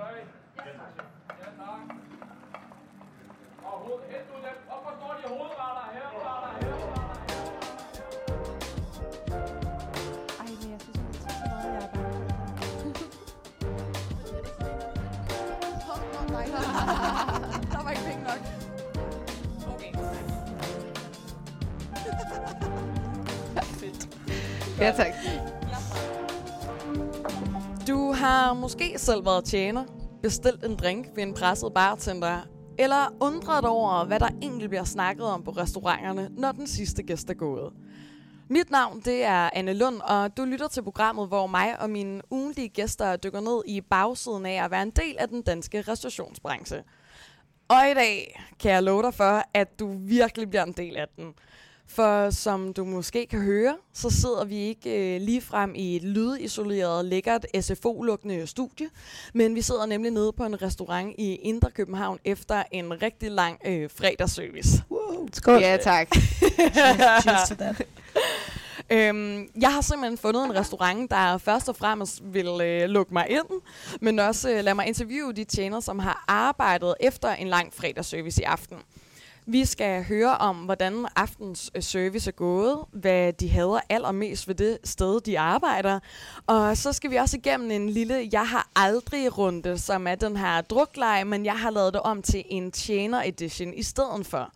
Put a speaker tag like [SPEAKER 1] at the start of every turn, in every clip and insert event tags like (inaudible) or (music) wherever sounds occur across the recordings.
[SPEAKER 1] Tre. Ja, tak. Ja, tak. Og hoved, helt ud dem. Op og står de hovedretter her, retter
[SPEAKER 2] Ej, men jeg synes, det er så meget, jeg er bange
[SPEAKER 3] Der var ikke penge nok.
[SPEAKER 2] Ja, tak.
[SPEAKER 3] Har måske selv været tjener, bestilt en drink ved en presset bartender, eller undret over, hvad der egentlig bliver snakket om på restauranterne, når den sidste gæst er gået. Mit navn det er Anne Lund, og du lytter til programmet, hvor mig og mine ugenlige gæster dykker ned i bagsiden af at være en del af den danske restaurationsbranche. Og i dag kan jeg love dig for, at du virkelig bliver en del af den. For som du måske kan høre, så sidder vi ikke øh, lige frem i et lydisoleret, lækkert SFO-lukkende studie, men vi sidder nemlig nede på en restaurant i Indre København efter en rigtig lang øh, fredagsservice.
[SPEAKER 2] Skål. Ja, tak. (laughs)
[SPEAKER 4] Cheers to that.
[SPEAKER 3] Øhm, jeg har simpelthen fundet en restaurant, der først og fremmest vil øh, lukke mig ind, men også øh, lade mig interviewe de tjenere, som har arbejdet efter en lang fredagsservice i aften. Vi skal høre om, hvordan aftens øh, service er gået, hvad de hader allermest ved det sted, de arbejder. Og så skal vi også igennem en lille Jeg har aldrig runde, som er den her drukleje, men jeg har lavet det om til en tjener edition i stedet for.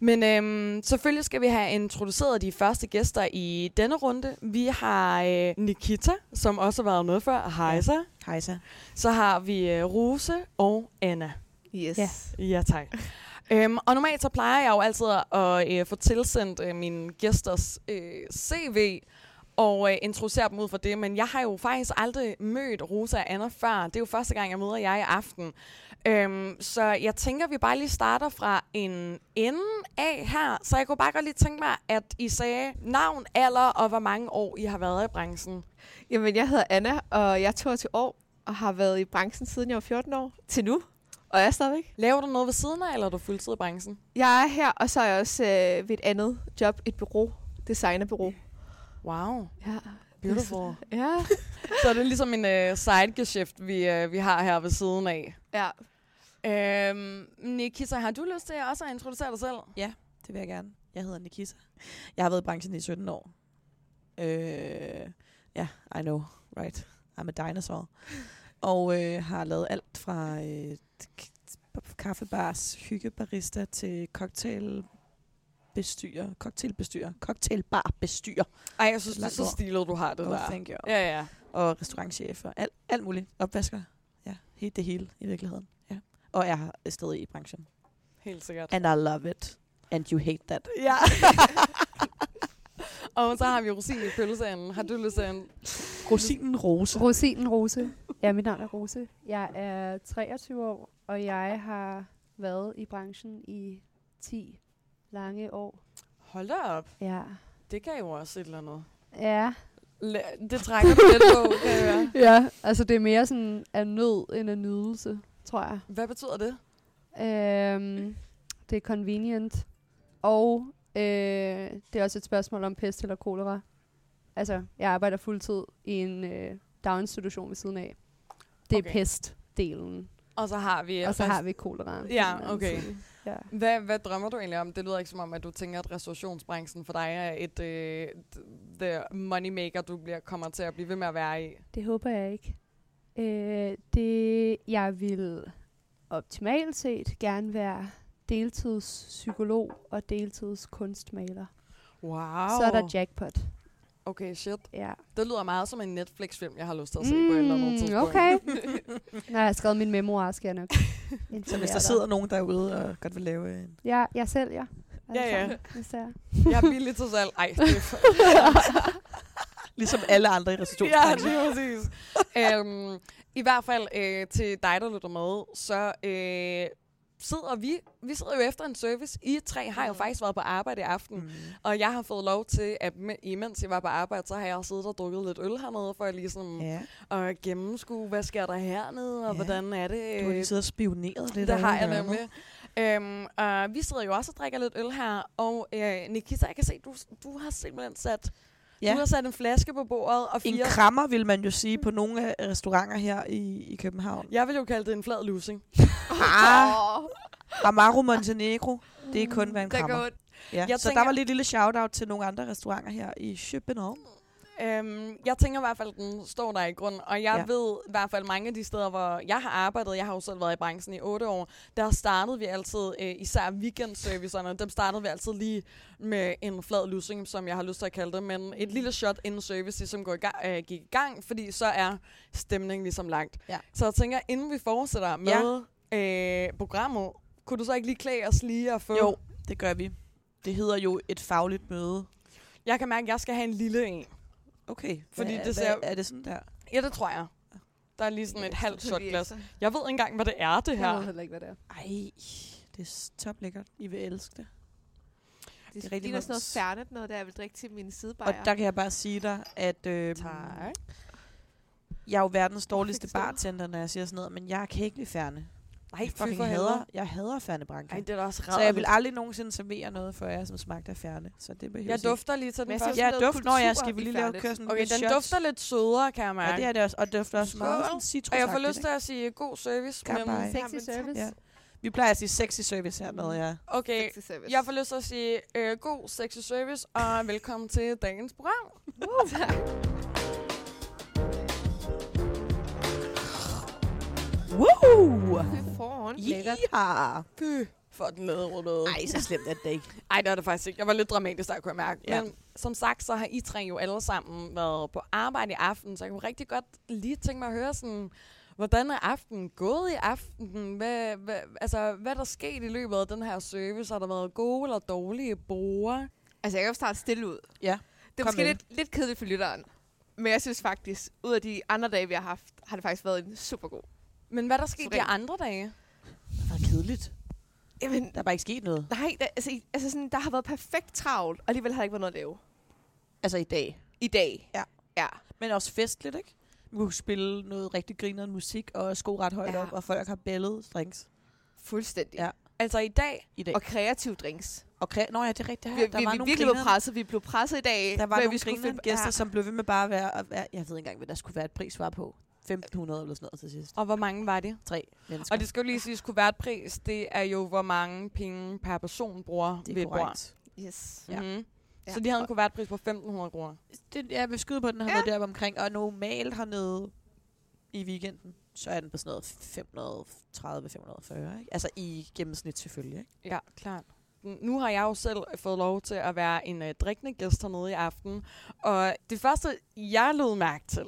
[SPEAKER 3] Men øhm, selvfølgelig skal vi have introduceret de første gæster i denne runde. Vi har øh, Nikita, som også har været med før. Hej så.
[SPEAKER 4] Hej så.
[SPEAKER 3] Så har vi øh, Rose og Anna.
[SPEAKER 4] Yes.
[SPEAKER 2] Ja.
[SPEAKER 3] Ja, tak øhm, og normalt så plejer jeg jo altid at øh, få tilsendt øh, mine gæsters øh, CV og øh, introducere dem ud for det, men jeg har jo faktisk aldrig mødt Rosa og Anna før. Det er jo første gang, jeg møder jer i aften. Øhm, så jeg tænker, vi bare lige starter fra en ende af her. Så jeg kunne bare godt lige tænke mig, at I sagde navn, alder og hvor mange år I har været i branchen.
[SPEAKER 2] Jamen, jeg hedder Anna, og jeg er 22 år og har været i branchen siden jeg var 14 år til nu. Og jeg er stadigvæk.
[SPEAKER 3] Laver du noget ved siden af, eller er du fuldtid i branchen?
[SPEAKER 2] Jeg er her, og så er jeg også øh, ved et andet job, et bureau, designerbureau.
[SPEAKER 3] Wow,
[SPEAKER 2] Ja.
[SPEAKER 3] beautiful. (laughs)
[SPEAKER 2] Ja.
[SPEAKER 3] Så er det ligesom en øh, sidegeschæft, vi, øh, vi har her ved siden af.
[SPEAKER 2] ja.
[SPEAKER 3] Øhm, Nikita, har du lyst til også at introducere dig selv?
[SPEAKER 4] Ja, det vil jeg gerne. Jeg hedder Nikita. Jeg har været i branchen i 17 år. Øh, ja, I know, right. I'm a dinosaur. Og øh, har lavet alt fra øh, kaffebars, hyggebarista til cocktail bestyrer, cocktailbestyrer, cocktailbarbestyrer
[SPEAKER 3] Ej, jeg synes, det er så stilet, du har det
[SPEAKER 4] Oh,
[SPEAKER 3] der.
[SPEAKER 4] thank you.
[SPEAKER 3] Ja, ja.
[SPEAKER 4] og restaurantchef og alt, alt muligt. Opvasker. Ja, helt det hele i virkeligheden. Ja. Og jeg er stadig i branchen.
[SPEAKER 3] Helt sikkert.
[SPEAKER 4] And I love it. And you hate that.
[SPEAKER 3] Ja. (laughs) og så har vi Rosin i pølseenden. Har du lyst til en?
[SPEAKER 4] Rosinen Rose.
[SPEAKER 5] Rosinen Rose. Ja, mit navn er Rose. Jeg er 23 år, og jeg har været i branchen i 10 lange år.
[SPEAKER 3] Hold da op.
[SPEAKER 5] Ja.
[SPEAKER 3] Det kan jo også et eller andet.
[SPEAKER 5] Ja.
[SPEAKER 3] Det trækker du lidt på, kan jeg høre.
[SPEAKER 5] Ja, altså det er mere sådan af nød end af nydelse, tror jeg.
[SPEAKER 3] Hvad betyder det?
[SPEAKER 5] Øhm, det er convenient. Og øh, det er også et spørgsmål om pest eller kolera. Altså, jeg arbejder fuldtid i en øh, daginstitution ved siden af. Det er
[SPEAKER 3] Okay.
[SPEAKER 5] pestdelen.
[SPEAKER 3] Og så har vi...
[SPEAKER 5] Og så har vi kolera.
[SPEAKER 3] Ja, okay.
[SPEAKER 5] Ja.
[SPEAKER 3] Hvad, hvad drømmer du egentlig om? Det lyder ikke som om, at du tænker, at restaurationsbranchen for dig er et øh, the moneymaker, du bliver, kommer til at blive ved med at være i.
[SPEAKER 5] Det håber jeg ikke. Øh, det, jeg vil optimalt set gerne være deltidspsykolog og deltidskunstmaler.
[SPEAKER 3] Wow.
[SPEAKER 5] Så er der jackpot.
[SPEAKER 3] Okay, shit.
[SPEAKER 5] Ja.
[SPEAKER 3] Det lyder meget som en Netflix-film, jeg har lyst til at se mm, på et eller andet tidspunkt.
[SPEAKER 5] okay. (laughs) Når jeg har skrevet min memoir, skal jeg nok (laughs)
[SPEAKER 4] Så hvis der sidder nogen derude og godt vil lave en...
[SPEAKER 5] Ja, jeg sælger.
[SPEAKER 3] Ja, ja.
[SPEAKER 5] Altså, Hvis det er.
[SPEAKER 3] Jeg er billig til salg. Ej, det er. (laughs)
[SPEAKER 4] Ligesom alle andre i
[SPEAKER 3] ja,
[SPEAKER 4] restaurationsbranchen.
[SPEAKER 3] det er præcis. øhm, I hvert fald øh, til dig, der lytter med, så øh, sidder vi, vi sidder jo efter en service. I tre har jo faktisk været på arbejde i aften.
[SPEAKER 4] Mm.
[SPEAKER 3] Og jeg har fået lov til, at me- imens jeg var på arbejde, så har jeg også siddet og drukket lidt øl hernede, for at ligesom
[SPEAKER 4] Ja,
[SPEAKER 3] at gennemskue, hvad sker der hernede, og
[SPEAKER 4] Ja.
[SPEAKER 3] hvordan er det?
[SPEAKER 4] du har lige siddet og spioneret lidt.
[SPEAKER 3] det har jeg nemlig. Øhm, og vi sidder jo også og drikker lidt øl her, og øh, Nikita, jeg kan se, du, du har simpelthen sat
[SPEAKER 4] Ja.
[SPEAKER 3] Du har sat en flaske på bordet og
[SPEAKER 4] En
[SPEAKER 3] fire...
[SPEAKER 4] krammer, vil man jo sige, på nogle af restauranter her i, i København.
[SPEAKER 3] Jeg vil jo kalde det en flad lusing.
[SPEAKER 4] Ah, (laughs) Amaro Montenegro, det er kun, hvad en krammer. Ja.
[SPEAKER 3] Jeg
[SPEAKER 4] så
[SPEAKER 3] tænker-
[SPEAKER 4] der var lige et lille shout-out til nogle andre restauranter her i København.
[SPEAKER 3] Øhm, jeg tænker i hvert fald, at den står der i grund, og jeg
[SPEAKER 4] Ja.
[SPEAKER 3] ved i hvert fald mange af de steder, hvor jeg har arbejdet, jeg har jo selv været i branchen i otte år, der startede vi altid, øh, især weekendservicerne, dem startede vi altid lige med en flad lussing, som jeg har lyst til at kalde det, men et lille shot inden service ligesom går i gang, øh, gik i gang, fordi så er stemningen ligesom langt.
[SPEAKER 4] Ja.
[SPEAKER 3] Så jeg tænker, inden vi fortsætter med ja. øh, programmet, kunne du så ikke lige klæde os lige og få...
[SPEAKER 4] Jo, det gør vi. Det hedder jo et fagligt møde.
[SPEAKER 3] Jeg kan mærke, at jeg skal have en lille en.
[SPEAKER 4] Okay.
[SPEAKER 3] Fordi
[SPEAKER 4] hvad,
[SPEAKER 3] det
[SPEAKER 4] hvad,
[SPEAKER 3] ser-
[SPEAKER 4] Er det sådan der?
[SPEAKER 3] Ja, det tror jeg. Der er lige sådan et halvt shot glas.
[SPEAKER 2] Det
[SPEAKER 3] Jeg ved ikke engang, hvad det er, det
[SPEAKER 5] Jeg
[SPEAKER 3] her.
[SPEAKER 5] ved heller ikke, hvad det er.
[SPEAKER 4] Ej, det er s- top lækkert. I vil elske det.
[SPEAKER 2] det
[SPEAKER 4] rigtig
[SPEAKER 2] er ligner sådan noget færdigt, noget der jeg vil drikke til mine
[SPEAKER 4] Og
[SPEAKER 2] sidebajer.
[SPEAKER 4] der kan jeg bare sige dig, at øh, jeg er jo verdens dårligste bartender, når jeg siger sådan noget, men jeg kan ikke lide færne.
[SPEAKER 3] Nej,
[SPEAKER 4] Jeg fucking
[SPEAKER 3] for
[SPEAKER 4] hader, jeg hader færne branca.
[SPEAKER 3] Ej, det er da også
[SPEAKER 4] Så jeg vil aldrig nogensinde servere noget for jer, som smagte af færne. Så det behøver
[SPEAKER 3] Jeg dufter lige til den første.
[SPEAKER 4] Ja, duft, når jeg skal vi
[SPEAKER 2] i
[SPEAKER 4] lige lave køre sådan
[SPEAKER 3] Okay, den
[SPEAKER 4] shots.
[SPEAKER 3] dufter lidt sødere, kan jeg mærke.
[SPEAKER 4] Ja, det er det også. Og dufter også meget sådan
[SPEAKER 3] og
[SPEAKER 4] citrusagtigt.
[SPEAKER 3] jeg får lyst til at sige god service,
[SPEAKER 4] Kan
[SPEAKER 3] men...
[SPEAKER 5] Sexy service.
[SPEAKER 4] Ja. Vi plejer at sige sexy service hernede, ja.
[SPEAKER 3] Okay,
[SPEAKER 2] Sexy service.
[SPEAKER 3] jeg får lyst til at sige øh, god sexy service, og velkommen til dagens program. (laughs)
[SPEAKER 4] Woo!
[SPEAKER 2] Fy foran.
[SPEAKER 4] Ja!
[SPEAKER 3] Fy for den ledrøde.
[SPEAKER 4] Ej, så slemt er det ikke.
[SPEAKER 3] Ej, det er det faktisk ikke. Jeg var lidt dramatisk, der kunne jeg mærke.
[SPEAKER 4] Ja.
[SPEAKER 3] Men som sagt, så har I tre jo alle sammen været på arbejde i aften, så jeg kunne rigtig godt lige tænke mig at høre sådan, hvordan er aftenen gået i aften? Hvad, hvad, altså, hvad er der sket i løbet af den her service? Har der været gode eller dårlige borer?
[SPEAKER 2] Altså, jeg kan jo starte stille ud.
[SPEAKER 4] Ja,
[SPEAKER 2] Det er måske lidt, lidt kedeligt for lytteren. Men jeg synes faktisk, ud af de andre dage, vi har haft, har det faktisk været en super god.
[SPEAKER 3] Men hvad er der sket de andre dage?
[SPEAKER 4] Det var kedeligt.
[SPEAKER 2] Jamen,
[SPEAKER 4] Der er bare ikke sket noget.
[SPEAKER 2] nej, der, altså, i- altså sådan, der har været perfekt travlt, og alligevel har der ikke været noget at lave.
[SPEAKER 4] Altså i dag.
[SPEAKER 2] I dag.
[SPEAKER 4] Ja.
[SPEAKER 2] Ja.
[SPEAKER 4] Men også festligt, ikke? Vi kunne spille noget rigtig grinerende musik og sko ret højt
[SPEAKER 2] Ja.
[SPEAKER 4] op, og folk har bællet drinks
[SPEAKER 2] Fuldstændig.
[SPEAKER 4] Ja.
[SPEAKER 3] Altså i dag?
[SPEAKER 4] i dag.
[SPEAKER 2] Og kreative drinks.
[SPEAKER 4] Og kræ- Nå ja, det er rigtigt.
[SPEAKER 2] Vi,
[SPEAKER 4] Ja,
[SPEAKER 2] vi,
[SPEAKER 4] der
[SPEAKER 2] vi,
[SPEAKER 4] var
[SPEAKER 2] vi
[SPEAKER 4] nogle
[SPEAKER 2] virkelig blev
[SPEAKER 4] grineren-
[SPEAKER 2] presset. Vi blev presset i dag.
[SPEAKER 4] Der var
[SPEAKER 2] men
[SPEAKER 4] nogle
[SPEAKER 2] vi skulle finde-
[SPEAKER 4] gæster,
[SPEAKER 2] ja.
[SPEAKER 4] som blev ved med bare at være, at være... Jeg ved ikke engang, hvad der skulle være et prissvar på. 1500 eller sådan noget til sidst.
[SPEAKER 3] Og hvor mange var det?
[SPEAKER 4] Tre mennesker.
[SPEAKER 3] Og det skal jo lige siges, kunne være et pris. Det er jo, hvor mange penge per person bruger
[SPEAKER 4] det
[SPEAKER 3] ved bord.
[SPEAKER 2] Yes.
[SPEAKER 4] Ja.
[SPEAKER 3] Mm-hmm.
[SPEAKER 2] Ja.
[SPEAKER 3] Så de havde en kuvertpris på 1.500 kroner.
[SPEAKER 4] Det, ja, vi skyder på, at den har ja. været deroppe omkring. Og normalt hernede i weekenden, så er den på sådan noget 530-540. Ikke? Altså i gennemsnit selvfølgelig. Ikke?
[SPEAKER 3] Ja, klart. Nu har jeg jo selv fået lov til at være en øh, drikkende gæst hernede i aften. Og det første, jeg lod mærke til,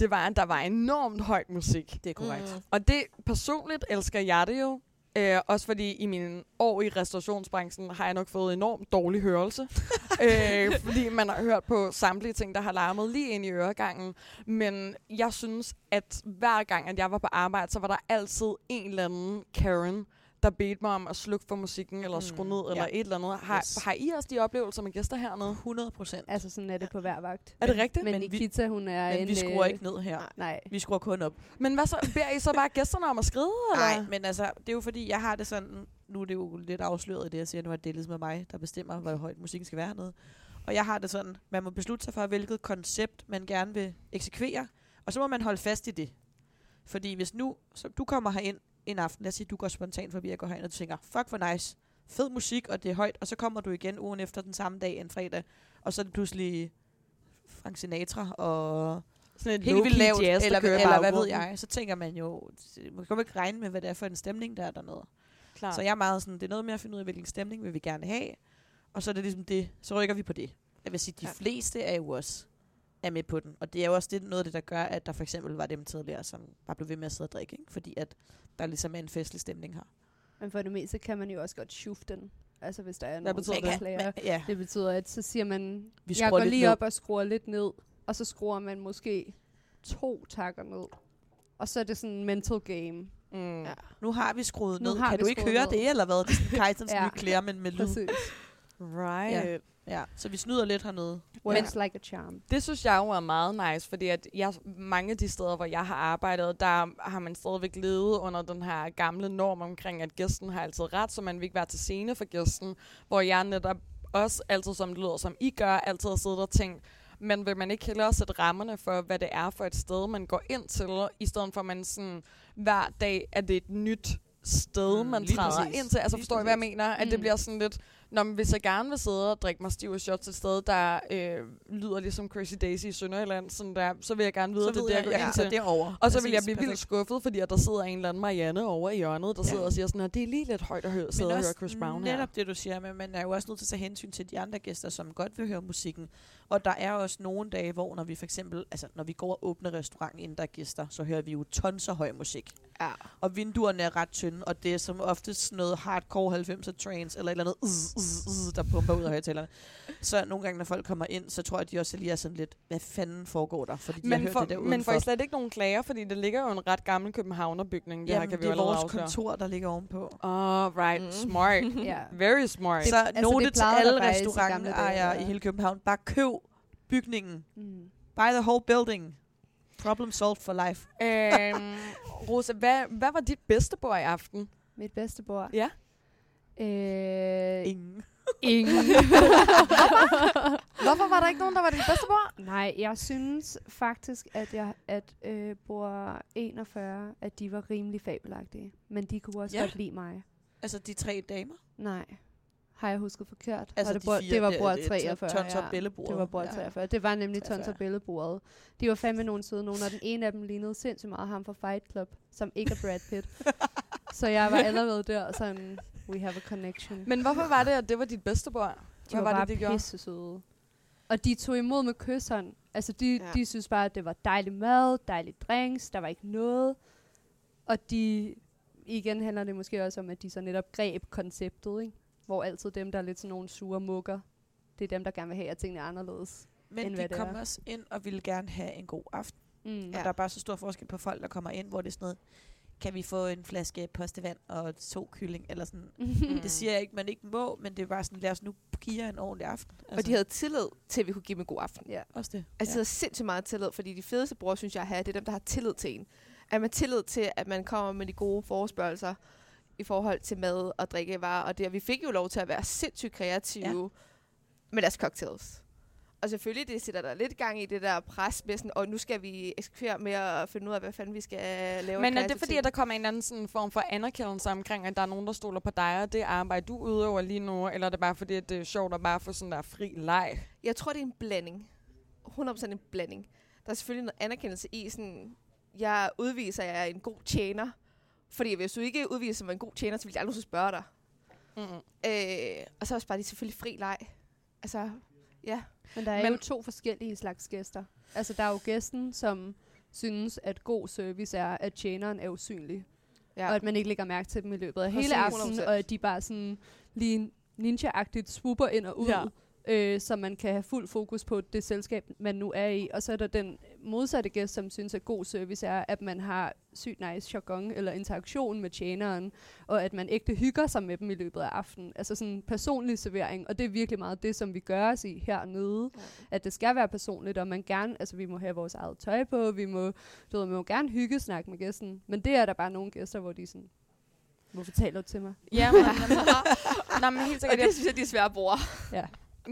[SPEAKER 3] det var, at der var enormt højt musik.
[SPEAKER 4] Det er korrekt.
[SPEAKER 2] Mm.
[SPEAKER 3] Og det personligt elsker jeg det jo. Øh, også fordi i mine år i restaurationsbranchen har jeg nok fået enormt dårlig hørelse. (laughs) øh, fordi man har hørt på samtlige ting, der har larmet lige ind i øregangen. Men jeg synes, at hver gang, at jeg var på arbejde, så var der altid en eller anden Karen, der bedte mig om at slukke for musikken, eller
[SPEAKER 4] Mm,
[SPEAKER 3] skrue ned,
[SPEAKER 4] ja.
[SPEAKER 3] eller et eller andet. Har,
[SPEAKER 4] Yes.
[SPEAKER 3] har I også de oplevelser med gæster hernede?
[SPEAKER 4] 100 procent.
[SPEAKER 5] Altså, sådan er det på hver vagt.
[SPEAKER 3] Er det rigtigt?
[SPEAKER 5] Men,
[SPEAKER 4] Men
[SPEAKER 5] Nikita, hun er
[SPEAKER 4] Men
[SPEAKER 5] en...
[SPEAKER 4] vi skruer
[SPEAKER 5] øh,
[SPEAKER 4] ikke ned her.
[SPEAKER 5] Nej.
[SPEAKER 4] Vi skruer kun op.
[SPEAKER 3] Men hvad så? Beder I så bare gæsterne om at skride, (laughs) eller?
[SPEAKER 4] Nej, men altså, det er jo fordi, jeg har det sådan, nu er det jo lidt afsløret i det, jeg siger nu, at det er ligesom mig, der bestemmer, hvor højt musikken skal være hernede. Og jeg har det sådan, man må beslutte sig for, hvilket koncept man gerne vil eksekvere, og så må man holde fast i det. Fordi hvis nu, så du kommer herind en aften, lad os sige, du går spontant forbi og går herind, og du tænker, fuck hvor nice, fed musik, og det er højt, og så kommer du igen ugen efter den samme dag, en fredag, og så er det pludselig Frank Sinatra og
[SPEAKER 3] Sådan et
[SPEAKER 4] helt vildt lavt,
[SPEAKER 3] jazz,
[SPEAKER 4] eller,
[SPEAKER 3] i
[SPEAKER 4] eller hvad ved jeg, så tænker man jo, man kan jo ikke regne med, hvad det er for en stemning, der er dernede.
[SPEAKER 3] Klar.
[SPEAKER 4] Så jeg er meget sådan, det er noget med at finde ud af, hvilken stemning vil vi gerne have, og så er det ligesom det, så rykker vi på det. Jeg vil sige, de
[SPEAKER 2] Ja.
[SPEAKER 4] fleste er jo også er med på den, og det er jo også det, noget af det, der gør, at der for eksempel var dem tidligere, som bare blev ved med at sidde og drikke, ikke? fordi at der ligesom er en festlig stemning her.
[SPEAKER 5] Men for det meste kan man jo også godt shufte den. Altså, hvis der er
[SPEAKER 3] Hvad
[SPEAKER 5] nogle
[SPEAKER 3] betyder det?
[SPEAKER 5] slager.
[SPEAKER 4] Men, ja,
[SPEAKER 5] Det betyder, at så siger man,
[SPEAKER 4] vi
[SPEAKER 5] jeg
[SPEAKER 4] skruer
[SPEAKER 5] går
[SPEAKER 4] lidt
[SPEAKER 5] lige
[SPEAKER 4] ned.
[SPEAKER 5] op og skruer lidt ned, og så skruer man måske to takker ned. Og så er det sådan en mental game.
[SPEAKER 3] Mm.
[SPEAKER 2] Ja.
[SPEAKER 4] Nu har vi skruet
[SPEAKER 5] Nu
[SPEAKER 4] ned.
[SPEAKER 5] har
[SPEAKER 4] Kan
[SPEAKER 5] vi
[SPEAKER 4] du ikke høre
[SPEAKER 5] ned.
[SPEAKER 4] det, eller hvad? Det er sådan (laughs) Kajsens
[SPEAKER 5] Ja.
[SPEAKER 4] nye klæder, men med lyd.
[SPEAKER 5] Præcis.
[SPEAKER 3] Right.
[SPEAKER 4] Ja. Ja, så vi snyder lidt hernede.
[SPEAKER 5] Works like a charm.
[SPEAKER 3] Det synes jeg jo er meget nice, fordi at jeg, mange af de steder, hvor jeg har arbejdet, der har man stadigvæk levet under den her gamle norm omkring, at gæsten har altid ret, så man vil ikke være til scene for gæsten, hvor jeg netop også altid, som det lyder, som I gør, altid har siddet og tænkt, Men vil man ikke hellere sætte rammerne for, hvad det er for et sted, man går ind til, i stedet for at man sådan, hver dag er det et nyt sted,
[SPEAKER 4] Mm,
[SPEAKER 3] man træder
[SPEAKER 4] præcis.
[SPEAKER 3] ind til. Altså
[SPEAKER 4] Lige
[SPEAKER 3] forstår I, hvad jeg
[SPEAKER 4] præcis.
[SPEAKER 3] mener? At det
[SPEAKER 5] Mm.
[SPEAKER 3] bliver sådan lidt, Nå, men hvis jeg gerne vil sidde og drikke mig stiv og shots et sted, der øh, lyder ligesom Crazy Daisy i Sønderjylland, sådan der, så vil jeg gerne vide,
[SPEAKER 4] Så
[SPEAKER 3] at det er det,
[SPEAKER 4] jeg,
[SPEAKER 3] jeg går
[SPEAKER 4] jeg
[SPEAKER 3] ind til.
[SPEAKER 4] derovre.
[SPEAKER 3] Og så vil jeg blive vildt skuffet, fordi at der sidder en eller anden Marianne over i hjørnet, der
[SPEAKER 4] Ja.
[SPEAKER 3] sidder og siger sådan, at det er lige lidt højt at høre, sidde og høre Chris Brown her.
[SPEAKER 4] netop det, du siger, men man er jo også nødt til at tage hensyn til de andre gæster, som godt vil høre musikken. Og der er også nogle dage, hvor når vi for eksempel, altså når vi går og åbner restaurant, inden der er gæster, så hører vi jo tons af høj musik.
[SPEAKER 2] Ja.
[SPEAKER 4] Og vinduerne er ret tynde, og det er som oftest noget hardcore 90'er trance, eller et eller andet, zzz, der pumper ud af højtalerne. Så nogle gange, når folk kommer ind, så tror jeg, de også lige er sådan lidt, hvad fanden foregår der? Fordi de har
[SPEAKER 3] Men
[SPEAKER 4] hørt
[SPEAKER 3] for,
[SPEAKER 4] det der
[SPEAKER 3] men får I slet ikke nogen klager, fordi det ligger jo en ret gammel Københavnerbygning. Det her
[SPEAKER 4] Jamen,
[SPEAKER 3] kan vi
[SPEAKER 4] det
[SPEAKER 3] jo
[SPEAKER 4] er vores
[SPEAKER 3] afsløre.
[SPEAKER 4] kontor, der ligger ovenpå.
[SPEAKER 3] Oh, right.
[SPEAKER 2] Mm.
[SPEAKER 3] Smart. (laughs)
[SPEAKER 5] ja.
[SPEAKER 3] Very smart.
[SPEAKER 4] Så
[SPEAKER 5] altså,
[SPEAKER 4] note
[SPEAKER 5] det
[SPEAKER 4] til alle
[SPEAKER 5] der faktisk i
[SPEAKER 4] i hele København. Bare køb bygningen.
[SPEAKER 5] Mm.
[SPEAKER 4] Buy the whole building. Problem solved for life.
[SPEAKER 3] øhm, Rosa, hvad, hvad var dit bedste bord i aften?
[SPEAKER 5] Mit bedste bord.
[SPEAKER 3] Ja.
[SPEAKER 5] Øh,
[SPEAKER 4] Ingen.
[SPEAKER 5] ingen. (laughs)
[SPEAKER 3] Hvorfor var der ikke nogen, der var dit bedste bord?
[SPEAKER 5] Nej, jeg synes faktisk, at jeg at øh, bord 41, at de var rimelig fabelagtige. Men de kunne også
[SPEAKER 4] Ja.
[SPEAKER 5] godt lide mig.
[SPEAKER 4] Altså de tre damer.
[SPEAKER 5] Nej. Har jeg husket forkert?
[SPEAKER 4] Altså
[SPEAKER 5] var det,
[SPEAKER 4] de
[SPEAKER 5] bord,
[SPEAKER 4] fire,
[SPEAKER 5] det var
[SPEAKER 4] er
[SPEAKER 5] 43.
[SPEAKER 4] Tons og
[SPEAKER 5] ja.
[SPEAKER 4] bællebordet.
[SPEAKER 5] Det var
[SPEAKER 4] Ja.
[SPEAKER 5] 43. Det var nemlig
[SPEAKER 4] 43.
[SPEAKER 5] tons og billebordet. De var fandme nogle søde nogen, og den ene af dem lignede sindssygt meget ham fra Fight Club, som ikke er Brad Pitt. (laughs) så jeg var allerede der, sådan, we have a connection.
[SPEAKER 3] Men hvorfor var det, at det var dit bedste bord?
[SPEAKER 5] de var,
[SPEAKER 3] var
[SPEAKER 5] bare
[SPEAKER 3] det, de gjorde?
[SPEAKER 5] pisse søde. Og de tog imod med kysseren. Altså, de,
[SPEAKER 2] Ja.
[SPEAKER 5] ja. de synes bare, at det var dejlig mad, dejlig drinks, der var ikke noget. Og de, igen handler det måske også om, at de så netop greb konceptet, ikke? Hvor altid dem, der er lidt sådan nogle sure mukker, det er dem, der gerne vil have, at tingene er anderledes.
[SPEAKER 4] Men
[SPEAKER 5] end
[SPEAKER 4] de
[SPEAKER 5] hvad det
[SPEAKER 4] kom
[SPEAKER 5] er.
[SPEAKER 4] også ind og ville gerne have en god aften.
[SPEAKER 5] Mm.
[SPEAKER 4] Ja. Og der er bare så stor forskel på folk, der kommer ind, hvor det er sådan noget, kan vi få en flaske postevand og to kylling, eller sådan.
[SPEAKER 5] Mm.
[SPEAKER 4] Det siger jeg ikke, man ikke må, men det er bare sådan, lad os nu give jer en ordentlig aften. Altså,
[SPEAKER 2] Og de havde tillid til, at vi kunne give dem en god aften.
[SPEAKER 5] Ja.
[SPEAKER 4] også det.
[SPEAKER 2] Altså, de havde sindssygt meget tillid, fordi de fedeste brugere, synes jeg, have, det er dem, der har tillid til en. At man har tillid til, at man kommer med de gode forespørgelser i forhold til mad og drikkevarer. Og det, og vi fik jo lov til at være sindssygt kreative ja. med deres cocktails. Og selvfølgelig, det sætter der lidt gang i det der pres med sådan, og nu skal vi eksekvere med at finde ud af, hvad fanden vi skal lave.
[SPEAKER 3] Men er det fordi,
[SPEAKER 2] ting."
[SPEAKER 3] at der kommer en anden sådan form for anerkendelse omkring, at der er nogen, der stoler på dig, og det arbejde, du udøver lige nu, eller er det bare fordi, at det er sjovt at bare få sådan der fri leg?
[SPEAKER 2] Jeg tror, det er en blanding. 100% en blanding. Der er selvfølgelig noget anerkendelse i, sådan, jeg udviser, at jeg er en god tjener. Fordi hvis du ikke udviser mig en god tjener, så vil jeg aldrig spørge dig.
[SPEAKER 3] Mm-mm.
[SPEAKER 2] Øh, og så også bare de selvfølgelig fri leg. Altså, ja.
[SPEAKER 5] Men der er
[SPEAKER 3] Men-
[SPEAKER 5] jo to forskellige slags gæster. Altså, der er jo gæsten, som synes, at god service er, at tjeneren er usynlig.
[SPEAKER 2] ja.
[SPEAKER 5] Og at man ikke lægger mærke til dem i løbet af hele aftenen,
[SPEAKER 2] 100%.
[SPEAKER 5] og at de bare sådan lige ninja-agtigt swooper ind og ud,
[SPEAKER 3] ja.
[SPEAKER 5] øh, så man kan have fuld fokus på det selskab, man nu er i. Og så er der den modsatte gæst, som synes, at god service er, at man har sygt nice jargon eller interaktion med tjeneren, og at man ægte hygger sig med dem i løbet af aftenen. Altså sådan personlig servering, og det er virkelig meget det, som vi gør os i hernede.
[SPEAKER 2] Ja.
[SPEAKER 5] At det skal være personligt, og man gerne, altså vi må have vores eget tøj på, vi må, du ved, man må gerne hygge snakke med gæsten. Men det er der bare nogle gæster, hvor de sådan, hvorfor taler du til mig?
[SPEAKER 3] Ja, men, (laughs) nej, men helt
[SPEAKER 2] Og
[SPEAKER 3] sikkert.
[SPEAKER 2] det
[SPEAKER 3] Jeg,
[SPEAKER 2] synes jeg, de er svære brugere.
[SPEAKER 5] Ja.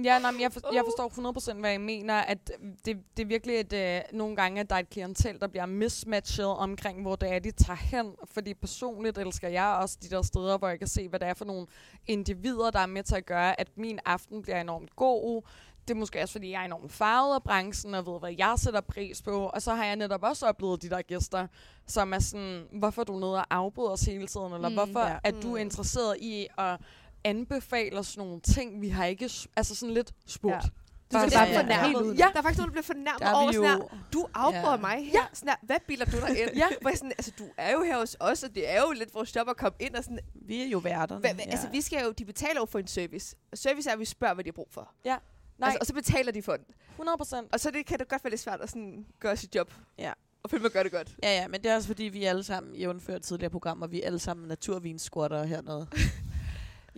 [SPEAKER 3] Ja, nej, men jeg, for, jeg forstår 100% hvad jeg mener, at det, det er virkelig et, øh, nogle gange, at der er et klientel, der bliver mismatchet omkring, hvor det er, de tager hen. Fordi personligt elsker jeg også de der steder, hvor jeg kan se, hvad det er for nogle individer, der er med til at gøre, at min aften bliver enormt god. Det er måske også, fordi jeg er enormt farvet af branchen, og ved, hvad jeg sætter pris på. Og så har jeg netop også oplevet de der gæster, som er sådan, hvorfor er du nede og afbryder os hele tiden? Eller
[SPEAKER 5] Mm,
[SPEAKER 3] hvorfor
[SPEAKER 4] ja.
[SPEAKER 3] er du
[SPEAKER 2] Mm.
[SPEAKER 3] interesseret i at anbefale os nogle ting, vi har ikke, altså sådan lidt spurgt.
[SPEAKER 5] Ja.
[SPEAKER 2] Du
[SPEAKER 3] Bare
[SPEAKER 2] skal
[SPEAKER 3] sådan-
[SPEAKER 2] bare
[SPEAKER 4] ja, ja.
[SPEAKER 2] fornærmet.
[SPEAKER 3] Ja.
[SPEAKER 2] Der er faktisk nogen, der bliver fornærmet
[SPEAKER 4] Der er
[SPEAKER 2] over sådan her, du afbryder
[SPEAKER 4] Ja.
[SPEAKER 2] mig her. Sådan her, hvad bilder du dig ind?
[SPEAKER 3] Ja.
[SPEAKER 2] Hvor sådan, altså, du er jo her hos os, og det er jo lidt vores job at komme ind og sådan,
[SPEAKER 4] Vi er jo værterne.
[SPEAKER 2] Hva, hva, Altså, vi skal jo, de betaler jo for en service. Og service er, at vi spørger, hvad de har brug for.
[SPEAKER 3] Nej,
[SPEAKER 2] Altså, og så betaler de for den.
[SPEAKER 3] 100 procent.
[SPEAKER 2] Og så det kan det godt være lidt svært at sådan gøre sit job.
[SPEAKER 4] Ja.
[SPEAKER 2] Og føle, man gør det godt.
[SPEAKER 4] Ja, ja, men det er også fordi, vi alle sammen, jævnført tidligere programmer, vi er alle sammen naturvinsquatter hernede. (laughs)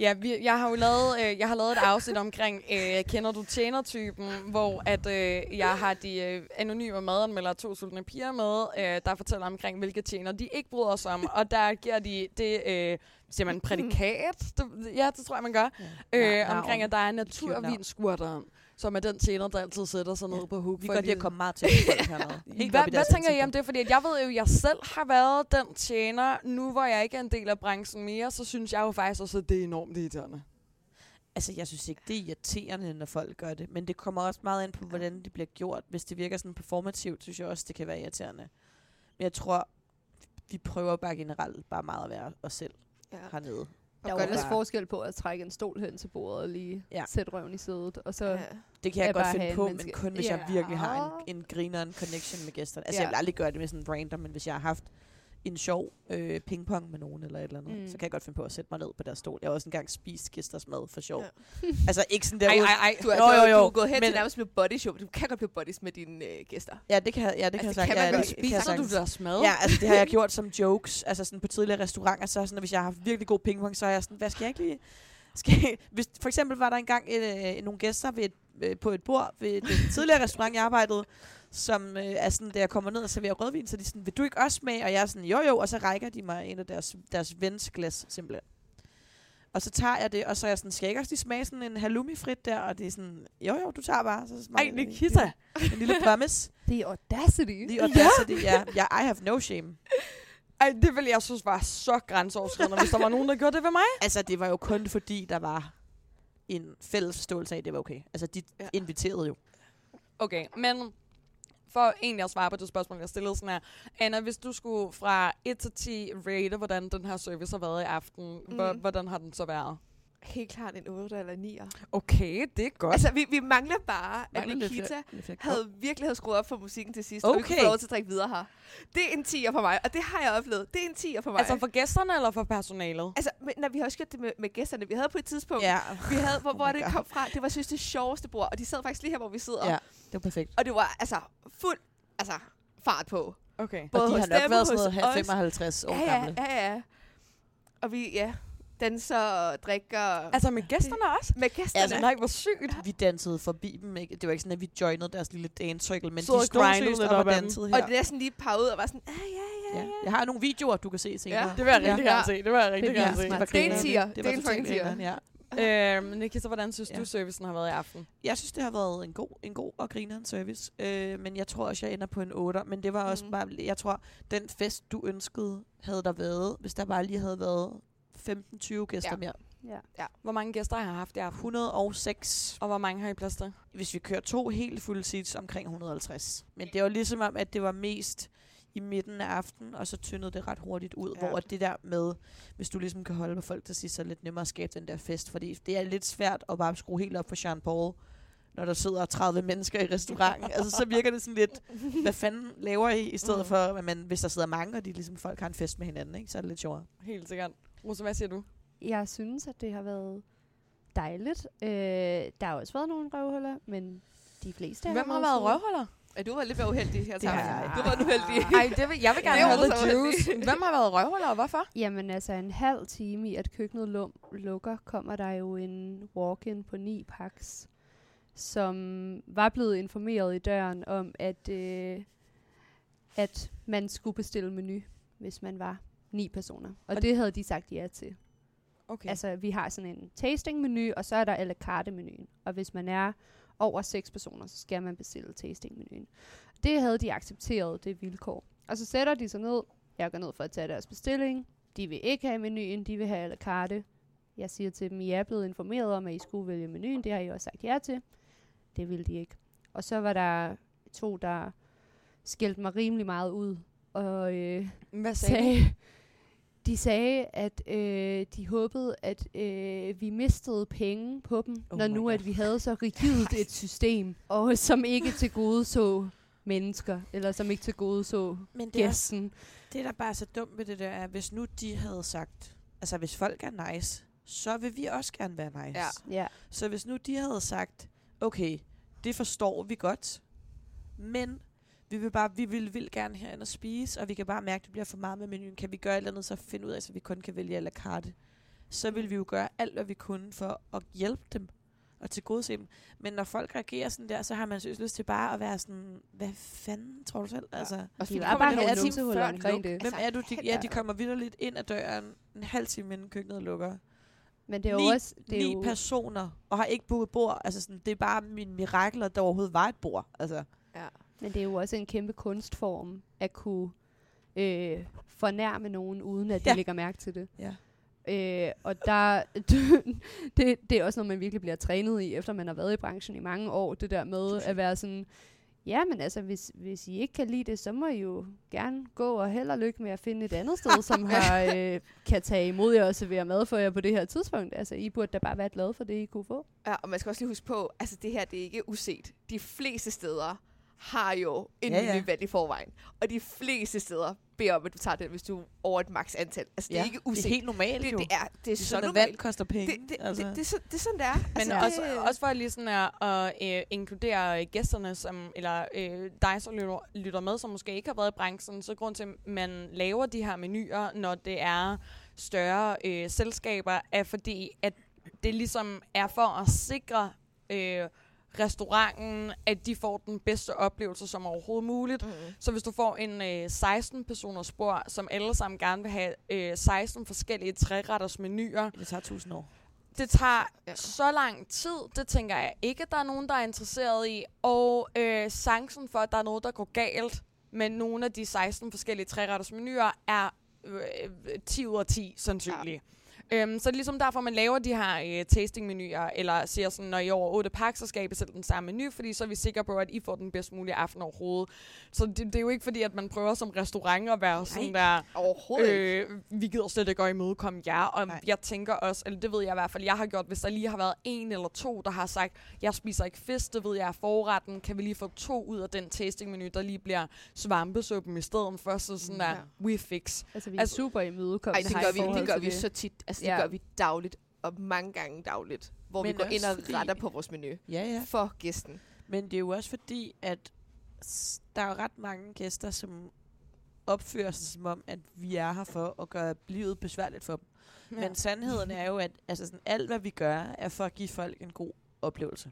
[SPEAKER 3] Ja, vi, jeg har jo lavet, øh, jeg har lavet et afsnit omkring, øh, kender du tjenertypen, hvor at øh, jeg har de øh, anonyme madanmeldere, to sultne piger med, øh, der fortæller omkring, hvilke tjener de ikke bryder sig om, og der giver de det, øh, siger man prædikat? Det, ja, det tror jeg, man gør.
[SPEAKER 4] Ja.
[SPEAKER 3] Øh,
[SPEAKER 4] Navn.
[SPEAKER 3] omkring, at der er naturvinsquatteren, som er den tjener, der altid sætter sig
[SPEAKER 4] Ja.
[SPEAKER 3] ned på hook.
[SPEAKER 4] Vi kan godt
[SPEAKER 3] at
[SPEAKER 4] komme meget til folk hernede.
[SPEAKER 3] Hvad, hvad tænker I om det? Fordi at jeg ved jo, at jeg selv har været den tjener. Nu hvor jeg ikke er en del af branchen mere, så synes jeg jo faktisk også, at det er enormt irriterende.
[SPEAKER 4] Altså, jeg synes ikke, det er irriterende, når folk gør det. Men det kommer også meget ind på, hvordan det bliver gjort. Hvis det virker sådan performativt, synes jeg også, det kan være irriterende. Men jeg tror, vi prøver bare generelt bare meget at være os selv
[SPEAKER 2] Ja.
[SPEAKER 4] hernede.
[SPEAKER 5] Der er
[SPEAKER 2] gør
[SPEAKER 5] jo
[SPEAKER 2] det
[SPEAKER 5] også
[SPEAKER 4] bare-
[SPEAKER 5] forskel på at trække en stol hen til bordet og lige
[SPEAKER 4] Ja.
[SPEAKER 5] ja. sætte røven i sædet. Og så,
[SPEAKER 2] Ja.
[SPEAKER 5] ja.
[SPEAKER 4] Det kan jeg
[SPEAKER 5] Ja,
[SPEAKER 4] godt finde på, men kun hvis jeg virkelig har
[SPEAKER 5] Ja.
[SPEAKER 4] en, en grineren connection med gæsterne. Altså,
[SPEAKER 5] Ja.
[SPEAKER 4] jeg vil aldrig gøre det med sådan en random, men hvis jeg har haft en sjov øh, pingpong med nogen eller et eller andet, mm. Så kan jeg godt finde på at sætte mig ned på deres stol. Jeg har også engang spist gæsters mad for sjov.
[SPEAKER 2] Ja.
[SPEAKER 4] Ja. (laughs) altså ikke sådan der
[SPEAKER 3] Ej, ej, ej.
[SPEAKER 2] Du er,
[SPEAKER 4] Jo, jo, jo,
[SPEAKER 2] du er gået hen
[SPEAKER 4] men-
[SPEAKER 2] til nærmest med body show. Du kan godt blive buddies med dine øh, gæster.
[SPEAKER 4] Ja, det kan, ja, det kan
[SPEAKER 2] Altså,
[SPEAKER 4] jeg sagt.
[SPEAKER 2] kan
[SPEAKER 4] ja,
[SPEAKER 2] man
[SPEAKER 4] det,
[SPEAKER 2] godt.
[SPEAKER 4] det kan
[SPEAKER 3] du deres mad?
[SPEAKER 4] Ja, altså det har jeg (laughs) gjort som jokes. Altså sådan på tidligere restauranter, så sådan, at hvis jeg har haft virkelig god pingpong, så er jeg sådan, hvad skal jeg ikke lige... Skal hvis, for eksempel var der engang et, øh, nogle gæster ved et, øh, på et bord ved den tidligere restaurant, jeg arbejdede, som øh, er sådan, da jeg kommer ned og serverer rødvin, så er de sådan, vil du ikke også med? Og jeg er sådan, jo jo, og så rækker de mig en af deres, deres vens glas, simpelthen. Og så tager jeg det, og så er jeg sådan, skal jeg ikke også lige smage sådan en halloumi frit der? Og det er sådan, jo jo, du tager bare. Så smager
[SPEAKER 3] Ej, Nikita.
[SPEAKER 4] En, en lille promise.
[SPEAKER 5] Det er audacity.
[SPEAKER 4] Lige audacity, ja. ja. I have no shame.
[SPEAKER 3] Ej, det ville jeg synes var så grænseoverskridende, hvis der var nogen, der gjorde det ved mig.
[SPEAKER 4] Altså, det var jo kun fordi, der var en fælles forståelse af, at det var okay. Altså, de
[SPEAKER 2] Ja.
[SPEAKER 4] inviterede jo.
[SPEAKER 3] Okay, men for egentlig at svare på det spørgsmål, jeg stillede sådan her. Anna, hvis du skulle fra 1 til 10 rate, hvordan den her service har været i aften. Mm. hvordan har den så været?
[SPEAKER 2] Helt klart en 8 eller 9.
[SPEAKER 3] Okay, det er godt.
[SPEAKER 2] Altså, vi, vi mangler bare, at
[SPEAKER 4] Mangler lidt
[SPEAKER 2] Nikita
[SPEAKER 4] flere- lidt flere
[SPEAKER 2] havde virkelig havde skruet op for musikken til sidst, og vi kunne
[SPEAKER 4] Okay.
[SPEAKER 2] få lov til at drikke videre her. Det er en 10'er for mig, og det har jeg oplevet. Det er en 10'er for mig.
[SPEAKER 3] altså for gæsterne eller for personalet?
[SPEAKER 2] altså men, når vi har også gjort det med, med gæsterne. Vi havde på et tidspunkt,
[SPEAKER 4] Ja,
[SPEAKER 2] vi havde, hvor, (laughs)
[SPEAKER 4] Oh
[SPEAKER 2] hvor det
[SPEAKER 4] God.
[SPEAKER 2] kom fra. Det var, synes det sjoveste bord, og de sad faktisk lige her, hvor vi sidder.
[SPEAKER 4] ja, det var perfekt.
[SPEAKER 2] Og det var altså fuld altså, fart på.
[SPEAKER 3] Okay.
[SPEAKER 2] Både
[SPEAKER 4] og de har nok
[SPEAKER 2] dem,
[SPEAKER 4] været sådan noget
[SPEAKER 2] os.
[SPEAKER 4] 55 år
[SPEAKER 2] ja, ja,
[SPEAKER 4] gamle.
[SPEAKER 2] ja, ja. Og vi, ja, danser og drikker.
[SPEAKER 3] Altså med gæsterne også?
[SPEAKER 2] med gæsterne.
[SPEAKER 4] Altså,
[SPEAKER 3] Nej, hvor sygt.
[SPEAKER 4] Vi dansede forbi dem, ikke? Det var ikke sådan, at vi joinede deres lille dance circle, men
[SPEAKER 3] og
[SPEAKER 4] de stod
[SPEAKER 3] grindede
[SPEAKER 4] seriøst
[SPEAKER 3] lidt
[SPEAKER 4] op
[SPEAKER 3] op
[SPEAKER 4] og dansede her.
[SPEAKER 2] og det er sådan lige par ud og var sådan, ah, ja, ja,
[SPEAKER 4] ja.
[SPEAKER 2] ja.
[SPEAKER 4] Jeg har nogle videoer, du kan se senere.
[SPEAKER 2] Ja.
[SPEAKER 3] Det vil jeg rigtig
[SPEAKER 2] Ja.
[SPEAKER 3] gerne se. Det vil jeg rigtig gerne se.
[SPEAKER 5] smart.
[SPEAKER 4] var
[SPEAKER 2] Det er en tier.
[SPEAKER 4] Det
[SPEAKER 2] Det
[SPEAKER 4] var
[SPEAKER 2] er en fucking tier.
[SPEAKER 4] ja.
[SPEAKER 3] Øhm, Nikita, hvordan synes
[SPEAKER 4] Ja.
[SPEAKER 3] du, servicen har været i aften?
[SPEAKER 4] Jeg synes, det har været en god, en god og grineren service. Øh, men jeg tror også, jeg ender på en 8. Men det var også
[SPEAKER 2] Mhm.
[SPEAKER 4] bare... Jeg tror, den fest, du ønskede, havde der været, hvis der bare lige havde været 15-20 gæster
[SPEAKER 2] Ja.
[SPEAKER 4] mere.
[SPEAKER 5] Ja.
[SPEAKER 3] Hvor mange gæster har I haft i aften?
[SPEAKER 4] 106.
[SPEAKER 3] Og hvor mange har I plads til?
[SPEAKER 4] Hvis vi kører to helt fulde seats, omkring 150. Men det var ligesom om, at det var mest i midten af aftenen, og så tyndede det ret hurtigt ud.
[SPEAKER 2] Ja.
[SPEAKER 4] Ja. Hvor det der med, hvis du ligesom kan holde på folk til sidst, så er det lidt nemmere at skabe den der fest. Fordi det er lidt svært at bare skrue helt op for Jean Paul, når der sidder 30 mennesker i restauranten. (laughs) altså, så virker det sådan lidt, hvad fanden laver I, i stedet
[SPEAKER 2] Mm.
[SPEAKER 4] for, at man, hvis der sidder mange, og de ligesom folk har en fest med hinanden, ikke, så er det lidt sjovere.
[SPEAKER 3] Helt sikkert. Rosa, hvad siger du?
[SPEAKER 5] Jeg synes, at det har været dejligt. Øh, der har også været nogle røvhuller, men de fleste
[SPEAKER 3] Hvem har været røvholder?
[SPEAKER 2] Ja, du var lidt mere uheldig her,
[SPEAKER 4] har
[SPEAKER 2] Tara.
[SPEAKER 4] jeg.
[SPEAKER 2] Du var den uheldige. (laughs)
[SPEAKER 3] Ej, det vil, jeg vil (laughs) gerne
[SPEAKER 2] er
[SPEAKER 3] have the
[SPEAKER 2] uheldigt.
[SPEAKER 3] juice. (laughs) Hvem har været røvholder, og hvorfor?
[SPEAKER 5] Jamen altså en halv time i, at køkkenet lum, lukker, kommer der jo en walk-in på 9 pax, som var blevet informeret i døren om, at, øh, at man skulle bestille menu, hvis man var ni personer. Og,
[SPEAKER 3] Og-
[SPEAKER 5] det havde de sagt ja til.
[SPEAKER 3] Okay.
[SPEAKER 5] Altså, vi har sådan en tasting-menu, og så er der à la carte-menuen. Og hvis man er over seks personer, så skal man bestille tasting-menuen. Det havde de accepteret, det vilkår. Og så sætter de sig ned. Jeg går ned for at tage deres bestilling. De vil ikke have menuen, de vil have à la carte. Jeg siger til dem, I er blevet informeret om, at I skulle vælge menuen. Det har I også sagt ja til. Det ville de ikke. Og så var der to, der skældte mig rimelig meget ud. Og øh,
[SPEAKER 3] Hvad sagde de?
[SPEAKER 5] sagde, de sagde, at øh, de håbede, at øh, vi mistede penge på dem,
[SPEAKER 4] Oh
[SPEAKER 5] når nu
[SPEAKER 4] God.
[SPEAKER 5] at vi havde så rigidt et system, og som ikke til gode så mennesker, eller som ikke til gode så
[SPEAKER 4] Men det er,
[SPEAKER 5] gæsten.
[SPEAKER 4] det, der bare er så dumt ved det der, er, hvis nu de havde sagt, altså hvis folk er nice, så vil vi også gerne være nice.
[SPEAKER 2] Ja.
[SPEAKER 5] Ja.
[SPEAKER 4] Så hvis nu de havde sagt, okay, det forstår vi godt, men vi vil bare, vi vil, vil gerne herinde og spise, og vi kan bare mærke, at det bliver for meget med menuen. Kan vi gøre et eller andet, så finde ud af, så vi kun kan vælge à la carte? Så vil vi jo gøre alt, hvad vi kunne for at hjælpe dem og tilgodese dem. Men når folk reagerer sådan der, så har man seriøst lyst til bare at være sådan, hvad fanden tror du selv? Altså,
[SPEAKER 2] Og
[SPEAKER 5] De var bare
[SPEAKER 4] nogle
[SPEAKER 2] over
[SPEAKER 5] numsehuller
[SPEAKER 2] før
[SPEAKER 5] omkring det.
[SPEAKER 4] hvem
[SPEAKER 2] Altså,
[SPEAKER 4] er du? De,
[SPEAKER 2] helt
[SPEAKER 4] ja, de kommer vidderligt ind ad døren en halv time inden køkkenet lukker.
[SPEAKER 5] Men det er jo
[SPEAKER 4] ni,
[SPEAKER 5] også... Det er
[SPEAKER 4] ni
[SPEAKER 5] jo,
[SPEAKER 4] personer, og har ikke booket bord. Altså sådan, det er bare min mirakel, at der overhovedet var et bord. Altså,
[SPEAKER 2] Ja.
[SPEAKER 5] Men det er jo også en kæmpe kunstform at kunne øh, fornærme nogen, uden at de
[SPEAKER 4] Ja.
[SPEAKER 5] lægger mærke til det.
[SPEAKER 4] ja.
[SPEAKER 5] Øh, og der, (laughs) det, det er også noget, man virkelig bliver trænet i, efter man har været i branchen i mange år. Det der med at være sådan, ja, men altså, hvis, hvis I ikke kan lide det, så må I jo gerne gå og held og lykke med at finde et andet sted, som (laughs) har, øh, kan tage imod jer og servere mad for jer på det her tidspunkt. Altså, I burde da bare være glade for det, I kunne få.
[SPEAKER 2] Ja, og man skal også lige huske på, altså det her, det er ikke uset. De fleste steder har jo en
[SPEAKER 4] Ja,
[SPEAKER 2] ja, valg i forvejen. Og de fleste steder beder om, at du tager den, hvis du er over et maks antal. Altså det er ikke uset.
[SPEAKER 4] det er helt normalt
[SPEAKER 2] det,
[SPEAKER 4] jo.
[SPEAKER 2] det, er, det er
[SPEAKER 4] det er
[SPEAKER 2] så
[SPEAKER 4] sådan, at
[SPEAKER 2] normalt.
[SPEAKER 4] vand koster penge.
[SPEAKER 2] Det, det,
[SPEAKER 4] altså.
[SPEAKER 2] det, det, er så- det er sådan, det er.
[SPEAKER 3] Men
[SPEAKER 2] altså,
[SPEAKER 3] også,
[SPEAKER 2] det,
[SPEAKER 3] også for lige sådan at, at øh, inkludere øh, gæsterne, som, eller øh, dig, som lytter, lytter med, som måske ikke har været i branchen, så grund til, at man laver de her menuer, når det er større øh, selskaber, er fordi, at det ligesom er for at sikre øh, restauranten, at de får den bedste oplevelse som overhovedet muligt.
[SPEAKER 2] Mm.
[SPEAKER 3] Så hvis du får en øh, 16 personers bord, som alle sammen gerne vil have øh, 16 forskellige træretters menuer,
[SPEAKER 4] Det tager 1000 år.
[SPEAKER 3] det tager ja. Så lang tid, det tænker jeg ikke, at der er nogen, der er interesseret i. Og øh, chancen for, at der er noget, der går galt med nogle af de 16 forskellige træretters menuer, er øh, 10 ud af 10 sandsynligt. Ja. Øhm, så det er ligesom derfor, man laver de her øh, tastingmenuer, eller siger sådan, når I er over 8 pakker, så skal I bestille den samme menu, fordi så er vi sikre på, at I får den bedst mulige aften overhovedet. Så det, det er jo ikke fordi, at man prøver som restaurant at være sådan der,
[SPEAKER 2] Overhovedet.
[SPEAKER 3] Øh, vi gider slet ikke at imødekomme jer, og
[SPEAKER 4] Nej.
[SPEAKER 3] Nej. jeg tænker også, eller det ved jeg i hvert fald, jeg har gjort, hvis der lige har været en eller to, der har sagt, jeg spiser ikke fisk, det ved jeg er forretten, kan vi lige få to ud af den tastingmenu, der lige bliver svampesuppen i stedet for, så sådan der,
[SPEAKER 2] Ja.
[SPEAKER 3] we fix.
[SPEAKER 5] Altså, vi er
[SPEAKER 3] Altså-
[SPEAKER 5] super imødekommende
[SPEAKER 2] Ej, det gør
[SPEAKER 5] i
[SPEAKER 2] vi, det gør vi så tit. Altså, det
[SPEAKER 5] Ja.
[SPEAKER 2] gør vi dagligt, og mange gange dagligt. Hvor
[SPEAKER 4] Men
[SPEAKER 2] vi går ind og
[SPEAKER 4] fordi-
[SPEAKER 2] retter på vores menu.
[SPEAKER 4] Ja, ja.
[SPEAKER 2] For gæsten.
[SPEAKER 4] Men det er jo også fordi, at der er ret mange gæster, som opfører sig som om, at vi er her for at gøre livet besværligt for dem. Ja. Men sandheden er jo, at altså sådan, alt, hvad vi gør, er for at give folk en god oplevelse.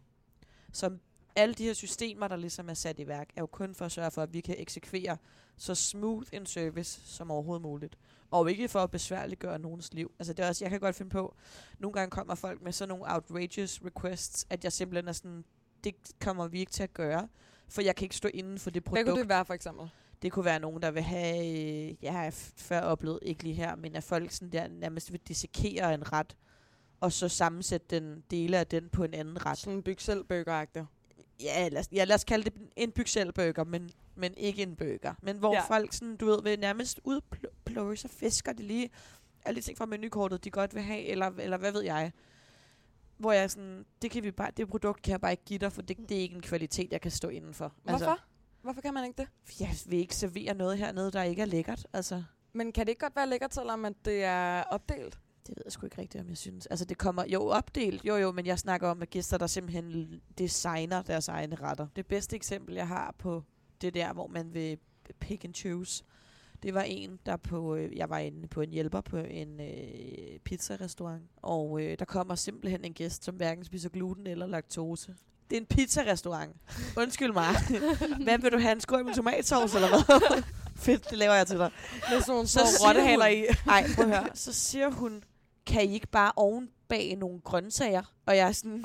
[SPEAKER 4] Så alle de her systemer, der ligesom er sat i værk, er jo kun for at sørge for, at vi kan eksekvere så smooth en service som overhovedet muligt. Og ikke for at besværliggøre nogens liv. Altså det er også, jeg kan godt finde på, nogle gange kommer folk med sådan nogle outrageous requests, at jeg simpelthen er sådan, det kommer vi ikke til at gøre, for jeg kan ikke stå inden for det
[SPEAKER 3] Hvad
[SPEAKER 4] produkt.
[SPEAKER 3] kunne det være, for eksempel?
[SPEAKER 4] Det kunne være nogen, der vil have, øh, jeg har før oplevet, ikke lige her, men at folk sådan der nærmest vil dissekere en ret, og så sammensætte den dele af den på en anden ret.
[SPEAKER 3] Sådan en byg selv
[SPEAKER 4] Ja, lad os, ja, lad os kalde det en bygselburger, men, men ikke en burger. Men hvor ja. Folk sådan, du ved, vil nærmest udpløje, så fisker de lige alle de ting fra menukortet, de godt vil have, eller, eller hvad ved jeg. Hvor jeg sådan, det, kan vi bare, det produkt kan jeg bare ikke give dig, for det, det er ikke en kvalitet, jeg kan stå indenfor.
[SPEAKER 3] Hvorfor? Altså, Hvorfor kan man ikke det?
[SPEAKER 4] jeg vil ikke servere noget hernede, der ikke er lækkert. Altså,
[SPEAKER 3] Men kan det ikke godt være lækkert, selvom at det er opdelt?
[SPEAKER 4] Det ved jeg sgu ikke rigtigt, om jeg synes. Altså, det kommer jo opdelt, jo jo, men jeg snakker om at gæster, der simpelthen designer deres egne retter. Det bedste eksempel, jeg har på det der, hvor man vil pick and choose, det var en, der på, øh, jeg var inde på en hjælper på en øh, pizzarestaurant, og øh, der kommer simpelthen en gæst, som hverken spiser gluten eller laktose. Det er en pizzarestaurant. Undskyld mig. (laughs) hvad vil du have? En skål med tomatsauce eller hvad? (laughs) Fedt, det laver jeg til dig.
[SPEAKER 3] Med sådan nogle
[SPEAKER 4] Så siger
[SPEAKER 3] rottehaler i.
[SPEAKER 4] Nej, prøv at høre. (laughs) Så siger hun, kan I ikke bare oven bag nogle grøntsager? Og jeg er sådan,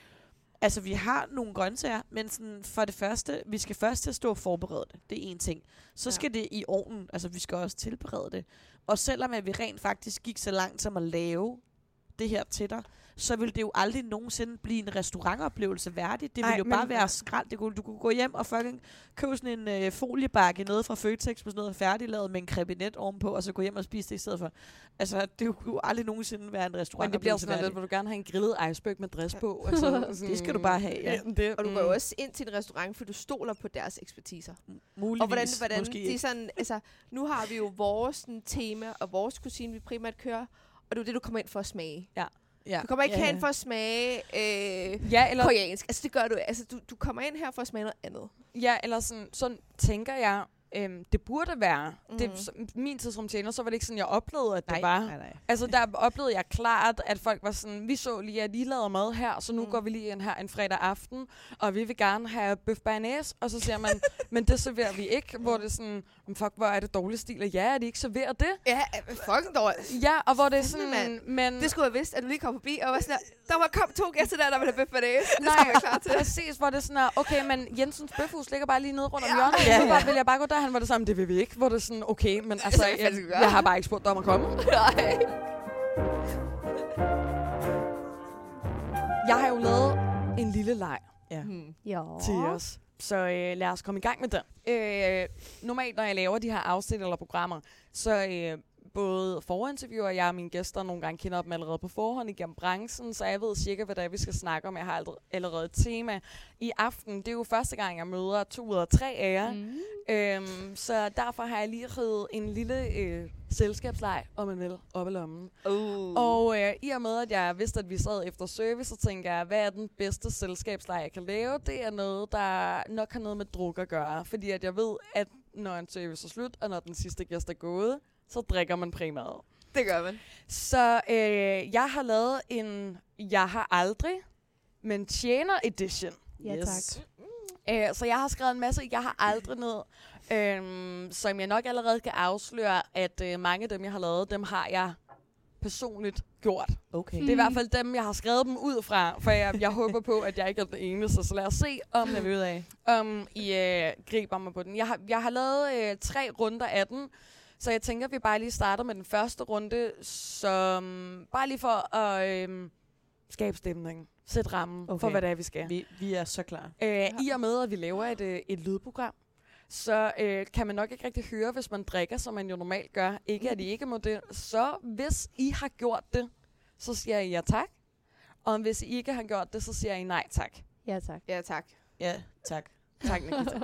[SPEAKER 4] (laughs) altså vi har nogle grøntsager, men sådan, for det første, vi skal først til at stå det. Det er en ting. Så
[SPEAKER 2] Ja.
[SPEAKER 4] skal det i ovnen, altså vi skal også tilberede det. Og selvom at vi rent faktisk gik så langt som at lave det her til dig, så vil det jo aldrig nogensinde blive en restaurantoplevelse værdigt. Det vil
[SPEAKER 3] Ej,
[SPEAKER 4] jo
[SPEAKER 3] men-
[SPEAKER 4] bare være skrald. Det kunne, du kunne gå hjem og fucking købe sådan en øh, foliebakke nede fra Føtex med sådan noget færdiglavet med en krebinet ovenpå, og så gå hjem og spise det i stedet for. Altså, det kunne jo aldrig nogensinde være en restaurant.
[SPEAKER 3] Men det bliver sådan lidt, hvor du gerne have en grillet iceberg med dress på. Altså, sådan, (laughs)
[SPEAKER 4] Det skal du bare have, ja.
[SPEAKER 3] det,
[SPEAKER 2] Og du går jo også ind til en restaurant, for du stoler på deres ekspertiser.
[SPEAKER 4] Muligvis,
[SPEAKER 2] Og hvordan, hvordan
[SPEAKER 4] måske
[SPEAKER 2] de er sådan, altså, nu har vi jo vores sådan, tema og vores kusin, vi primært kører, og det er jo det, du kommer ind for at smage.
[SPEAKER 4] Ja.
[SPEAKER 2] Du kommer ikke
[SPEAKER 4] ja,
[SPEAKER 2] ja. hen for at smage øh,
[SPEAKER 3] Ja, eller,
[SPEAKER 2] koreansk. Altså, det gør du. Altså, du, du kommer ind her for at smage noget andet.
[SPEAKER 3] ja, eller sådan, sådan tænker jeg, øhm, det burde være. Mm. Det, min tid som tjener, så var det ikke sådan, jeg oplevede, at det
[SPEAKER 4] Nej,
[SPEAKER 3] var.
[SPEAKER 4] nej, nej.
[SPEAKER 3] Altså, der oplevede jeg klart, at folk var sådan, vi så lige, at I lavede mad her, så nu
[SPEAKER 2] Mm.
[SPEAKER 3] går vi lige ind her en fredag aften, og vi vil gerne have bøf banæs, og så siger man, (laughs) men det serverer vi ikke, hvor det er sådan, "Men fuck, hvor er det dårlig stil, og ja, er de ikke serverer det?
[SPEAKER 2] Ja, øh, fucking dårligt.
[SPEAKER 3] Ja, og hvor det er sådan, men...
[SPEAKER 2] Det skulle jeg vidst, at du lige kom forbi, og var sådan, der var kom to gæster der, der ville have bøf det. Det
[SPEAKER 3] Nej,
[SPEAKER 2] jeg klar til.
[SPEAKER 3] præcis, hvor det er sådan, okay, men Jensens Bøfhus ligger bare lige nede rundt om hjørnet.
[SPEAKER 4] Ja,
[SPEAKER 3] Ja,
[SPEAKER 4] ja.
[SPEAKER 3] vil jeg bare gå derhen, hvor det sådan, det vil vi ikke. Hvor det er sådan, okay, men (laughs) altså, jeg, jeg, har bare ikke spurgt dig om at komme. (laughs)
[SPEAKER 2] Nej. (laughs)
[SPEAKER 3] Jeg har jo lavet en lille leg
[SPEAKER 4] Ja.
[SPEAKER 2] Hmm.
[SPEAKER 5] Jo.
[SPEAKER 3] til os. Så øh, lad os komme i gang med den. Øh, normalt, når jeg laver de her afsnit eller programmer, så øh, både forinterviewer jeg og mine gæster nogle gange kender dem allerede på forhånd igennem branchen, så jeg ved cirka, hvad det er, vi skal snakke om. Jeg har allerede et tema. I aften, det er jo første gang, jeg møder to ud af tre af jer.
[SPEAKER 5] Mm.
[SPEAKER 3] Øhm, så derfor har jeg lige reddet en lille øh, selskabsleg, om man vil, op i lommen.
[SPEAKER 2] Uh.
[SPEAKER 3] Og øh, i og med, at jeg vidste, at vi sad efter service, så tænker jeg, hvad er den bedste selskabsleg, jeg kan lave? Det er noget, der nok har noget med druk at gøre. Fordi at jeg ved, at når en service er slut, og når den sidste gæst er gået, så drikker man primæret.
[SPEAKER 2] det gør man.
[SPEAKER 3] Så øh, jeg har lavet en Jeg har aldrig, men tjener edition.
[SPEAKER 5] Ja,
[SPEAKER 4] Yes.
[SPEAKER 5] tak.
[SPEAKER 3] Øh, så jeg har skrevet en masse, jeg har aldrig ned, øhm, som jeg nok allerede kan afsløre, at øh, mange af dem, jeg har lavet, dem har jeg personligt gjort.
[SPEAKER 4] Okay.
[SPEAKER 3] Det er i hvert fald dem, jeg har skrevet dem ud fra, for jeg, jeg håber på, at jeg ikke er den eneste. Så lad os se, om,
[SPEAKER 4] Det er vi ud af.
[SPEAKER 3] om I øh, griber mig på den. Jeg har, jeg har lavet øh, tre runder af den, så jeg tænker, at vi bare lige starter med den første runde, som bare lige for at øh, skabe stemning. Sæt rammen okay. for, hvad det er, vi skal.
[SPEAKER 4] Vi, vi er så klar.
[SPEAKER 3] Øh, I og med, at vi laver et, øh, et lydprogram, så øh, kan man nok ikke rigtig høre, hvis man drikker, som man jo normalt gør. Ikke at I ikke må det. Så hvis I har gjort det, så siger I ja tak. Og hvis I ikke har gjort det, så siger I nej tak.
[SPEAKER 5] Ja, tak.
[SPEAKER 2] Ja, tak.
[SPEAKER 4] Ja, tak.
[SPEAKER 3] Tak, Nikita.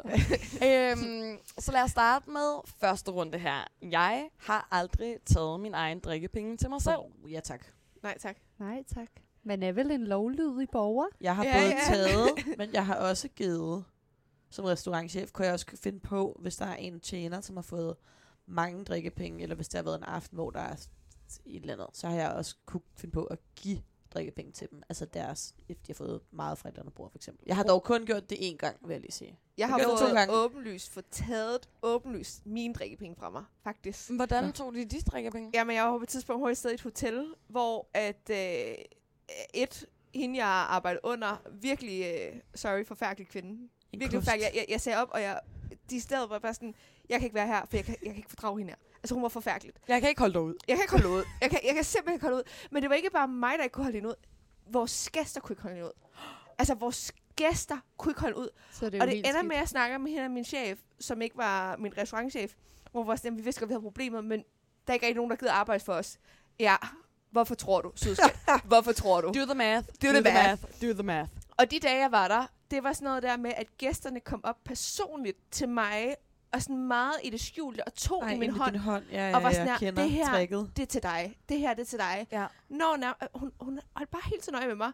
[SPEAKER 3] (laughs) øhm, så lad os starte med første runde her. Jeg har aldrig taget min egen drikkepenge til mig selv.
[SPEAKER 4] Oh, ja, tak.
[SPEAKER 2] Nej, tak.
[SPEAKER 5] Nej, tak. Man er vel en lovlydig borger?
[SPEAKER 4] Jeg har
[SPEAKER 2] Ja,
[SPEAKER 4] både
[SPEAKER 2] ja.
[SPEAKER 4] taget, (laughs) men jeg har også givet. Som restaurantchef kunne jeg også finde på, hvis der er en tjener, som har fået mange drikkepenge, eller hvis der har været en aften, hvor der er et eller andet, så har jeg også kunne finde på at give drikkepenge til dem. Altså deres, de har fået meget fra et andet bord, for eksempel. Jeg har dog kun gjort det én gang, vil jeg lige sige.
[SPEAKER 2] Jeg har
[SPEAKER 4] det to
[SPEAKER 2] fået
[SPEAKER 4] gange.
[SPEAKER 2] åbenlyst fået taget åbenlyst mine drikkepenge fra mig, faktisk.
[SPEAKER 3] Hvordan
[SPEAKER 4] Nå.
[SPEAKER 3] tog de de drikkepenge?
[SPEAKER 2] Jamen, jeg var på et tidspunkt et sted i et hotel, hvor at øh, et, hende jeg arbejdede under, virkelig, øh, sorry, forfærdelig kvinde.
[SPEAKER 4] En
[SPEAKER 2] virkelig forfærdelig. Jeg, jeg, jeg sagde op, og jeg, de steder var bare sådan, jeg kan ikke være her, for jeg kan, jeg kan ikke fordrage hende her. Altså, hun var forfærdeligt.
[SPEAKER 3] Jeg kan ikke holde dig ud.
[SPEAKER 2] Jeg kan ikke holde ud. Jeg kan, jeg kan simpelthen ikke holde ud. Men det var ikke bare mig, der ikke kunne holde hende ud. Vores gæster kunne ikke holde hende ud. Altså, vores gæster kunne ikke holde ud.
[SPEAKER 5] Så det
[SPEAKER 2] og det ender
[SPEAKER 5] skidt.
[SPEAKER 2] med, at jeg snakker med hende og min chef, som ikke var min restaurantchef, hvor var sådan, vi vidste godt, vi havde problemer, men der er ikke rigtig nogen, der gider arbejde for os. Ja, hvorfor tror du, sødskab? (laughs) hvorfor tror du?
[SPEAKER 3] Do the math.
[SPEAKER 2] Do the math.
[SPEAKER 3] Do the math.
[SPEAKER 2] Og de dage, jeg var der, det var sådan noget der med, at gæsterne kom op personligt til mig, og sådan meget i det skjulte, og tog
[SPEAKER 4] Ej,
[SPEAKER 2] i min hånd.
[SPEAKER 4] hånd. Ja, ja,
[SPEAKER 2] og var sådan her,
[SPEAKER 4] kender
[SPEAKER 2] det her-
[SPEAKER 4] tricket.
[SPEAKER 2] Det er til dig. Det her, det er til dig.
[SPEAKER 3] Ja.
[SPEAKER 2] Når nær, hun, hun holdt bare helt så nøje med mig.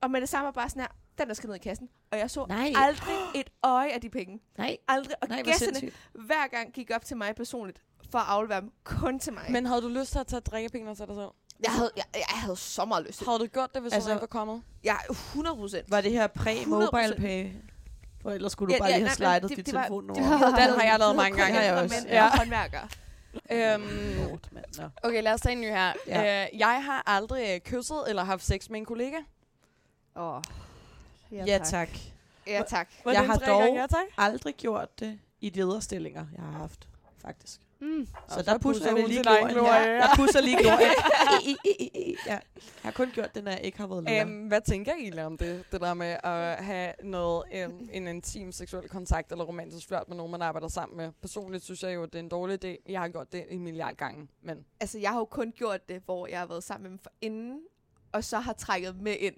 [SPEAKER 2] Og med det samme var bare sådan her, den der skal ned i kassen. Og jeg så
[SPEAKER 4] Nej.
[SPEAKER 2] aldrig et øje af de penge.
[SPEAKER 4] Nej,
[SPEAKER 2] Aldrig. Og
[SPEAKER 4] nej,
[SPEAKER 2] gæsterne
[SPEAKER 4] sindssygt.
[SPEAKER 2] hver gang gik op til mig personligt, for at aflevere dem kun til mig.
[SPEAKER 3] Men havde du lyst til at tage drikkepengene til dig selv?
[SPEAKER 2] jeg havde, jeg, jeg havde så meget lyst til det.
[SPEAKER 3] Havde du gjort det, hvis
[SPEAKER 4] Altså-
[SPEAKER 3] hun ikke var kommet?
[SPEAKER 2] Jeg er 100 procent.
[SPEAKER 4] Var det her præ-mobile
[SPEAKER 2] 100%.
[SPEAKER 4] pay? For ellers skulle du
[SPEAKER 2] Ja,
[SPEAKER 4] bare
[SPEAKER 2] ja,
[SPEAKER 4] lige have
[SPEAKER 2] men
[SPEAKER 4] slidet
[SPEAKER 2] det-
[SPEAKER 4] dit
[SPEAKER 2] det var-
[SPEAKER 4] telefonnummer.
[SPEAKER 3] Den har jeg lavet mange gange.
[SPEAKER 4] Det har jeg også.
[SPEAKER 2] Mænd
[SPEAKER 3] Ja.
[SPEAKER 2] og håndværkere.
[SPEAKER 3] Øhm, okay, lad os tage en ny her.
[SPEAKER 4] Ja.
[SPEAKER 3] Ja. Øh, jeg har aldrig øh, kysset eller haft sex med en kollega.
[SPEAKER 5] Åh. Oh.
[SPEAKER 4] Ja, tak.
[SPEAKER 2] Ja, tak.
[SPEAKER 3] Var
[SPEAKER 4] Jeg har dog-
[SPEAKER 3] gange Ja, tak.
[SPEAKER 4] Aldrig gjort det i de lederstillinger, jeg har haft, faktisk.
[SPEAKER 5] Mm.
[SPEAKER 4] Så
[SPEAKER 3] Og
[SPEAKER 4] der
[SPEAKER 3] så
[SPEAKER 4] pusser jeg lige glorien.
[SPEAKER 3] glorie,
[SPEAKER 4] Ja,
[SPEAKER 3] ja.
[SPEAKER 4] jeg pusser lige (laughs) glorien. Ja. Jeg har kun gjort det, når jeg ikke har været leder.
[SPEAKER 3] Øhm, hvad tænker I egentlig om det? Det der med at have noget, en, en intim seksuel kontakt eller romantisk flørt med nogen, man arbejder sammen med. Personligt synes jeg jo, at det er en dårlig idé. Jeg har gjort det en milliard gange, men
[SPEAKER 2] Altså, jeg har jo kun gjort det, hvor jeg har været sammen med dem for inden, og så har trækket med ind.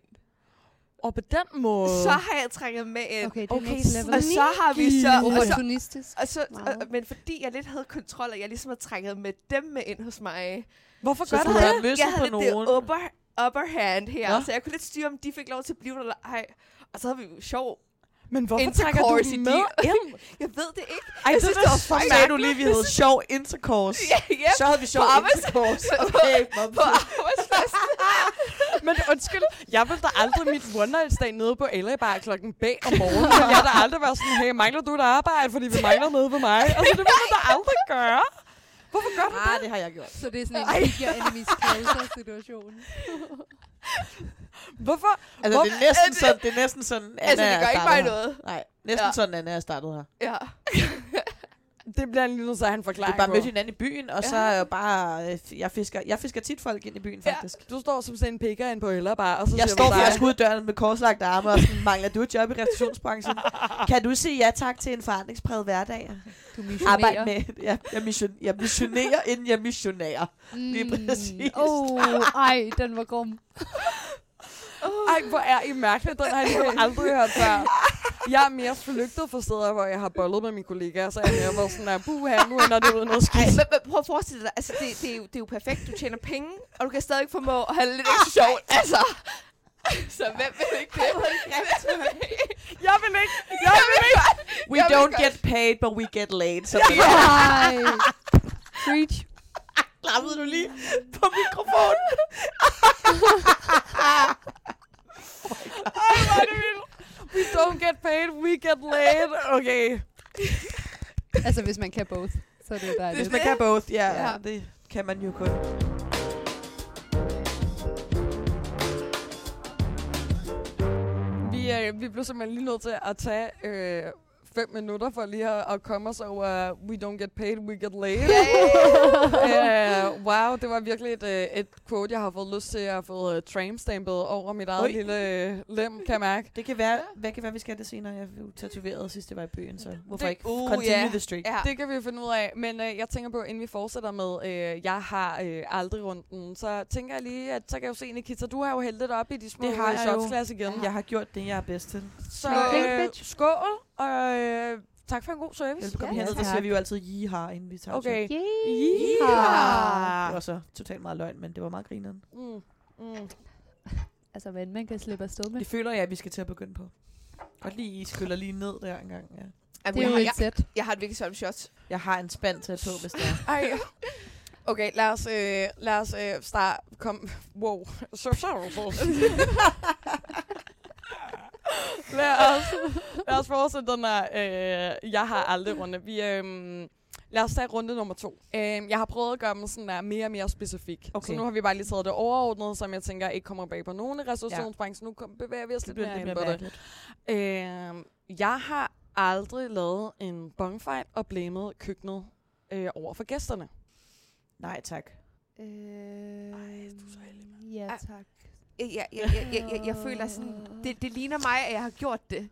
[SPEAKER 3] Og på den måde...
[SPEAKER 2] Så har jeg trækket med ind.
[SPEAKER 5] Okay, det er
[SPEAKER 3] Okay,
[SPEAKER 5] next level.
[SPEAKER 2] Og så har vi så... Og så
[SPEAKER 5] Opportunistisk.
[SPEAKER 2] og så,
[SPEAKER 5] Meget.
[SPEAKER 2] og, men fordi jeg lidt havde kontrol, og jeg ligesom har trækket med dem med ind hos mig,
[SPEAKER 3] Hvorfor
[SPEAKER 4] så
[SPEAKER 3] gør
[SPEAKER 4] du
[SPEAKER 3] det?
[SPEAKER 2] jeg
[SPEAKER 4] på
[SPEAKER 2] havde lidt
[SPEAKER 4] nogen.
[SPEAKER 2] det upper, upper hand her,
[SPEAKER 4] Nå.
[SPEAKER 2] så jeg kunne lidt styre, om de fik lov til at blive der eller ej. Og så havde vi jo sjov.
[SPEAKER 3] Men hvorfor trækker du med
[SPEAKER 2] de- (laughs)
[SPEAKER 3] ind?
[SPEAKER 2] Jeg ved det ikke.
[SPEAKER 4] Ej,
[SPEAKER 2] Jeg
[SPEAKER 4] det,
[SPEAKER 2] synes,
[SPEAKER 4] det
[SPEAKER 2] det
[SPEAKER 4] var sagde du lige, vi havde sjov intercourse.
[SPEAKER 2] Ja, ja.
[SPEAKER 4] Så havde vi sjov
[SPEAKER 2] På arbejds-
[SPEAKER 4] intercourse. (laughs) Okay,
[SPEAKER 2] På
[SPEAKER 4] mom.
[SPEAKER 2] arbejdspladsen. (laughs)
[SPEAKER 3] Men undskyld, jeg vil da aldrig mit one night stay nede på LA Bar klokken bag om morgenen. Jeg vil da aldrig være sådan, hey, mangler du et arbejde, fordi vi mangler noget på mig? Altså, det vil man da aldrig gøre. Hvorfor gør du
[SPEAKER 4] Ah, det har jeg gjort.
[SPEAKER 5] Så det er sådan en your enemies closer situation. (laughs)
[SPEAKER 3] Hvorfor?
[SPEAKER 4] Altså,
[SPEAKER 3] Hvor-
[SPEAKER 4] det er næsten sådan, det er næsten sådan, Anna
[SPEAKER 2] Altså, det gør ikke mig noget.
[SPEAKER 4] Nej, næsten
[SPEAKER 2] Ja.
[SPEAKER 4] sådan, Anna er startet her.
[SPEAKER 2] Ja. (laughs)
[SPEAKER 3] Det bliver lige til at have en
[SPEAKER 4] Vi bare mødte hinanden i byen, og så
[SPEAKER 2] Ja.
[SPEAKER 4] er jeg bare... øh, Jeg fisker, jeg fisker tit folk ind i byen,
[SPEAKER 2] Ja.
[SPEAKER 4] faktisk.
[SPEAKER 3] Du står som sådan en pikker ind på LA Bar, og så
[SPEAKER 4] Jeg står skulle ud døren med korslagte arme og sådan, mangler du et job i restaurationsbranchen? (laughs) kan du sige ja tak til en forandringspræget hverdag?
[SPEAKER 5] Du
[SPEAKER 4] Arbejde
[SPEAKER 5] missionerer.
[SPEAKER 4] med, jeg, jeg, mission, jeg missionerer, (laughs) inden jeg missionerer. Lige præcis.
[SPEAKER 5] Åh, oh, ej, den var grum.
[SPEAKER 3] Ej, hvor er I mærkeligt. Den har jeg lige aldrig hørt før. (laughs) Jeg er mere flygtet fra steder, hvor jeg har bollet med mine kollegaer, så jeg er mere sådan der, buha, nu ender det ud noget
[SPEAKER 2] Ej,
[SPEAKER 3] skidt.
[SPEAKER 2] men, men prøv at forestille dig, altså det, det, er jo, det er jo perfekt. Du tjener penge, og du kan stadig formå at have det lidt ekstra sjovt. Altså, så hvem vil ikke det?
[SPEAKER 3] Jeg vil ikke, jeg vil ikke.
[SPEAKER 4] We
[SPEAKER 2] Jeg vil
[SPEAKER 4] don't get paid, but we get laid. Så
[SPEAKER 5] Ej. Preach.
[SPEAKER 4] klappede du lige på mikrofonen. (laughs)
[SPEAKER 3] Ej, hvor er det vildt. We don't get paid, we get laid. Okay. (laughs)
[SPEAKER 5] Altså, hvis man kan both, så er det jo dejligt.
[SPEAKER 4] Hvis man kan both, ja,
[SPEAKER 2] Ja.
[SPEAKER 4] ja. det kan man jo kun.
[SPEAKER 3] Vi, øh, vi blev simpelthen lige nødt til at tage øh, fem minutter for lige at, at komme os over We don't get paid, we get laid. (laughs) uh, wow, det var virkelig et, øh, et quote, jeg har fået lyst til at have fået uh, tramstampet over mit eget
[SPEAKER 4] Oj.
[SPEAKER 3] lille øh, lem, kan jeg mærke.
[SPEAKER 4] Det kan være, hvad kan være, vi skal have det senere. Jeg blev tatoveret sidst det var i byen, så hvorfor
[SPEAKER 3] Det-
[SPEAKER 4] ikke
[SPEAKER 2] uh,
[SPEAKER 4] continue
[SPEAKER 2] ja.
[SPEAKER 4] the streak?
[SPEAKER 2] Ja.
[SPEAKER 3] Det kan vi finde ud af, men øh, jeg tænker på, inden vi fortsætter med, øh, jeg har øh, aldrig runden, så tænker jeg lige, at så kan jeg jo se, Nikita, du har jo hældt lidt op i de små
[SPEAKER 4] Det har jeg jo.
[SPEAKER 3] shotsglas igen.
[SPEAKER 4] Jeg har gjort det, jeg er bedst til.
[SPEAKER 3] Så øh, skål, og øh, tak for en god service.
[SPEAKER 4] Velbekomme
[SPEAKER 5] Ja,
[SPEAKER 4] hernede, der
[SPEAKER 5] tak.
[SPEAKER 4] siger vi jo altid jiha, inden vi tager
[SPEAKER 3] Okay.
[SPEAKER 5] Yeehaw.
[SPEAKER 4] Det var så totalt meget løgn, men det var meget grineren.
[SPEAKER 3] Mm. Mm.
[SPEAKER 5] Altså, hvad man kan slippe afsted med.
[SPEAKER 4] Det føler jeg, at vi skal til at begynde på. Godt lige, I skyller lige ned der engang. Ja.
[SPEAKER 2] Jamen,
[SPEAKER 5] Det er
[SPEAKER 2] jeg,
[SPEAKER 5] jo
[SPEAKER 2] har,
[SPEAKER 5] et
[SPEAKER 2] jeg,
[SPEAKER 5] sæt.
[SPEAKER 2] jeg har et virkelig sådan shot.
[SPEAKER 4] Jeg har en spand til på, hvis det er.
[SPEAKER 3] Ej. Okay, lad os, øh, lad os øh, starte. Kom. Wow. Så så så. lad os, lad os fortsætte den her. Øh, jeg har aldrig runde. Vi, øh, lad os tage runde nummer to. Øh, jeg har prøvet at gøre dem sådan der mere og mere specifik.
[SPEAKER 4] Okay.
[SPEAKER 3] Så nu har vi bare lige taget det overordnede, som jeg tænker ikke kommer bag på nogen i restaurationsbranchen. Nu kom, bevæger vi os
[SPEAKER 4] Det
[SPEAKER 3] lidt mere
[SPEAKER 4] lidt
[SPEAKER 3] ind på det.
[SPEAKER 4] mærkeligt.
[SPEAKER 3] Øh, jeg har aldrig lavet en bongfight og blamet køkkenet øh, over for gæsterne.
[SPEAKER 4] Nej, tak.
[SPEAKER 5] Øh, ja, tak.
[SPEAKER 2] Jeg, jeg, jeg, jeg, jeg, føler sådan, det, det ligner mig, at jeg har gjort det.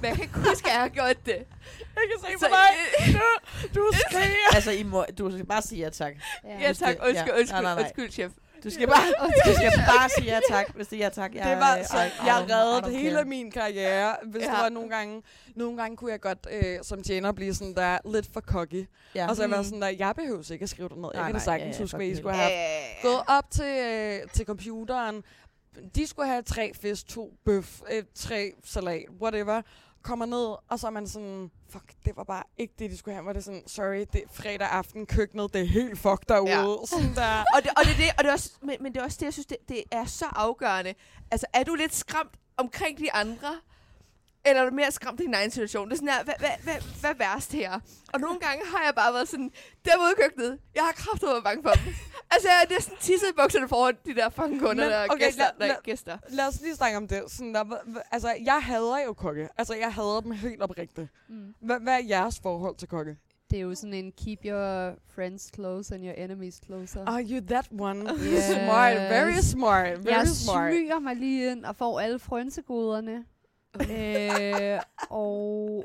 [SPEAKER 2] Men jeg kan ikke huske, at jeg har gjort det.
[SPEAKER 3] Jeg kan se på dig. Du, du (laughs) skriger.
[SPEAKER 4] altså, I må, du skal bare sige ja tak.
[SPEAKER 2] Ja,
[SPEAKER 4] skal-
[SPEAKER 2] tak. Undskyld,
[SPEAKER 4] ja.
[SPEAKER 2] undskyld,
[SPEAKER 4] Nej, nej, nej.
[SPEAKER 2] undskyld, chef.
[SPEAKER 4] Du skal bare, (laughs) du skal bare sige ja tak, hvis det er ja tak. Jeg,
[SPEAKER 3] Det var
[SPEAKER 4] øh,
[SPEAKER 3] så, jeg reddede hele min karriere. Hvis
[SPEAKER 2] Ja.
[SPEAKER 3] ja. det var nogle gange, nogle gange kunne jeg godt øh, som tjener blive sådan der lidt for cocky.
[SPEAKER 4] Ja.
[SPEAKER 3] Og så var
[SPEAKER 2] Mm.
[SPEAKER 3] sådan der, jeg behøver ikke at skrive det ned. Jeg
[SPEAKER 4] Nej,
[SPEAKER 3] kan da
[SPEAKER 4] nej,
[SPEAKER 3] sagtens
[SPEAKER 4] ja, ja,
[SPEAKER 3] huske, hvad I
[SPEAKER 4] det.
[SPEAKER 3] skulle have
[SPEAKER 2] Øh,
[SPEAKER 3] gået op til, øh, til computeren. De skulle have tre fisk, to bøf, øh, tre salat, whatever. Kommer ned, og så er man sådan, fuck, det var bare ikke det, de skulle have. Var det sådan, sorry, det er fredag aften, køkkenet, det er helt fuck derude.
[SPEAKER 2] Ja. (laughs)
[SPEAKER 3] Sådan der.
[SPEAKER 2] og, det, og, det, er det, og det er også, men, men det er også det, jeg synes, det, det er så afgørende. Altså, er du lidt skræmt omkring de andre? Eller er du mere skræmt i din egen situation? Det er sådan her, hvad, hvad, hvad, hvad er værst her? Og nogle gange har jeg bare været sådan, derude i køkkenet, jeg har kraftigt været bange for dem. (laughs) altså, jeg er næsten tisset i bukserne foran de der fucking kunder,
[SPEAKER 3] Men,
[SPEAKER 2] der
[SPEAKER 3] okay,
[SPEAKER 2] gæster,
[SPEAKER 3] lad-
[SPEAKER 2] nej,
[SPEAKER 3] lad-
[SPEAKER 2] gæster.
[SPEAKER 3] Lad os lige snakke om det. Sådan der, altså, jeg hader jo kokke. Altså, jeg hader dem helt oprigtigt.
[SPEAKER 5] Mm.
[SPEAKER 3] Hva, hvad er jeres forhold til kokke?
[SPEAKER 5] Det er jo sådan en keep your friends close and your enemies closer.
[SPEAKER 3] Are you that one?
[SPEAKER 5] Yes. (laughs)
[SPEAKER 3] Smart, very smart, very
[SPEAKER 5] jeg
[SPEAKER 3] smart.
[SPEAKER 5] smyger mig lige ind og får alle frønsegoderne. (laughs) øh, og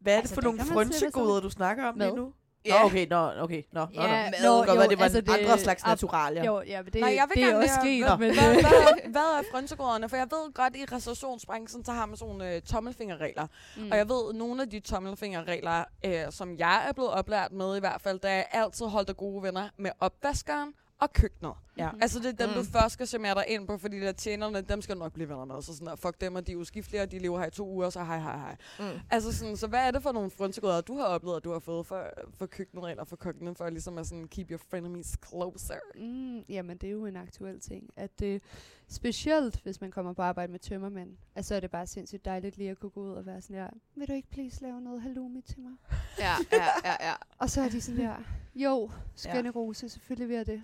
[SPEAKER 4] Hvad er det
[SPEAKER 5] Altså,
[SPEAKER 4] for nogle
[SPEAKER 5] hvad
[SPEAKER 4] frønsegoder, du snakker om
[SPEAKER 5] Mad.
[SPEAKER 4] lige nu?
[SPEAKER 2] Ja.
[SPEAKER 4] Nå, okay, nå, okay, nå, nå, nå.
[SPEAKER 5] Ja, nå,
[SPEAKER 4] Det kan godt
[SPEAKER 5] jo,
[SPEAKER 4] det var
[SPEAKER 5] altså
[SPEAKER 4] en andre slags naturalier.
[SPEAKER 5] Jo, ja, men det,
[SPEAKER 3] Nej, jeg vil
[SPEAKER 5] det er
[SPEAKER 3] gerne
[SPEAKER 5] også sket.
[SPEAKER 3] hvad,
[SPEAKER 5] Men,
[SPEAKER 3] hvad, hvad, (laughs) hvad er frønsegoderne? For jeg ved godt, i restaurationsbranchen, så har man sådan nogle øh, tommelfingerregler.
[SPEAKER 5] mm.
[SPEAKER 3] Og jeg ved, at nogle af de tommelfingerregler, øh, som jeg er blevet oplært med i hvert fald, der er altid holdt af gode venner med opvaskeren og køkkenet.
[SPEAKER 4] Ja.
[SPEAKER 3] Altså, det er dem,
[SPEAKER 2] Mm.
[SPEAKER 3] du først skal charmere dig ind på, fordi de der tjenerne, dem skal nok blive venner med. Så sådan fuck dem, og de er uskiftelige, og de lever her i to uger, så hej, hej, hej.
[SPEAKER 2] Mm.
[SPEAKER 3] Altså sådan, så hvad er det for nogle frynsegoder, du har oplevet, at du har fået for, for køkkenet, eller for køkkenet, for ligesom at sådan keep your frenemies closer?
[SPEAKER 5] Mm, jamen, det er jo en aktuel ting. At det, specielt hvis man kommer på arbejde med tømmermænd, altså så er det bare sindssygt dejligt lige at kunne gå ud og være sådan der, vil du ikke please lave noget halloumi til mig?
[SPEAKER 2] Ja, ja, ja, ja.
[SPEAKER 5] Og så er de sådan der, jo, skønne rose, selvfølgelig vil jeg det.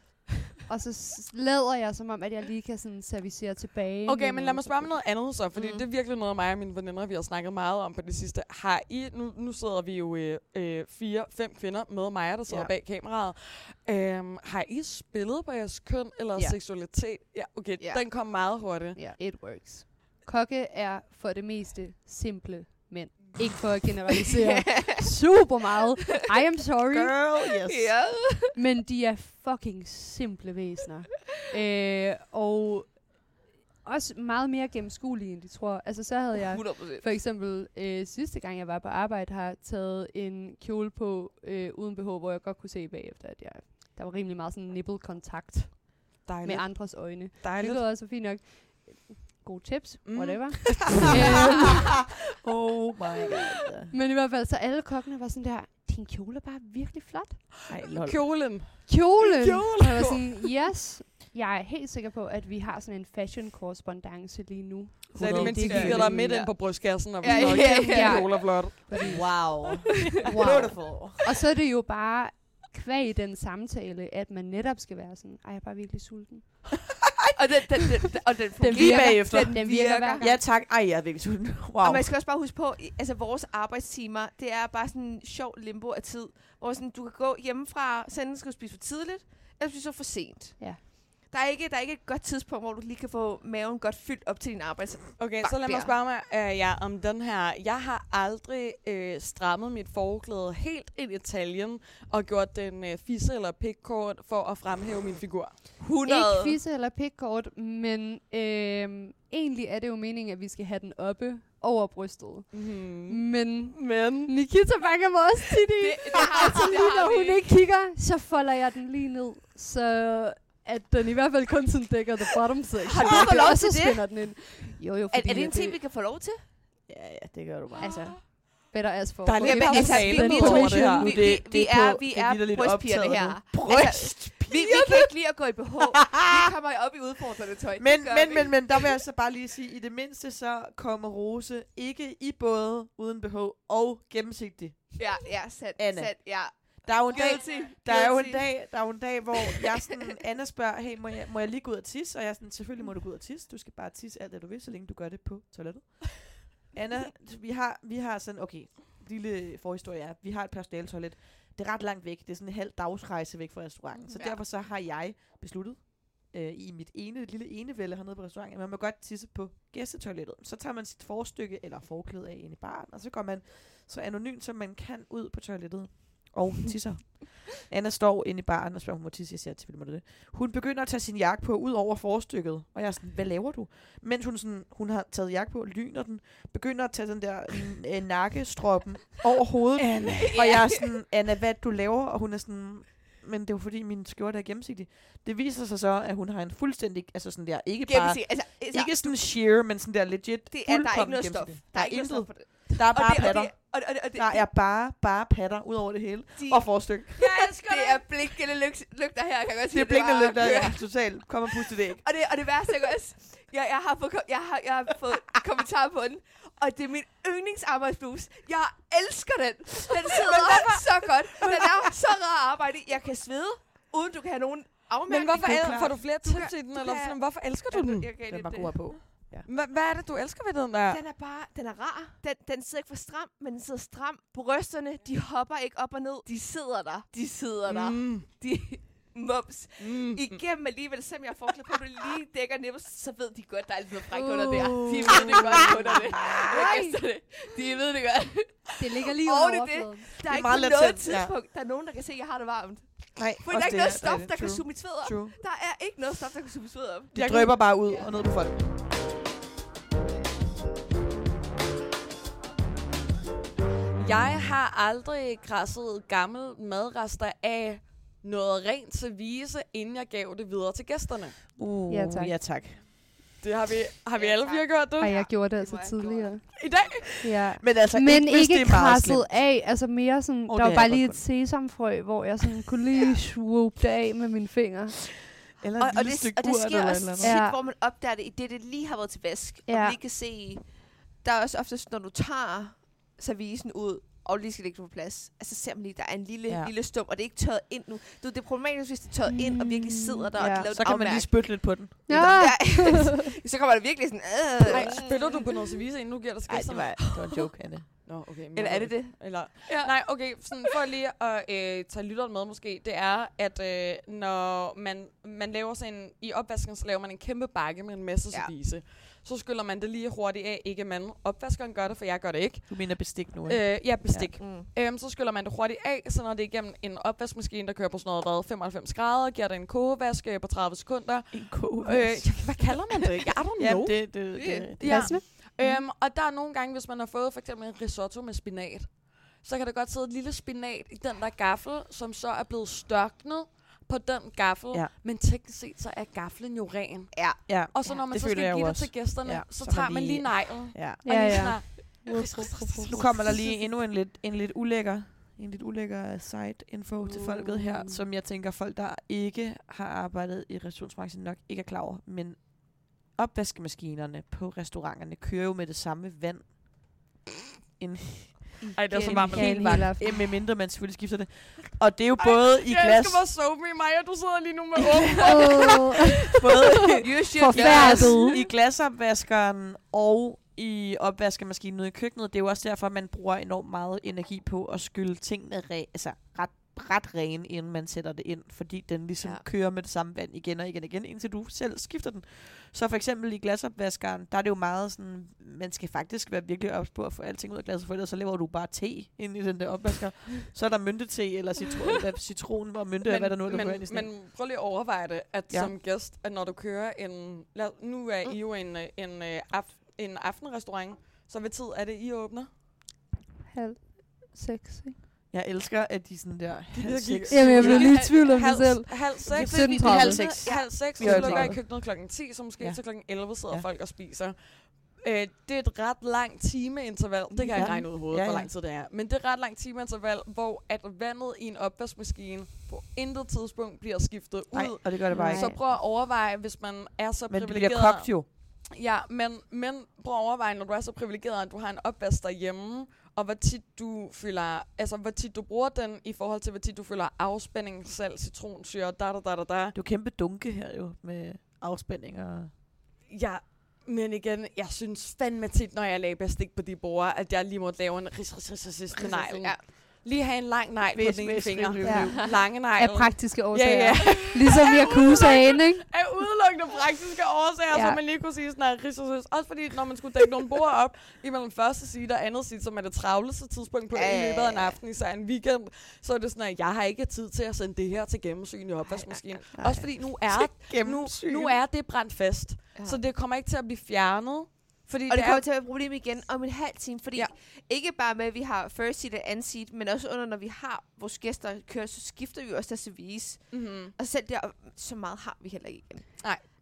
[SPEAKER 5] Og så lader jeg som om, at jeg lige kan sådan servicere tilbage.
[SPEAKER 3] Okay, men lad mig spørge om noget andet så, fordi
[SPEAKER 2] Mm.
[SPEAKER 3] det er virkelig noget, mig og mine veninder, vi har snakket meget om på det sidste. Har I, nu, nu sidder vi jo øh, øh, fire, fem kvinder med mig, der sidder
[SPEAKER 4] Ja.
[SPEAKER 3] bag kameraet. Øhm, har I spillet på jeres køn eller
[SPEAKER 4] Ja.
[SPEAKER 3] ja. seksualitet? Ja, okay,
[SPEAKER 2] Ja.
[SPEAKER 3] den kom meget hurtigt.
[SPEAKER 5] Ja, it works. Kokke er for det meste simple. Ikke for at generalisere (laughs) super meget. I am sorry.
[SPEAKER 4] Girl, yes.
[SPEAKER 2] ja.
[SPEAKER 5] Men de er fucking simple væsener. øh, og også meget mere gennemskuelige, end de tror. Altså, så havde jeg
[SPEAKER 2] 100 procent.
[SPEAKER 5] for eksempel øh, sidste gang, jeg var på arbejde, har taget en kjole på øh, uden BH, hvor jeg godt kunne se bagefter, at jeg, der var rimelig meget sådan nipple-kontakt
[SPEAKER 3] Dejligt.
[SPEAKER 5] med andres øjne.
[SPEAKER 3] Dejligt.
[SPEAKER 5] Hvilket også var fint nok. Gode tips,
[SPEAKER 3] Mm.
[SPEAKER 5] whatever. (laughs)
[SPEAKER 4] oh my god.
[SPEAKER 5] Men i hvert fald, så alle kokkene var sådan der, din kjole er bare virkelig flot.
[SPEAKER 4] Ej, lol.
[SPEAKER 3] Kjolen.
[SPEAKER 5] Kjolen!
[SPEAKER 3] Kjole.
[SPEAKER 5] Og jeg var sådan, yes. Jeg er helt sikker på, at vi har sådan en fashion korrespondance lige nu.
[SPEAKER 3] Så er det, mens de
[SPEAKER 5] er
[SPEAKER 3] kigger dig midt ind på brystkassen, og
[SPEAKER 2] ja,
[SPEAKER 3] ja,
[SPEAKER 2] ja.
[SPEAKER 3] ja. kjole er flot.
[SPEAKER 4] Wow. (laughs)
[SPEAKER 5] Wow.
[SPEAKER 4] Beautiful.
[SPEAKER 5] Og så er det jo bare kvæg den samtale, at man netop skal være sådan, ej, jeg er bare virkelig sulten. (laughs)
[SPEAKER 2] Og den, den, den, den, og den fungerer.
[SPEAKER 4] Lige bagefter.
[SPEAKER 2] Den,
[SPEAKER 5] Den virker hver gang.
[SPEAKER 4] Ja tak. Ej, jeg er virkelig. Wow.
[SPEAKER 2] Og man skal også bare huske på, altså vores arbejdstimer, det er bare sådan en sjov limbo af tid, hvor sådan, du kan gå hjemmefra, så enten skal du spise for tidligt, eller spise for sent.
[SPEAKER 5] Ja.
[SPEAKER 2] Der er, ikke, der er ikke et godt tidspunkt, hvor du lige kan få maven godt fyldt op til din arbejds.
[SPEAKER 3] Okay, så lad mig spørge mig uh, ja, om den her. Jeg har aldrig øh, strammet mit forklæde helt ind i taljen og gjort den øh, fisse eller pikkort for at fremhæve min figur.
[SPEAKER 2] 100.
[SPEAKER 5] Ikke fisse eller pikkort, men øhm, egentlig er det jo meningen, at vi skal have den oppe over brystet.
[SPEAKER 3] Mm.
[SPEAKER 5] Men
[SPEAKER 3] Men...
[SPEAKER 5] Nikita banker mig også tit i.
[SPEAKER 2] Det, det har,
[SPEAKER 5] Altså
[SPEAKER 2] det
[SPEAKER 5] lige når hun ikke kigger, så folder jeg den lige ned, så at den i hvert fald kun sådan dækker the bottom section.
[SPEAKER 2] Har du fået lov til det?
[SPEAKER 5] spænder den ind. Jo, jo,
[SPEAKER 2] Er, er det en ting, vi kan få lov til?
[SPEAKER 4] Ja, ja, det gør du bare.
[SPEAKER 5] Altså, better as for.
[SPEAKER 3] Der er lidt
[SPEAKER 5] if
[SPEAKER 2] altså, vi-
[SPEAKER 3] det her.
[SPEAKER 2] Vi, vi, vi
[SPEAKER 4] er på-
[SPEAKER 2] vi
[SPEAKER 4] det er
[SPEAKER 2] er brystpigerne her. Altså, vi, vi kan ikke lide at gå i BH. (laughs) vi kommer op i udfordrende tøj.
[SPEAKER 4] Men, men, men, men, der vil jeg så bare lige sige, i det mindste så kommer Rose ikke i både uden BH og gennemsigtig.
[SPEAKER 2] Ja, ja, sandt,
[SPEAKER 4] Anna.
[SPEAKER 2] sandt, ja.
[SPEAKER 4] Der er jo en dag,
[SPEAKER 2] Guilty,
[SPEAKER 4] der er jo en dag, der er jo en dag, hvor jeg sådan, Anna spørger, hey, må jeg, må jeg lige gå ud og tisse? Og jeg sådan, selvfølgelig må du gå ud og tisse. Du skal bare tisse alt det, du vil, så længe du gør det på toilettet. (laughs) Anna, vi har, vi har sådan, okay, lille forhistorie er, vi har et personaletoilet. Det er ret langt væk. Det er sådan en halv dagsrejse væk fra restauranten. Så
[SPEAKER 2] Ja.
[SPEAKER 4] derfor så har jeg besluttet, øh, i mit ene lille enevælde hernede på restauranten, at man må godt tisse på gæstetoilettet. Så tager man sit forstykke eller forklæde af ind i baren, og så går man så anonymt, som man kan ud på toilettet og tisser. Anna står inde i baren og spørger, hun må tisse. Jeg siger, selvfølgelig må det. Hun begynder at tage sin jakke på ud over forstykket. Og jeg er sådan, hvad laver du? Mens hun, sådan, hun har taget jakke på, lyner den, begynder at tage den der øh, nakkestroppen over hovedet.
[SPEAKER 3] Anna.
[SPEAKER 4] Og jeg er sådan, Anna, hvad du laver? Og hun er sådan, men det er fordi, min skjorte er gennemsigtig. Det viser sig så, at hun har en fuldstændig, altså sådan der, ikke bare.
[SPEAKER 2] Altså, altså,
[SPEAKER 4] ikke sådan sheer, men sådan der legit,
[SPEAKER 2] det er, der er ikke noget stof. Der er ikke noget
[SPEAKER 4] intet.
[SPEAKER 2] stof på det.
[SPEAKER 4] Der er
[SPEAKER 2] Og
[SPEAKER 4] bare
[SPEAKER 2] det, og
[SPEAKER 4] patter.
[SPEAKER 2] det, og, og, og det,
[SPEAKER 4] Der er bare, bare patter ud over det hele.
[SPEAKER 2] de,
[SPEAKER 4] Og forstykke.
[SPEAKER 2] jeg elsker det. er blinkende lyg- lygter her, kan jeg godt sige.
[SPEAKER 4] Det er blinkende lygter, ja, totalt. Kom og puste det ikke.
[SPEAKER 2] Og det, og det værste er også, jeg, jeg, har fået, jeg, har, jeg har fået (laughs) kommentarer på den, og det er min yndlingsarbejdsbluse. Jeg elsker den. Den (laughs) sidder så godt. (laughs) Den er så rar at arbejde i. Jeg kan svede, uden du kan have nogen afmærkning.
[SPEAKER 3] Men hvorfor
[SPEAKER 4] det er
[SPEAKER 3] el- får du flere tips i den, eller
[SPEAKER 2] kan-
[SPEAKER 3] sådan, hvorfor elsker du
[SPEAKER 2] Jeg-
[SPEAKER 3] den?
[SPEAKER 2] Jeg gav
[SPEAKER 4] Den var
[SPEAKER 2] det.
[SPEAKER 4] god at på.
[SPEAKER 3] Hva- Hvad er det, du elsker ved den der?
[SPEAKER 2] Den er bare, den er rar. Den, den sidder ikke for stram, men den sidder stram. Brysterne, de hopper ikke op og ned. De sidder der. De sidder der.
[SPEAKER 3] Mm.
[SPEAKER 2] De (laughs) mums.
[SPEAKER 3] Mm.
[SPEAKER 2] Igennem alligevel, selvom jeg forklæder på, at du lige dækker nipples, så ved de godt, der er altid noget fræk
[SPEAKER 5] Uh.
[SPEAKER 2] under der. De ved det godt under det. (laughs) Jeg gæster det. De ved det godt.
[SPEAKER 5] Det ligger lige under
[SPEAKER 2] det er det.
[SPEAKER 5] overfladen.
[SPEAKER 2] Der er,
[SPEAKER 4] er
[SPEAKER 2] ikke
[SPEAKER 4] meget
[SPEAKER 2] på noget
[SPEAKER 4] ja.
[SPEAKER 2] tidspunkt, der er nogen, der kan se, at jeg har det varmt.
[SPEAKER 4] Nej,
[SPEAKER 2] For der er ikke
[SPEAKER 4] det
[SPEAKER 2] noget stof,
[SPEAKER 4] det.
[SPEAKER 2] der kan
[SPEAKER 4] True.
[SPEAKER 2] suge mit sved op.
[SPEAKER 4] True.
[SPEAKER 2] Der er ikke noget stof, der kan suge mit sved op.
[SPEAKER 4] De drøber bare ud og ned på folk.
[SPEAKER 3] Jeg har aldrig græsset gammel madrester af noget rent service, inden jeg gav det videre til gæsterne.
[SPEAKER 4] Uh,
[SPEAKER 5] Ja, tak.
[SPEAKER 4] Ja, tak.
[SPEAKER 3] Det har vi, har vi
[SPEAKER 2] Ja,
[SPEAKER 3] alle fire gjort det?
[SPEAKER 5] Ej, jeg gjorde det
[SPEAKER 2] det
[SPEAKER 5] altså
[SPEAKER 2] gjort.
[SPEAKER 5] tidligere.
[SPEAKER 3] I dag?
[SPEAKER 5] Ja.
[SPEAKER 4] Men altså,
[SPEAKER 5] Men
[SPEAKER 4] ikke,
[SPEAKER 5] ikke
[SPEAKER 4] det er
[SPEAKER 5] krasset af, altså mere sådan, oh,
[SPEAKER 4] det
[SPEAKER 5] der var bare lige et sesamfrø, hvor jeg sådan kunne (laughs) lige
[SPEAKER 2] Ja.
[SPEAKER 5] swoop det af med mine fingre.
[SPEAKER 4] Eller
[SPEAKER 2] Og,
[SPEAKER 4] et
[SPEAKER 2] og,
[SPEAKER 4] lille
[SPEAKER 2] det,
[SPEAKER 4] stykke
[SPEAKER 2] og det sker også
[SPEAKER 4] eller
[SPEAKER 2] tit.
[SPEAKER 5] Ja.
[SPEAKER 2] hvor man opdager det, i det, det lige har været til vask. Og
[SPEAKER 5] Ja.
[SPEAKER 2] man lige kan se, der er også oftest, når du tager servicen ud, og lige skal lægge det på plads, altså ser man lige, der er en lille,
[SPEAKER 4] Ja.
[SPEAKER 2] lille stum, og det er ikke tørret ind nu. Du, det er problematisk, hvis det er tørret mm. ind, og virkelig sidder der,
[SPEAKER 5] Ja.
[SPEAKER 2] og det laver
[SPEAKER 4] Så kan man lige spytte lidt på den.
[SPEAKER 5] Ja. (laughs)
[SPEAKER 2] Ja. så kommer der virkelig sådan, øh,
[SPEAKER 3] Nej, spiller du på noget service, inden du giver det til
[SPEAKER 4] Nej, det var, det var en joke, Anne.
[SPEAKER 3] Nå, okay. men
[SPEAKER 2] Eller er det det?
[SPEAKER 3] Eller, ja. Nej, okay, sådan for lige at øh, tage lytteren med måske, det er, at øh, når man, man laver sådan en, i opvasken, så laver man en kæmpe bakke med en masse
[SPEAKER 2] Ja.
[SPEAKER 3] service. Så skyller man det lige hurtigt af, ikke man. Opvaskeren gør det, for jeg gør det ikke.
[SPEAKER 4] Du mener bestik nu, ikke?
[SPEAKER 3] Øh, ja, bestik.
[SPEAKER 2] Mm.
[SPEAKER 3] Øhm, så skyller man det hurtigt af, så når det er igennem en opvaskemaskine, der kører på sådan noget, hvad, 95 grader, giver det en kogevask på 30 sekunder.
[SPEAKER 4] En koge.
[SPEAKER 3] Øh, ja, hvad kalder man det? I don't (laughs)
[SPEAKER 4] ja,
[SPEAKER 3] know.
[SPEAKER 4] det, det, det, det,
[SPEAKER 3] Ja. Øhm, og der er nogle gange, hvis man har fået for eksempel en risotto med spinat, så kan der godt sidde et lille spinat i den der gaffel, som så er blevet størknet på den gaffel.
[SPEAKER 4] Ja.
[SPEAKER 3] Men teknisk set, så er gaflen jo ren.
[SPEAKER 2] Ja.
[SPEAKER 4] ja.
[SPEAKER 3] Og så
[SPEAKER 2] Ja,
[SPEAKER 3] når man
[SPEAKER 4] det
[SPEAKER 3] så skal give det
[SPEAKER 4] også.
[SPEAKER 3] til gæsterne,
[SPEAKER 4] Ja,
[SPEAKER 3] så,
[SPEAKER 4] så
[SPEAKER 3] tager
[SPEAKER 4] man
[SPEAKER 3] lige
[SPEAKER 4] lige-
[SPEAKER 3] neglen.
[SPEAKER 4] ja.
[SPEAKER 3] Og
[SPEAKER 5] Ja,
[SPEAKER 3] lige
[SPEAKER 5] ja.
[SPEAKER 4] Nu kommer der lige endnu en lidt, en lidt ulækker en lidt ulækker side info til folket her, som jeg tænker folk, der ikke har arbejdet i restaurationsbranchen nok ikke er klar over. Men opvaskemaskinerne på restauranterne kører jo med det samme vand. En,
[SPEAKER 3] Ej, det er så varmt. Helt
[SPEAKER 5] en
[SPEAKER 3] varmt.
[SPEAKER 4] med mindre man selvfølgelig skifter det. Og det er jo både i
[SPEAKER 3] Jeg
[SPEAKER 4] glas,
[SPEAKER 3] elsker, hvor soap me, Maja. Du sidder lige nu med åben. (laughs) (laughs)
[SPEAKER 4] Både (laughs)
[SPEAKER 2] You
[SPEAKER 5] Forfærdet.
[SPEAKER 4] i glasopvaskeren og i opvaskemaskinen ude i køkkenet. Det er jo også derfor, man bruger enormt meget energi på at skylle tingene re- altså ret, ret rene, inden man sætter det ind. Fordi den ligesom ja. Kører med det samme vand igen og igen og igen, indtil du selv skifter den. Så for eksempel i glasopvaskeren, der er det jo meget sådan, man skal faktisk være virkelig ops på at få alting ud af glasset, for ellers så laver du bare te ind i den der opvasker. så er der myntete (laughs) eller citron, eller citron og mynte, hvad der nu er, der
[SPEAKER 3] men,
[SPEAKER 4] ind i sådan en.
[SPEAKER 3] men prøv lige at overveje det, at
[SPEAKER 4] Ja.
[SPEAKER 3] som gæst, at når du kører en... Lad, nu er I jo en, øh, en, øh, af, en aftenrestaurant, så hvad tid er det, I åbner?
[SPEAKER 5] halv seks, ikke?
[SPEAKER 4] Jeg elsker, at de sådan der... halv seks.
[SPEAKER 5] Jamen, jeg blev lige i tvivl om det
[SPEAKER 3] halv,
[SPEAKER 5] selv.
[SPEAKER 3] Halv
[SPEAKER 5] Det er
[SPEAKER 3] seks.
[SPEAKER 5] 17.30.
[SPEAKER 3] halv seks. Halv seks, så lukker I
[SPEAKER 4] travlt.
[SPEAKER 3] køkkenet klokken 10, så måske
[SPEAKER 4] Ja.
[SPEAKER 3] til klokken 11 sidder
[SPEAKER 4] Ja.
[SPEAKER 3] folk og spiser. Øh, det er et ret langt timeinterval. Det kan jeg
[SPEAKER 4] Ja.
[SPEAKER 3] ikke regne ud i hovedet,
[SPEAKER 4] Ja,
[SPEAKER 3] ja, hvor lang tid det er. Men det er et ret langt timeinterval, hvor at vandet i en opvaskemaskine på intet tidspunkt bliver skiftet
[SPEAKER 4] Nej,
[SPEAKER 3] ud.
[SPEAKER 4] og det gør det bare
[SPEAKER 5] Nej.
[SPEAKER 4] ikke.
[SPEAKER 3] Så prøv at overveje, hvis man er så
[SPEAKER 4] Men det
[SPEAKER 3] privilegeret.
[SPEAKER 4] bliver kogt jo.
[SPEAKER 3] Ja, men, men prøv at overveje, når du er så privilegeret, at du har en opvask derhjemme, og hvor tit du fylder, altså hvor tit du bruger den i forhold til, hvor tit du fylder afspænding, salt, citronsyre, da da da da da.
[SPEAKER 4] Er jo kæmpe dunke her jo, med afspænding og...
[SPEAKER 3] Ja, men igen, jeg synes fandme tit, når jeg lagde bestik på de borde, at jeg lige måtte lave en ris, ris, ris, ris, ris med neglen.
[SPEAKER 2] Ja.
[SPEAKER 3] Lige have en lang negl på den ene finger.
[SPEAKER 5] Ja.
[SPEAKER 3] Lange negl.
[SPEAKER 5] Af praktiske årsager.
[SPEAKER 3] Ja, ja.
[SPEAKER 5] Ligesom Yakuzaen, (laughs) ikke?
[SPEAKER 3] Af udelukkende praktiske årsager,
[SPEAKER 5] Ja.
[SPEAKER 3] så man lige kunne sige sådan her, ris, ris, ris. Også fordi, når man skulle dække nogle bord op, imellem første side og andet side, som er det travleste tidspunkt på
[SPEAKER 2] Ja,
[SPEAKER 3] i løbet af en aften, især en weekend, så er det sådan, at jeg har ikke tid til at sende det her til gennemsyn i opvaskemaskinen.
[SPEAKER 5] nej.
[SPEAKER 3] Også fordi nu er, nu, nu er det brændt fast,
[SPEAKER 2] Ja.
[SPEAKER 3] så det kommer ikke til at blive fjernet. Fordi
[SPEAKER 2] Og det kommer
[SPEAKER 3] er,
[SPEAKER 2] til at være et problem igen om en halv time, fordi ja. Ikke bare med, at vi har first seat og anden seat, men også under, når vi har vores gæster kører, så skifter vi også deres service.
[SPEAKER 3] mm-hmm.
[SPEAKER 2] Og selv der, så meget har vi heller ikke igen.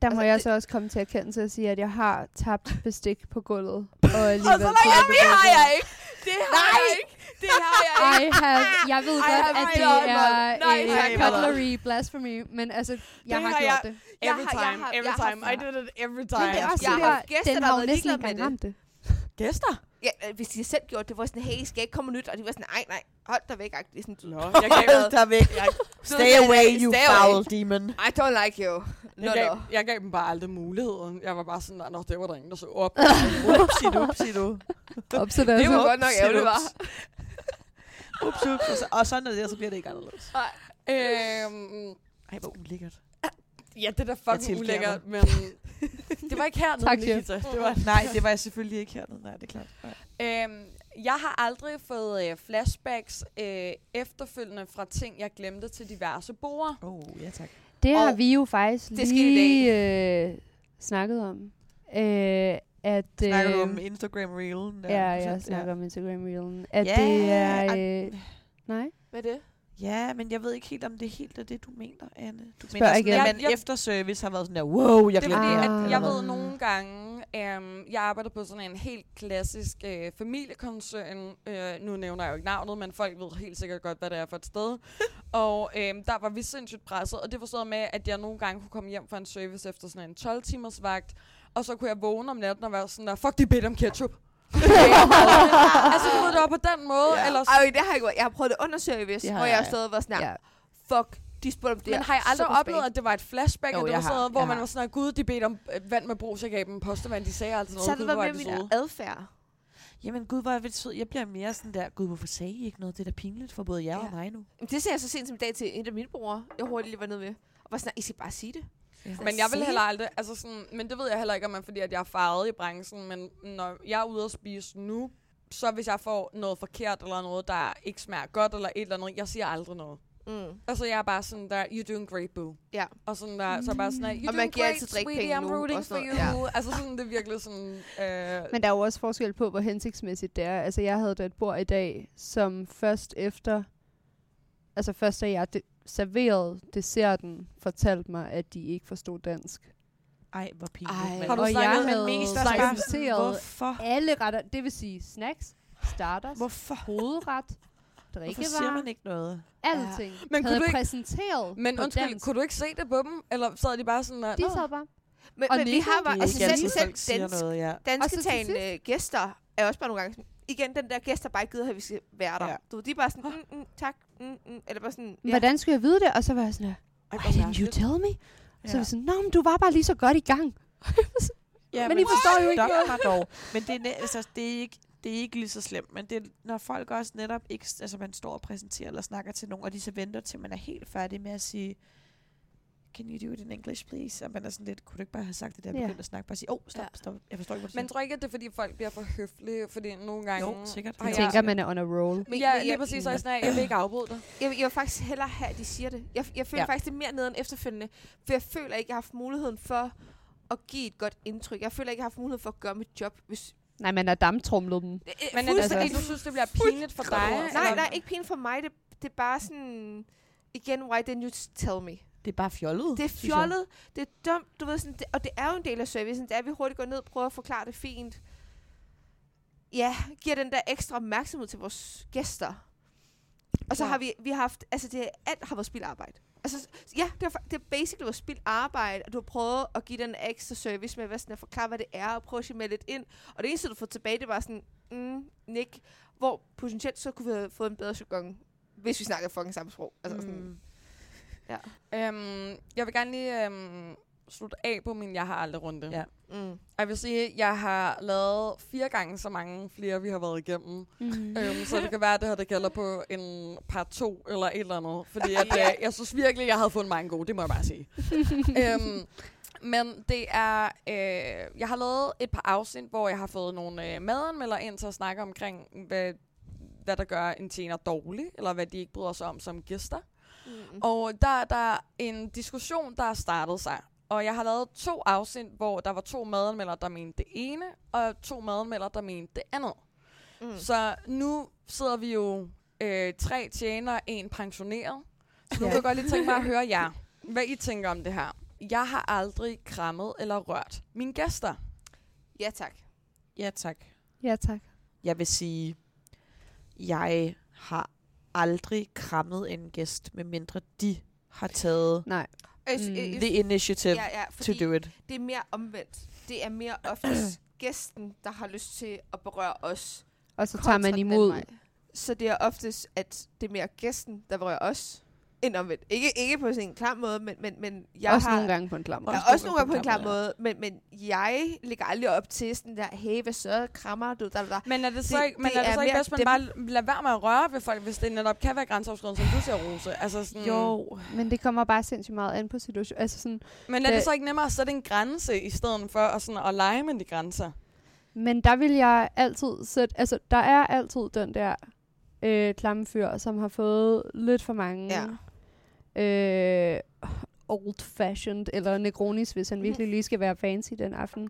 [SPEAKER 5] Der må
[SPEAKER 2] Altså,
[SPEAKER 5] jeg
[SPEAKER 2] det-
[SPEAKER 5] så også komme til at kende til at sige, at jeg har tabt bestik på gulvet. (laughs) Og
[SPEAKER 3] Og så
[SPEAKER 5] alligevel
[SPEAKER 3] langt,
[SPEAKER 5] til
[SPEAKER 3] ja,
[SPEAKER 5] at
[SPEAKER 3] det har jeg ikke. Det har jeg ikke. Det har jeg ikke.
[SPEAKER 5] I have, jeg ved
[SPEAKER 3] I
[SPEAKER 5] godt,
[SPEAKER 3] have
[SPEAKER 5] at det er
[SPEAKER 3] Nej,
[SPEAKER 5] øh,
[SPEAKER 3] tak,
[SPEAKER 5] cutlery blasphemy, men altså, jeg
[SPEAKER 3] Det
[SPEAKER 5] har
[SPEAKER 3] har
[SPEAKER 5] gjort
[SPEAKER 3] jeg-
[SPEAKER 5] det.
[SPEAKER 2] Jeg
[SPEAKER 3] Every
[SPEAKER 2] har- jeg
[SPEAKER 3] time,
[SPEAKER 2] har-
[SPEAKER 3] every
[SPEAKER 2] jeg har-
[SPEAKER 3] time. I did it every
[SPEAKER 5] Men det
[SPEAKER 3] time.
[SPEAKER 5] er også
[SPEAKER 2] Jeg
[SPEAKER 5] det
[SPEAKER 2] har gæster,
[SPEAKER 5] den
[SPEAKER 2] der
[SPEAKER 5] har jo næsten ikke ramt det.
[SPEAKER 3] Gæster?
[SPEAKER 2] Ja, øh, hvis de selv gjorde det, var sådan, hey, skal ikke komme nyt? Og de var sådan, nej, nej, hold dig væk. agtigt. Sådan,
[SPEAKER 3] Nå, jeg gav,
[SPEAKER 4] Hold dig væk. Stay away, you
[SPEAKER 2] Stay
[SPEAKER 4] foul
[SPEAKER 2] away.
[SPEAKER 4] demon.
[SPEAKER 2] I don't like you. No,
[SPEAKER 3] jeg, gav,
[SPEAKER 2] no.
[SPEAKER 3] jeg gav dem bare aldrig muligheden. Jeg var bare sådan, "Nå, nå, det var der ingen, der så op.
[SPEAKER 4] Upsi du, upsi du.
[SPEAKER 5] Upsi
[SPEAKER 2] Det
[SPEAKER 5] daisy.
[SPEAKER 2] var godt nok ærgerligt, var.
[SPEAKER 4] ups. Ups, ups. Og, så, og sådan er det, så bliver det ikke anderledes.
[SPEAKER 3] øhm,
[SPEAKER 4] Ej, hvor ulækkert.
[SPEAKER 3] ja, det er da
[SPEAKER 4] Jeg
[SPEAKER 3] fucking ulækkert, men det var ikke hernede,
[SPEAKER 5] Tak.
[SPEAKER 3] Nikita. Det var,
[SPEAKER 4] Nej, det var jeg selvfølgelig ikke hernede. Nej, det er klart. Nej.
[SPEAKER 3] øhm, jeg har aldrig fået øh, flashbacks øh, efterfølgende fra ting, jeg glemte til diverse borde.
[SPEAKER 4] Oh, ja tak.
[SPEAKER 5] Det har
[SPEAKER 2] Og
[SPEAKER 5] vi jo faktisk
[SPEAKER 2] det
[SPEAKER 5] lige øh, snakket om. Øh, at,
[SPEAKER 4] Snakker du
[SPEAKER 5] øh,
[SPEAKER 4] om Instagram Reel?
[SPEAKER 5] Ja, jeg snakker om Instagram Reelen. At
[SPEAKER 4] Ja,
[SPEAKER 5] det er... Øh, nej?
[SPEAKER 2] Hvad er det?
[SPEAKER 4] Ja, men jeg ved ikke helt, om det er helt er det, du mener, Anne. Du
[SPEAKER 5] Spørg
[SPEAKER 4] mener, sådan,
[SPEAKER 5] igen.
[SPEAKER 4] at
[SPEAKER 3] Jeg-
[SPEAKER 4] man
[SPEAKER 3] jeg-
[SPEAKER 4] efter service har været sådan der, wow, jeg
[SPEAKER 3] Det er
[SPEAKER 4] glemte
[SPEAKER 3] fordi,
[SPEAKER 4] det.
[SPEAKER 3] at jeg ved
[SPEAKER 5] Ah.
[SPEAKER 3] nogle gange, øhm, jeg arbejder på sådan en helt klassisk øh, familiekoncern. Øh, nu nævner jeg jo ikke navnet, men folk ved helt sikkert godt, hvad det er for et sted. (laughs) og øhm, der var vi sindssygt presset, og det forstod med, at jeg nogle gange kunne komme hjem fra en service efter sådan en 12-timers vagt, og så kunne jeg vågne om natten og være sådan der, fuck, de bedte om ketchup. (laughs) altså, du ved, det var på den måde.
[SPEAKER 4] Ja.
[SPEAKER 3] Eller,
[SPEAKER 2] Ej, det har jeg ikke Jeg har prøvet det under service,
[SPEAKER 4] Det har
[SPEAKER 2] hvor jeg har
[SPEAKER 4] jeg.
[SPEAKER 2] stået og været sådan her,
[SPEAKER 5] Ja.
[SPEAKER 2] fuck, de spurgte om det
[SPEAKER 3] men har jeg aldrig oplevet, at det var et flashback,
[SPEAKER 4] Jo,
[SPEAKER 3] og det
[SPEAKER 4] jeg
[SPEAKER 3] var sådan noget, hvor
[SPEAKER 4] Jeg
[SPEAKER 3] man
[SPEAKER 4] har.
[SPEAKER 3] var sådan, gud, de bedte om øh, vand med brus, jeg gav dem postevand, de sagde altid noget.
[SPEAKER 2] Så det med
[SPEAKER 3] de
[SPEAKER 2] min adfærd.
[SPEAKER 4] Jamen gud, hvor er det sød. Jeg bliver mere sådan der, gud, hvorfor sagde I ikke noget? Det er da pinligt for både jer
[SPEAKER 2] Ja.
[SPEAKER 4] og mig nu.
[SPEAKER 2] Det ser jeg så sent som i dag til en af mine bror, jeg hurtigt lige var nede ved. Og var sådan, I skal bare sige det.
[SPEAKER 4] Ja.
[SPEAKER 3] Men jeg vil heller aldrig, altså sådan, men det ved jeg heller ikke, om man, fordi at jeg er farvet i branchen, men når jeg er ude at spise nu, så hvis jeg får noget forkert, eller noget, der ikke smager godt, eller et eller andet, jeg siger aldrig noget.
[SPEAKER 2] Mm.
[SPEAKER 3] Altså, jeg er bare sådan der, you're doing great, boo.
[SPEAKER 2] Ja.
[SPEAKER 3] Og sådan der, så bare sådan der, you're
[SPEAKER 2] Og man
[SPEAKER 3] doing
[SPEAKER 2] giver
[SPEAKER 3] great,
[SPEAKER 2] altid
[SPEAKER 3] sweetie, I'm rooting
[SPEAKER 2] og
[SPEAKER 3] for you.
[SPEAKER 2] noget,
[SPEAKER 3] Altså sådan, det er virkelig sådan, øh,
[SPEAKER 5] Men der er jo også forskel på, hvor hensigtsmæssigt det er. Altså, jeg havde da et bord i dag, som først efter... Altså, først da jeg serverede desserten, fortalte mig, at de ikke forstod dansk.
[SPEAKER 4] Ej, hvor pinligt.
[SPEAKER 3] Har du
[SPEAKER 5] og
[SPEAKER 3] snakket
[SPEAKER 5] jeg
[SPEAKER 3] med-
[SPEAKER 5] havde
[SPEAKER 4] mest hvorfor?
[SPEAKER 5] alle retter, det vil sige snacks, starters,
[SPEAKER 4] Hvorfor?
[SPEAKER 5] hovedret,
[SPEAKER 4] Hvorfor siger
[SPEAKER 5] drikkevarer,
[SPEAKER 4] man ikke noget?
[SPEAKER 5] alting.
[SPEAKER 3] Men kunne du ikke-
[SPEAKER 5] præsenteret
[SPEAKER 3] men undskyld,
[SPEAKER 5] dansk.
[SPEAKER 3] kunne du ikke se det på dem? Eller sad de bare sådan der,
[SPEAKER 5] De sad bare.
[SPEAKER 2] Men,
[SPEAKER 5] Og
[SPEAKER 2] men vi har bare, altså selv, selv dansk,
[SPEAKER 4] noget, ja.
[SPEAKER 5] Og
[SPEAKER 2] danske
[SPEAKER 5] så til
[SPEAKER 2] talende gæster er også bare nogle gange sådan, igen, den der gæster bare ikke gider, at vi skal være der.
[SPEAKER 4] Ja.
[SPEAKER 2] Du, de er bare sådan, mm, mm, tak, mm, mm, eller bare sådan,
[SPEAKER 5] Ja. Hvordan skulle jeg vide det? Og så var jeg sådan why didn't you tell me?
[SPEAKER 4] Ja.
[SPEAKER 5] Så var jeg sådan, nå, men du var bare lige så godt i gang. (laughs)
[SPEAKER 4] Ja,
[SPEAKER 5] Men I forstår jo ikke noget.
[SPEAKER 4] mig dog. Men det er, altså, det er ikke det er ikke lige så slemt, men det er, når folk også netop ikke, altså man står og præsenterer eller snakker til nogen, og de så venter til, man er helt færdig med at sige, can you do it in English, please? Og man er sådan lidt, kunne du ikke bare have sagt det der,
[SPEAKER 5] Ja.
[SPEAKER 4] begyndt at snakke, bare sige, åh, oh, stop,
[SPEAKER 2] Ja.
[SPEAKER 4] stop, jeg forstår ikke, hvad du
[SPEAKER 3] Men tror ikke, at det er, fordi folk bliver for høflige? Fordi nogle gange...
[SPEAKER 4] Jo, sikkert.
[SPEAKER 5] Jeg tænker, man er on a roll.
[SPEAKER 2] Men-
[SPEAKER 3] Men, ja,
[SPEAKER 2] men
[SPEAKER 3] lige
[SPEAKER 2] jeg-
[SPEAKER 3] præcis. Så er jeg sådan, jeg vil ikke afbryde dig.
[SPEAKER 2] Jeg, jeg vil faktisk hellere have, at de siger det. Jeg, jeg føler
[SPEAKER 4] Ja.
[SPEAKER 2] faktisk, det er mere nederen efterfølgende. For jeg føler ikke, jeg har haft muligheden for at give et godt indtryk. Jeg føler ikke, jeg har haft mulighed for at gøre mit job. Hvis,
[SPEAKER 5] Nej, man har dammtrumlet dem.
[SPEAKER 3] Men er det
[SPEAKER 2] Fuldstændig.
[SPEAKER 3] fordi, du synes, det bliver pinligt for dig?
[SPEAKER 2] Nej, nej, ikke pin for mig. Det, det er bare sådan... Igen, why didn't you tell me?
[SPEAKER 4] Det er bare fjollet.
[SPEAKER 2] Det er fjollet, det er dumt, du ved sådan, det, og det er jo en del af servicen, det er, at vi hurtigt går ned og prøver at forklare det fint. Ja, giver den der ekstra opmærksomhed til vores gæster. Og så
[SPEAKER 3] Ja.
[SPEAKER 2] har vi, vi har haft, altså det, alt har været spild arbejde. Altså, ja, det er, det er basically været spild arbejde, og du har prøvet at give den ekstra service med, hvad sådan, at forklare, hvad det er, og prøve at shimme lidt ind. Og det eneste, du får tilbage, det var sådan, mm, Nick, hvor potentielt så kunne vi have fået en bedre jargon, hvis vi snakkede fucking samme sprog. Altså sådan,
[SPEAKER 3] Mm.
[SPEAKER 2] Ja.
[SPEAKER 3] Øhm, jeg vil gerne lige øhm, slutte af på min Jeg har aldrig runde.
[SPEAKER 4] Ja.
[SPEAKER 2] Mm.
[SPEAKER 3] Og jeg vil sige, at jeg har lavet fire gange så mange flere, vi har været igennem.
[SPEAKER 5] Mm.
[SPEAKER 3] øhm, så det kan være, at det her det kalder på en part 2 eller et eller andet. Fordi at, øh, jeg synes virkelig, jeg havde fundet mange gode, det må jeg bare sige. (laughs) øhm, men det er, øh, jeg har lavet et par afsnit, hvor jeg har fået nogle øh, madanmelder ind til at snakke omkring, hvad, hvad der gør en tjener dårlig, eller hvad de ikke bryder sig om som gæster.
[SPEAKER 2] Mm.
[SPEAKER 3] Og der, der er en diskussion, der har startet sig. Og jeg har lavet to afsnit, hvor der var to madanmeldere, der mente det ene, og to madanmeldere, der mente det andet.
[SPEAKER 2] Mm.
[SPEAKER 3] Så nu sidder vi jo øh, tre tjenere, en pensioneret. Så nu
[SPEAKER 5] Ja.
[SPEAKER 3] kan jeg godt lige tænke mig at (laughs) høre jer, hvad I tænker om det her. Jeg har aldrig krammet eller rørt mine gæster.
[SPEAKER 2] Ja, tak.
[SPEAKER 4] Ja, tak.
[SPEAKER 5] Ja, tak.
[SPEAKER 4] Jeg vil sige, jeg har aldrig krammet en gæst, medmindre de har taget
[SPEAKER 5] Nej.
[SPEAKER 2] Øh,
[SPEAKER 5] Mm.
[SPEAKER 2] øh,
[SPEAKER 4] the initiative
[SPEAKER 2] ja, ja,
[SPEAKER 4] to do it.
[SPEAKER 2] det er mere omvendt. Det er mere oftest (clears throat) gæsten, der har lyst til at berøre os.
[SPEAKER 5] Og så tager man imod.
[SPEAKER 2] Så det er oftest, at det er mere gæsten, der berører os, end omvendt. Ikke, ikke på sådan en klam måde, men, men, men jeg
[SPEAKER 5] også
[SPEAKER 2] har...
[SPEAKER 5] nogle gange på en klam
[SPEAKER 2] Ja,
[SPEAKER 5] måde.
[SPEAKER 2] også nogle gange på en klam måde, men, men jeg ligger aldrig op til sådan der, hey, hvad så, krammer du, der, der.
[SPEAKER 3] Men er det så
[SPEAKER 2] Det-
[SPEAKER 3] ikke, men
[SPEAKER 2] det
[SPEAKER 3] er det så ikke bedst, man
[SPEAKER 2] dem-
[SPEAKER 3] bare lader være med at røre ved folk, hvis det netop kan være grænseoverskridende, som du siger, Rose? Altså sådan,
[SPEAKER 4] Jo,
[SPEAKER 5] Men det kommer bare sindssygt meget an på situationen. Altså sådan,
[SPEAKER 3] Men er det
[SPEAKER 5] Det-
[SPEAKER 3] så ikke nemmere at sætte en grænse, i stedet for at, sådan, at lege med de grænser?
[SPEAKER 5] men der vil jeg altid sætte... Altså, der er altid den der øh, klamme fyr, som har fået lidt for mange...
[SPEAKER 2] Ja.
[SPEAKER 5] Øh, old-fashioned, eller Negronis, hvis han virkelig lige skal være fancy den aften.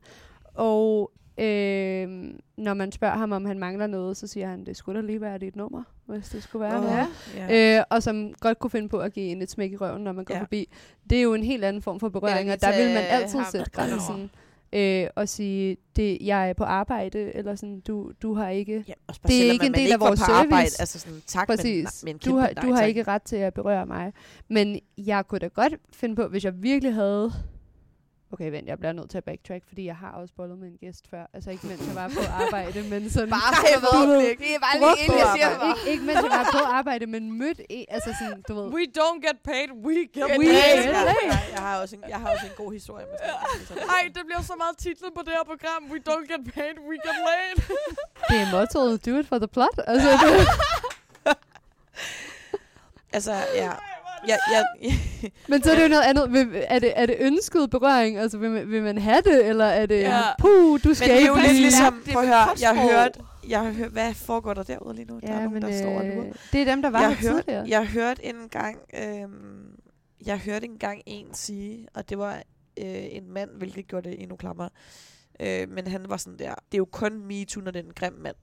[SPEAKER 5] Og øh, når man spørger ham, om han mangler noget, så siger han, det skulle da lige være dit nummer, hvis det skulle være
[SPEAKER 4] Åh,
[SPEAKER 5] noget.
[SPEAKER 4] ja.
[SPEAKER 5] Øh, og som godt kunne finde på at give en et smæk i røven, når man går
[SPEAKER 4] Ja.
[SPEAKER 5] forbi. Det er jo en helt anden form for berøring, og der vil man
[SPEAKER 2] tage
[SPEAKER 5] altid
[SPEAKER 2] ham.
[SPEAKER 5] sætte grænsen. Øh, og sige, det, jeg er på arbejde, eller sådan, du, du har ikke
[SPEAKER 4] Ja, også
[SPEAKER 5] Det er ikke en del af
[SPEAKER 4] ikke
[SPEAKER 5] vores
[SPEAKER 4] på Arbejde,
[SPEAKER 5] service.
[SPEAKER 4] altså sådan, tak,
[SPEAKER 5] Præcis.
[SPEAKER 4] Men, men
[SPEAKER 5] du har, du har ikke ret til at berøre mig. Men jeg kunne da godt finde på, hvis jeg virkelig havde... Okay, vent, jeg bliver nødt til at backtrack, fordi jeg har også bollet med en gæst før. Altså ikke mens jeg var på arbejde, men (laughs) sådan...
[SPEAKER 2] Bare
[SPEAKER 5] Nej, ved,
[SPEAKER 2] øjeblik. Det er bare lige inden jeg siger mig.
[SPEAKER 5] Ikke, ikke mens jeg var på arbejde, men mødt en, altså sådan, du ved...
[SPEAKER 3] We don't get paid, we get
[SPEAKER 5] We
[SPEAKER 3] paid.
[SPEAKER 5] get
[SPEAKER 4] jeg,
[SPEAKER 5] paid.
[SPEAKER 4] jeg, jeg, har også en, jeg har også en god historie med sådan (laughs)
[SPEAKER 3] Ej, det bliver så meget titlen på det her program. We don't get paid, we get laid. (laughs)
[SPEAKER 5] Det er mottoet, do it for the plot. Altså, det,
[SPEAKER 4] Altså, ja. Ja, ja, (laughs)
[SPEAKER 5] men så er det jo noget andet. Er, det, er det ønsket berøring? Altså, vil man, vil man have det, eller er det,
[SPEAKER 3] Ja.
[SPEAKER 5] puh, du
[SPEAKER 4] Men
[SPEAKER 5] skal
[SPEAKER 4] det er
[SPEAKER 5] ikke
[SPEAKER 4] jo lidt ligesom,
[SPEAKER 2] Det er
[SPEAKER 4] prøv at høre, jeg har hørt, jeg har hørt, hvad foregår der derude lige nu? der er
[SPEAKER 5] Ja,
[SPEAKER 4] nogen,
[SPEAKER 5] men
[SPEAKER 4] der står og lurer.
[SPEAKER 5] øh, det er dem, der var
[SPEAKER 4] jeg
[SPEAKER 5] her
[SPEAKER 4] hørte,
[SPEAKER 5] tidligere.
[SPEAKER 4] jeg hørte en gang, øhm, jeg hørte engang en sige, og det var øh, en mand, hvilket gjorde det endnu klammere. Øh, men han var sådan der, det er jo kun MeToo, når det er en grim mand.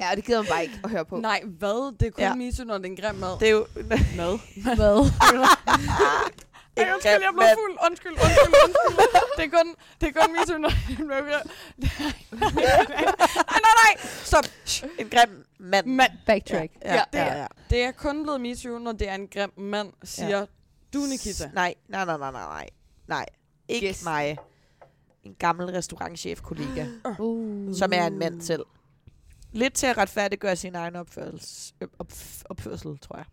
[SPEAKER 2] Ja, det gider man bare ikke at høre på.
[SPEAKER 3] Nej, hvad? Det er kun
[SPEAKER 4] Ja.
[SPEAKER 3] miso, når det er en grim mad.
[SPEAKER 4] Det er jo
[SPEAKER 3] mad. (laughs)
[SPEAKER 5] Hvad? (laughs)
[SPEAKER 3] Ej,
[SPEAKER 4] en
[SPEAKER 3] undskyld, jeg blev fuld. Undskyld, undskyld, undskyld. det er kun, det er kun miso, når det er en grim
[SPEAKER 4] Nej, nej, nej! Stop! En grim mand.
[SPEAKER 3] mand.
[SPEAKER 5] Backtrack.
[SPEAKER 4] Ja,
[SPEAKER 3] Ja,
[SPEAKER 4] ja, ja, ja.
[SPEAKER 3] Det er kun blevet miso, når det er en grim mand, siger
[SPEAKER 4] Ja.
[SPEAKER 3] du, Nikita.
[SPEAKER 4] Nej, nej, nej, nej, nej, nej. Nej, ikke
[SPEAKER 2] Yes.
[SPEAKER 4] mig. En gammel restaurantchef-kollega, (gasps)
[SPEAKER 5] Uh.
[SPEAKER 4] som er en mand selv. Lidt til at retfærdiggøre sin egen opførsel, op, opførsel tror jeg.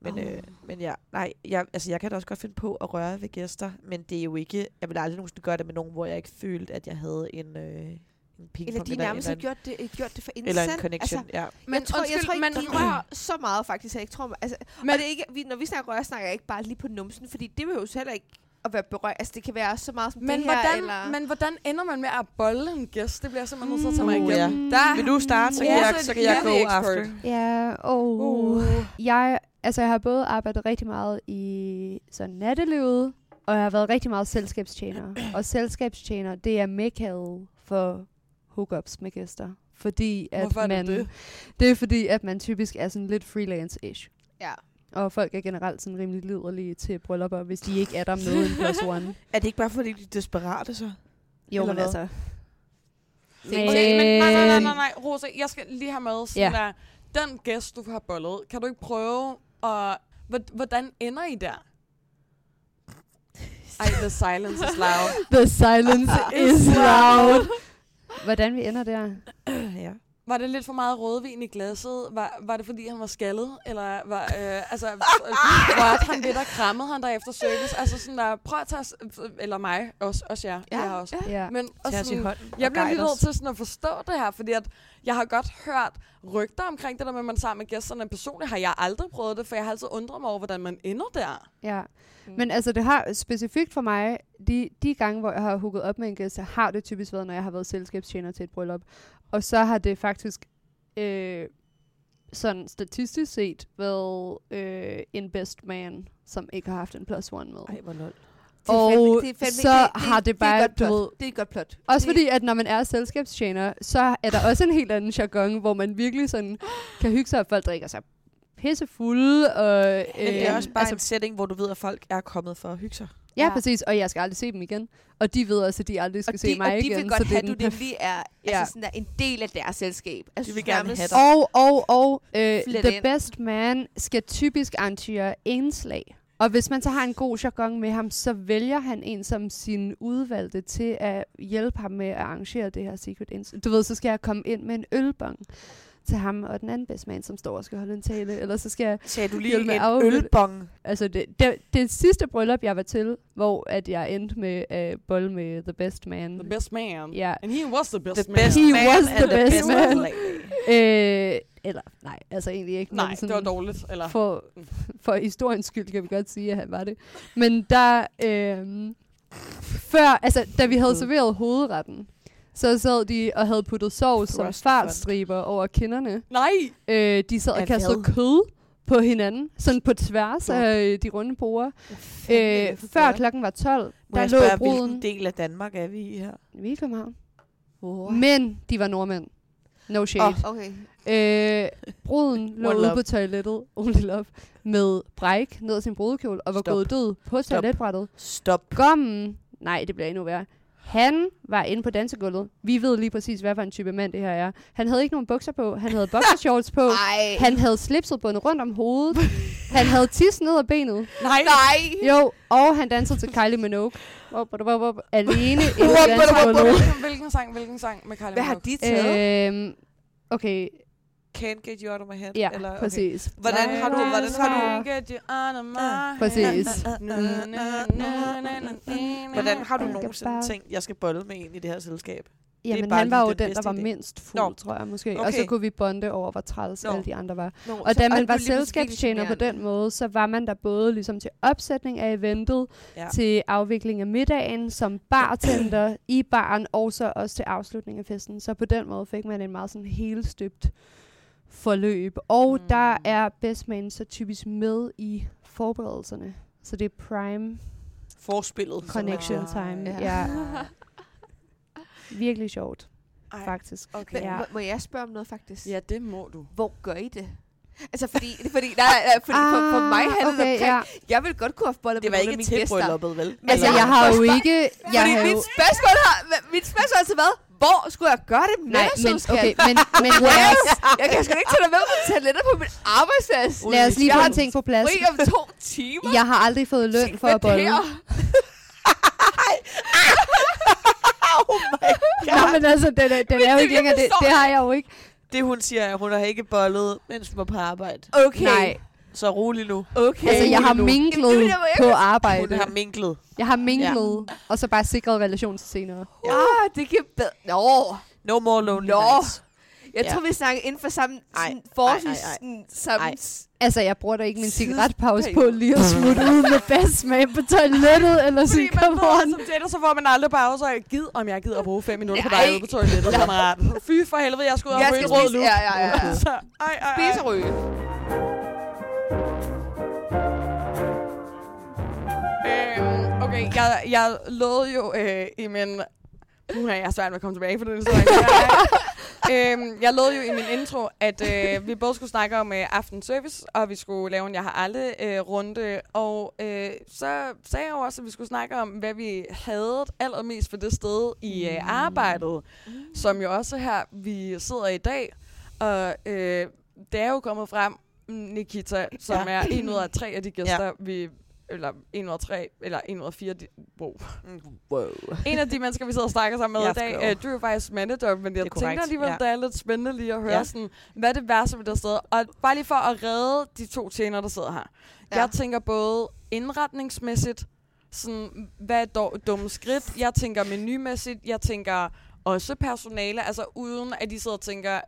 [SPEAKER 4] Men, øh, men ja, nej, jeg, altså jeg kan da også godt finde på at røre ved gæster, men det er jo ikke, jeg vil aldrig nogensinde gøre det med nogen, hvor jeg ikke følte, at jeg havde en, øh, en ping
[SPEAKER 2] Eller de nærmest har gjort det, gjort det for
[SPEAKER 4] eller en connection,
[SPEAKER 2] Altså,
[SPEAKER 4] ja.
[SPEAKER 2] men jeg tror, jeg tror ikke, de (clears throat) rører så meget faktisk. Jeg tror, altså, men,
[SPEAKER 3] Men-
[SPEAKER 2] og det er ikke, vi, når vi snakker rør, snakker jeg ikke bare lige på numsen, fordi det vil jo heller ikke at være berørt. Altså, det kan være så meget som
[SPEAKER 3] men,
[SPEAKER 2] det her,
[SPEAKER 3] hvordan,
[SPEAKER 2] eller...
[SPEAKER 3] men hvordan ender man med at bolle en gæst? Det bliver simpelthen nødt til at tage mig
[SPEAKER 4] Uh,
[SPEAKER 3] igennem.
[SPEAKER 4] ja.
[SPEAKER 3] Der
[SPEAKER 4] Vil du starte, så kan
[SPEAKER 3] Ja.
[SPEAKER 4] jeg, så kan jeg gå
[SPEAKER 3] er
[SPEAKER 4] after.
[SPEAKER 5] Ja, oh.
[SPEAKER 3] Uh.
[SPEAKER 5] Jeg, altså, jeg har både arbejdet rigtig meget i sådan nattelivet, og jeg har været rigtig meget selskabstjener. og selskabstjener, det er mekkaet for hookups med gæster. Fordi at
[SPEAKER 3] Hvorfor er det
[SPEAKER 5] man,
[SPEAKER 3] det?
[SPEAKER 5] det er fordi, at man typisk er sådan lidt freelance-ish.
[SPEAKER 2] Ja.
[SPEAKER 5] Og folk er generelt sådan rimelig liderlige til bryllupper, hvis de ikke er der med en plus one. (laughs)
[SPEAKER 4] Er det ikke bare fordi, de er desperate så?
[SPEAKER 5] Jo,
[SPEAKER 4] Eller
[SPEAKER 5] men
[SPEAKER 4] hvad?
[SPEAKER 5] altså...
[SPEAKER 3] Okay, men nej, nej, nej, nej, nej, Rosa, jeg skal lige have med sådan
[SPEAKER 5] Ja.
[SPEAKER 3] der, den gæst, du har bollet, kan du ikke prøve at, hvor- hvordan ender I der? Ej, the silence is loud.
[SPEAKER 5] The silence (laughs) is loud. Hvordan vi ender der? (clears throat)
[SPEAKER 4] ja.
[SPEAKER 3] Var det lidt for meget rødvin i glasset? Var, var det fordi, han var skaldet? Eller var, øh, altså, (laughs) rørte han ved dig? Krammede han dig efter service? Altså sådan der, prøv at tage, eller mig, også, også jer,
[SPEAKER 2] Ja,
[SPEAKER 3] jeg også.
[SPEAKER 5] Ja.
[SPEAKER 3] Men
[SPEAKER 4] i
[SPEAKER 3] sådan,
[SPEAKER 4] hånden
[SPEAKER 3] Jeg
[SPEAKER 4] og
[SPEAKER 3] bliver lige nødt til sådan at forstå det her, fordi at jeg har godt hørt rygter omkring det der med, at man sammen med gæsterne. Personligt har jeg aldrig prøvet det, for jeg har altid undret mig over, hvordan man ender der.
[SPEAKER 5] Ja.
[SPEAKER 2] Mm.
[SPEAKER 5] Men altså, det har specifikt for mig, de, de gange, hvor jeg har hooket op med en gæst, så har det typisk været, når jeg har været selskabstjener til et bryllup. Og så har det faktisk øh, sådan statistisk set været øh, en best man, som ikke har haft en plus one med.
[SPEAKER 4] Ej, hvor lol.
[SPEAKER 2] Det er
[SPEAKER 5] og
[SPEAKER 2] fandme- det er fandme-
[SPEAKER 5] så har det
[SPEAKER 2] det er
[SPEAKER 5] bare,
[SPEAKER 2] et godt
[SPEAKER 5] du
[SPEAKER 2] plot. Det er et godt plot.
[SPEAKER 5] også
[SPEAKER 2] det,
[SPEAKER 5] fordi, at når man er selskabstjener, så er der også en helt anden jargon, hvor man virkelig sådan kan hygge sig, og folk drikker sig pissefulde. Og, øh,
[SPEAKER 4] Men det er også bare
[SPEAKER 5] altså,
[SPEAKER 4] en setting, hvor du ved, at folk er kommet for at hygge sig.
[SPEAKER 5] Ja,
[SPEAKER 2] Ja.
[SPEAKER 5] præcis. Og jeg skal aldrig se dem igen. Og de ved også, at de aldrig skal
[SPEAKER 2] og
[SPEAKER 5] se
[SPEAKER 2] de,
[SPEAKER 5] mig
[SPEAKER 2] og de
[SPEAKER 5] igen.
[SPEAKER 2] vil godt
[SPEAKER 5] så det
[SPEAKER 2] have, at du nemlig er
[SPEAKER 5] Ja.
[SPEAKER 2] altså sådan der, en del af deres selskab. Altså,
[SPEAKER 4] De vil gerne have dig.
[SPEAKER 5] Og, og, og øh, the
[SPEAKER 2] ind.
[SPEAKER 5] best man skal typisk arrangere indslag. Og hvis man så har en god jargon med ham, så vælger han en som sin udvalgte til at hjælpe ham med at arrangere det her secret indslag. Du ved, så skal jeg komme ind med en ølbong til ham og den anden best man, som står og skal holde en tale. Eller så skal jeg
[SPEAKER 4] Sagde du lige en
[SPEAKER 5] afhjælp.
[SPEAKER 4] ølbong?
[SPEAKER 5] Altså, det, det, det sidste bryllup, jeg var til, hvor at jeg endte med at bolle med the best man.
[SPEAKER 3] The best man.
[SPEAKER 5] Ja.
[SPEAKER 3] And he was the best
[SPEAKER 4] The
[SPEAKER 3] man.
[SPEAKER 4] best
[SPEAKER 5] He
[SPEAKER 4] man
[SPEAKER 5] was
[SPEAKER 4] and
[SPEAKER 5] the best
[SPEAKER 4] best
[SPEAKER 5] man.
[SPEAKER 4] lady.
[SPEAKER 5] Øh, eller, nej, altså egentlig ikke.
[SPEAKER 3] Nej,
[SPEAKER 5] men
[SPEAKER 3] det var dårligt. Eller?
[SPEAKER 5] For, for historiens skyld kan vi godt sige, at han var det. Men der, øh, før, altså, da vi havde serveret hovedretten, så sad de og havde puttet sovs som fartstriber over kinderne.
[SPEAKER 3] Nej!
[SPEAKER 5] Øh, de sad og kastede
[SPEAKER 4] hvad?
[SPEAKER 5] kød på hinanden, sådan på tværs af øh, de runde borde. Øh, før klokken var 12,
[SPEAKER 4] Må
[SPEAKER 5] der lå
[SPEAKER 4] spørge,
[SPEAKER 5] bruden
[SPEAKER 4] hvilken del af Danmark er vi i her?
[SPEAKER 5] vi er i København. Men de var nordmænd. No shade.
[SPEAKER 2] Oh, okay.
[SPEAKER 5] Øh, bruden (laughs) lå ude på toilettet, only love, med bræk ned ad sin brudekjole, og var
[SPEAKER 4] Stop.
[SPEAKER 5] gået død på
[SPEAKER 4] Stop.
[SPEAKER 5] toiletbrættet.
[SPEAKER 4] Stop.
[SPEAKER 5] Gommen, nej, det bliver endnu værre. Han var inde på dansegulvet. Vi ved lige præcis, hvad for en type mand det her er. Han havde ikke nogen bukser på. Han havde boxershorts på.
[SPEAKER 2] Ej.
[SPEAKER 5] Han havde slipset bundet rundt om hovedet. han havde tis ned ad benet.
[SPEAKER 4] Nej.
[SPEAKER 2] Nej.
[SPEAKER 5] Jo, og han dansede til Kylie Minogue. Op, op, op, op, alene inde på
[SPEAKER 3] Hvilken,
[SPEAKER 5] dansegulvet.
[SPEAKER 3] hvilken, sang, hvilken sang med Kylie
[SPEAKER 2] Hvad har
[SPEAKER 3] Minogue?
[SPEAKER 2] de taget?
[SPEAKER 5] Øhm, okay,
[SPEAKER 4] Can't get you out of my head.
[SPEAKER 5] ja,
[SPEAKER 4] Eller, okay.
[SPEAKER 5] præcis.
[SPEAKER 4] Hvordan har du, hvordan har du,
[SPEAKER 3] Get you out of my
[SPEAKER 5] Præcis.
[SPEAKER 3] head. Na.
[SPEAKER 4] hvordan har du nogensinde tænkt, jeg skal bolle med en i det her selskab?
[SPEAKER 5] Jamen,
[SPEAKER 4] bare
[SPEAKER 5] han var jo
[SPEAKER 4] den
[SPEAKER 5] den, der var
[SPEAKER 4] idé.
[SPEAKER 5] mindst fuld,
[SPEAKER 4] Nå.
[SPEAKER 5] tror jeg måske. Og
[SPEAKER 4] Okay.
[SPEAKER 5] så kunne vi bonde over, hvor træls
[SPEAKER 4] Nå.
[SPEAKER 5] alle de andre var.
[SPEAKER 4] No,
[SPEAKER 5] Og da
[SPEAKER 2] Ej,
[SPEAKER 5] man
[SPEAKER 2] det
[SPEAKER 5] var selskabstjener på den måde, så var man der både ligesom til opsætning af eventet,
[SPEAKER 4] Ja.
[SPEAKER 5] til afvikling af middagen, som bartender i baren, og så også til afslutning af festen. Så på den måde fik man en meget sådan helstøbt forløb. Og
[SPEAKER 4] Mm.
[SPEAKER 5] der er bestman så typisk med i forberedelserne. Så det er prime
[SPEAKER 4] Forspillet. man
[SPEAKER 5] connection time.
[SPEAKER 2] Ja.
[SPEAKER 5] Ja. (laughs) Virkelig sjovt,
[SPEAKER 3] Ej,
[SPEAKER 5] faktisk.
[SPEAKER 3] Okay.
[SPEAKER 2] Men,
[SPEAKER 5] Ja.
[SPEAKER 2] må- Må jeg spørge om noget, faktisk?
[SPEAKER 3] Ja, det må du.
[SPEAKER 2] Hvor gør I det? Altså, fordi, fordi, nej, fordi for, for mig handler det
[SPEAKER 5] Ah, okay,
[SPEAKER 2] omkring,
[SPEAKER 5] ja.
[SPEAKER 2] jeg vil godt kunne have bollet
[SPEAKER 4] Det
[SPEAKER 2] med
[SPEAKER 4] var
[SPEAKER 2] nogle af
[SPEAKER 4] ikke
[SPEAKER 2] mine
[SPEAKER 4] til
[SPEAKER 2] gæster.
[SPEAKER 4] brylluppet, vel?
[SPEAKER 5] Altså,
[SPEAKER 2] jeg
[SPEAKER 5] jeg
[SPEAKER 2] har
[SPEAKER 5] jo ikke... Jeg
[SPEAKER 2] Fordi
[SPEAKER 5] har jo,
[SPEAKER 2] mit spørgsmål har, mit spørgsmål har altså været, hvor skulle jeg gøre det med
[SPEAKER 5] nej, men okay, men, men (laughs) lad os,
[SPEAKER 2] Jeg kan sgu ikke tage dig med på toiletter på min arbejdsplads.
[SPEAKER 5] lad os lige
[SPEAKER 2] Jeg
[SPEAKER 5] få en ting på plads.
[SPEAKER 2] Fri om to (laughs) timer.
[SPEAKER 5] Jeg har aldrig fået løn for at bolle. (laughs)
[SPEAKER 4] Oh my
[SPEAKER 5] Nå, men altså, den er, den er jo
[SPEAKER 2] det
[SPEAKER 5] ikke længere. Det, det har jeg jo ikke.
[SPEAKER 4] Det hun siger, er, at hun har ikke bollet, mens hun var på arbejde.
[SPEAKER 2] Okay.
[SPEAKER 5] Nej,
[SPEAKER 4] Så rolig nu.
[SPEAKER 2] Okay.
[SPEAKER 5] altså jeg har
[SPEAKER 4] nu.
[SPEAKER 5] minklet
[SPEAKER 2] er jeg
[SPEAKER 5] på
[SPEAKER 4] Hun
[SPEAKER 5] arbejde.
[SPEAKER 4] har minklet.
[SPEAKER 5] Jeg har minklet, og så bare sikret relation til senere.
[SPEAKER 2] Ah, det giver bedre. Nå.
[SPEAKER 4] No more lonely
[SPEAKER 2] Nå.
[SPEAKER 4] nights.
[SPEAKER 2] Jeg
[SPEAKER 4] Ja.
[SPEAKER 2] tror, vi snakker inden for samme
[SPEAKER 4] Ej,
[SPEAKER 2] forholdsvis samme...
[SPEAKER 5] Altså, jeg bruger da ikke min cigaretpause på lige at smutte (laughs) ud med bassmag på toilettet, eller sige, come on.
[SPEAKER 3] som dater, så får man aldrig pauser. Gid, om jeg gider at bruge fem minutter på dig ude på toilettet, kammerat. Fy for helvede, jeg skal ud og
[SPEAKER 2] Jeg skal
[SPEAKER 3] en rød
[SPEAKER 2] spise...
[SPEAKER 3] lup.
[SPEAKER 2] Ja, ja, ja. (laughs)
[SPEAKER 3] Så, ej, ej, ej.
[SPEAKER 2] Spise og ryge.
[SPEAKER 3] Øhm, okay, jeg, jeg lovede jo øh, i min... Nu har jeg svært ved at komme tilbage for den historie. (laughs) øhm, jeg lovede jo i min intro, at øh, vi både skulle snakke om øh, aftens service, og vi skulle lave en Jeg har aldrig øh, runde. Og øh, så sagde jeg jo også, at vi skulle snakke om, hvad vi havde allermest for det sted i øh, arbejdet, som jo også her, vi sidder i dag. Og øh, det er jo kommet frem, Nikita, som
[SPEAKER 4] Ja.
[SPEAKER 3] er en ud af tre af de gæster, ja. vi eller en ud af tre, eller en ud af fire, de, wow.
[SPEAKER 4] Wow.
[SPEAKER 3] En af de mennesker, vi sidder og snakker sammen med i dag, øh, du er faktisk manager, men jeg
[SPEAKER 4] er
[SPEAKER 3] tænker alligevel,
[SPEAKER 4] ja.
[SPEAKER 3] det er lidt spændende lige at høre,
[SPEAKER 4] Ja.
[SPEAKER 3] sådan, hvad det værste ved det sted? Og bare lige for at redde de to tjenere, der sidder her.
[SPEAKER 2] Ja.
[SPEAKER 3] Jeg tænker både indretningsmæssigt, sådan, hvad er dog, dumme skridt? Jeg tænker menumæssigt, jeg tænker også personale, altså uden at de sidder og tænker,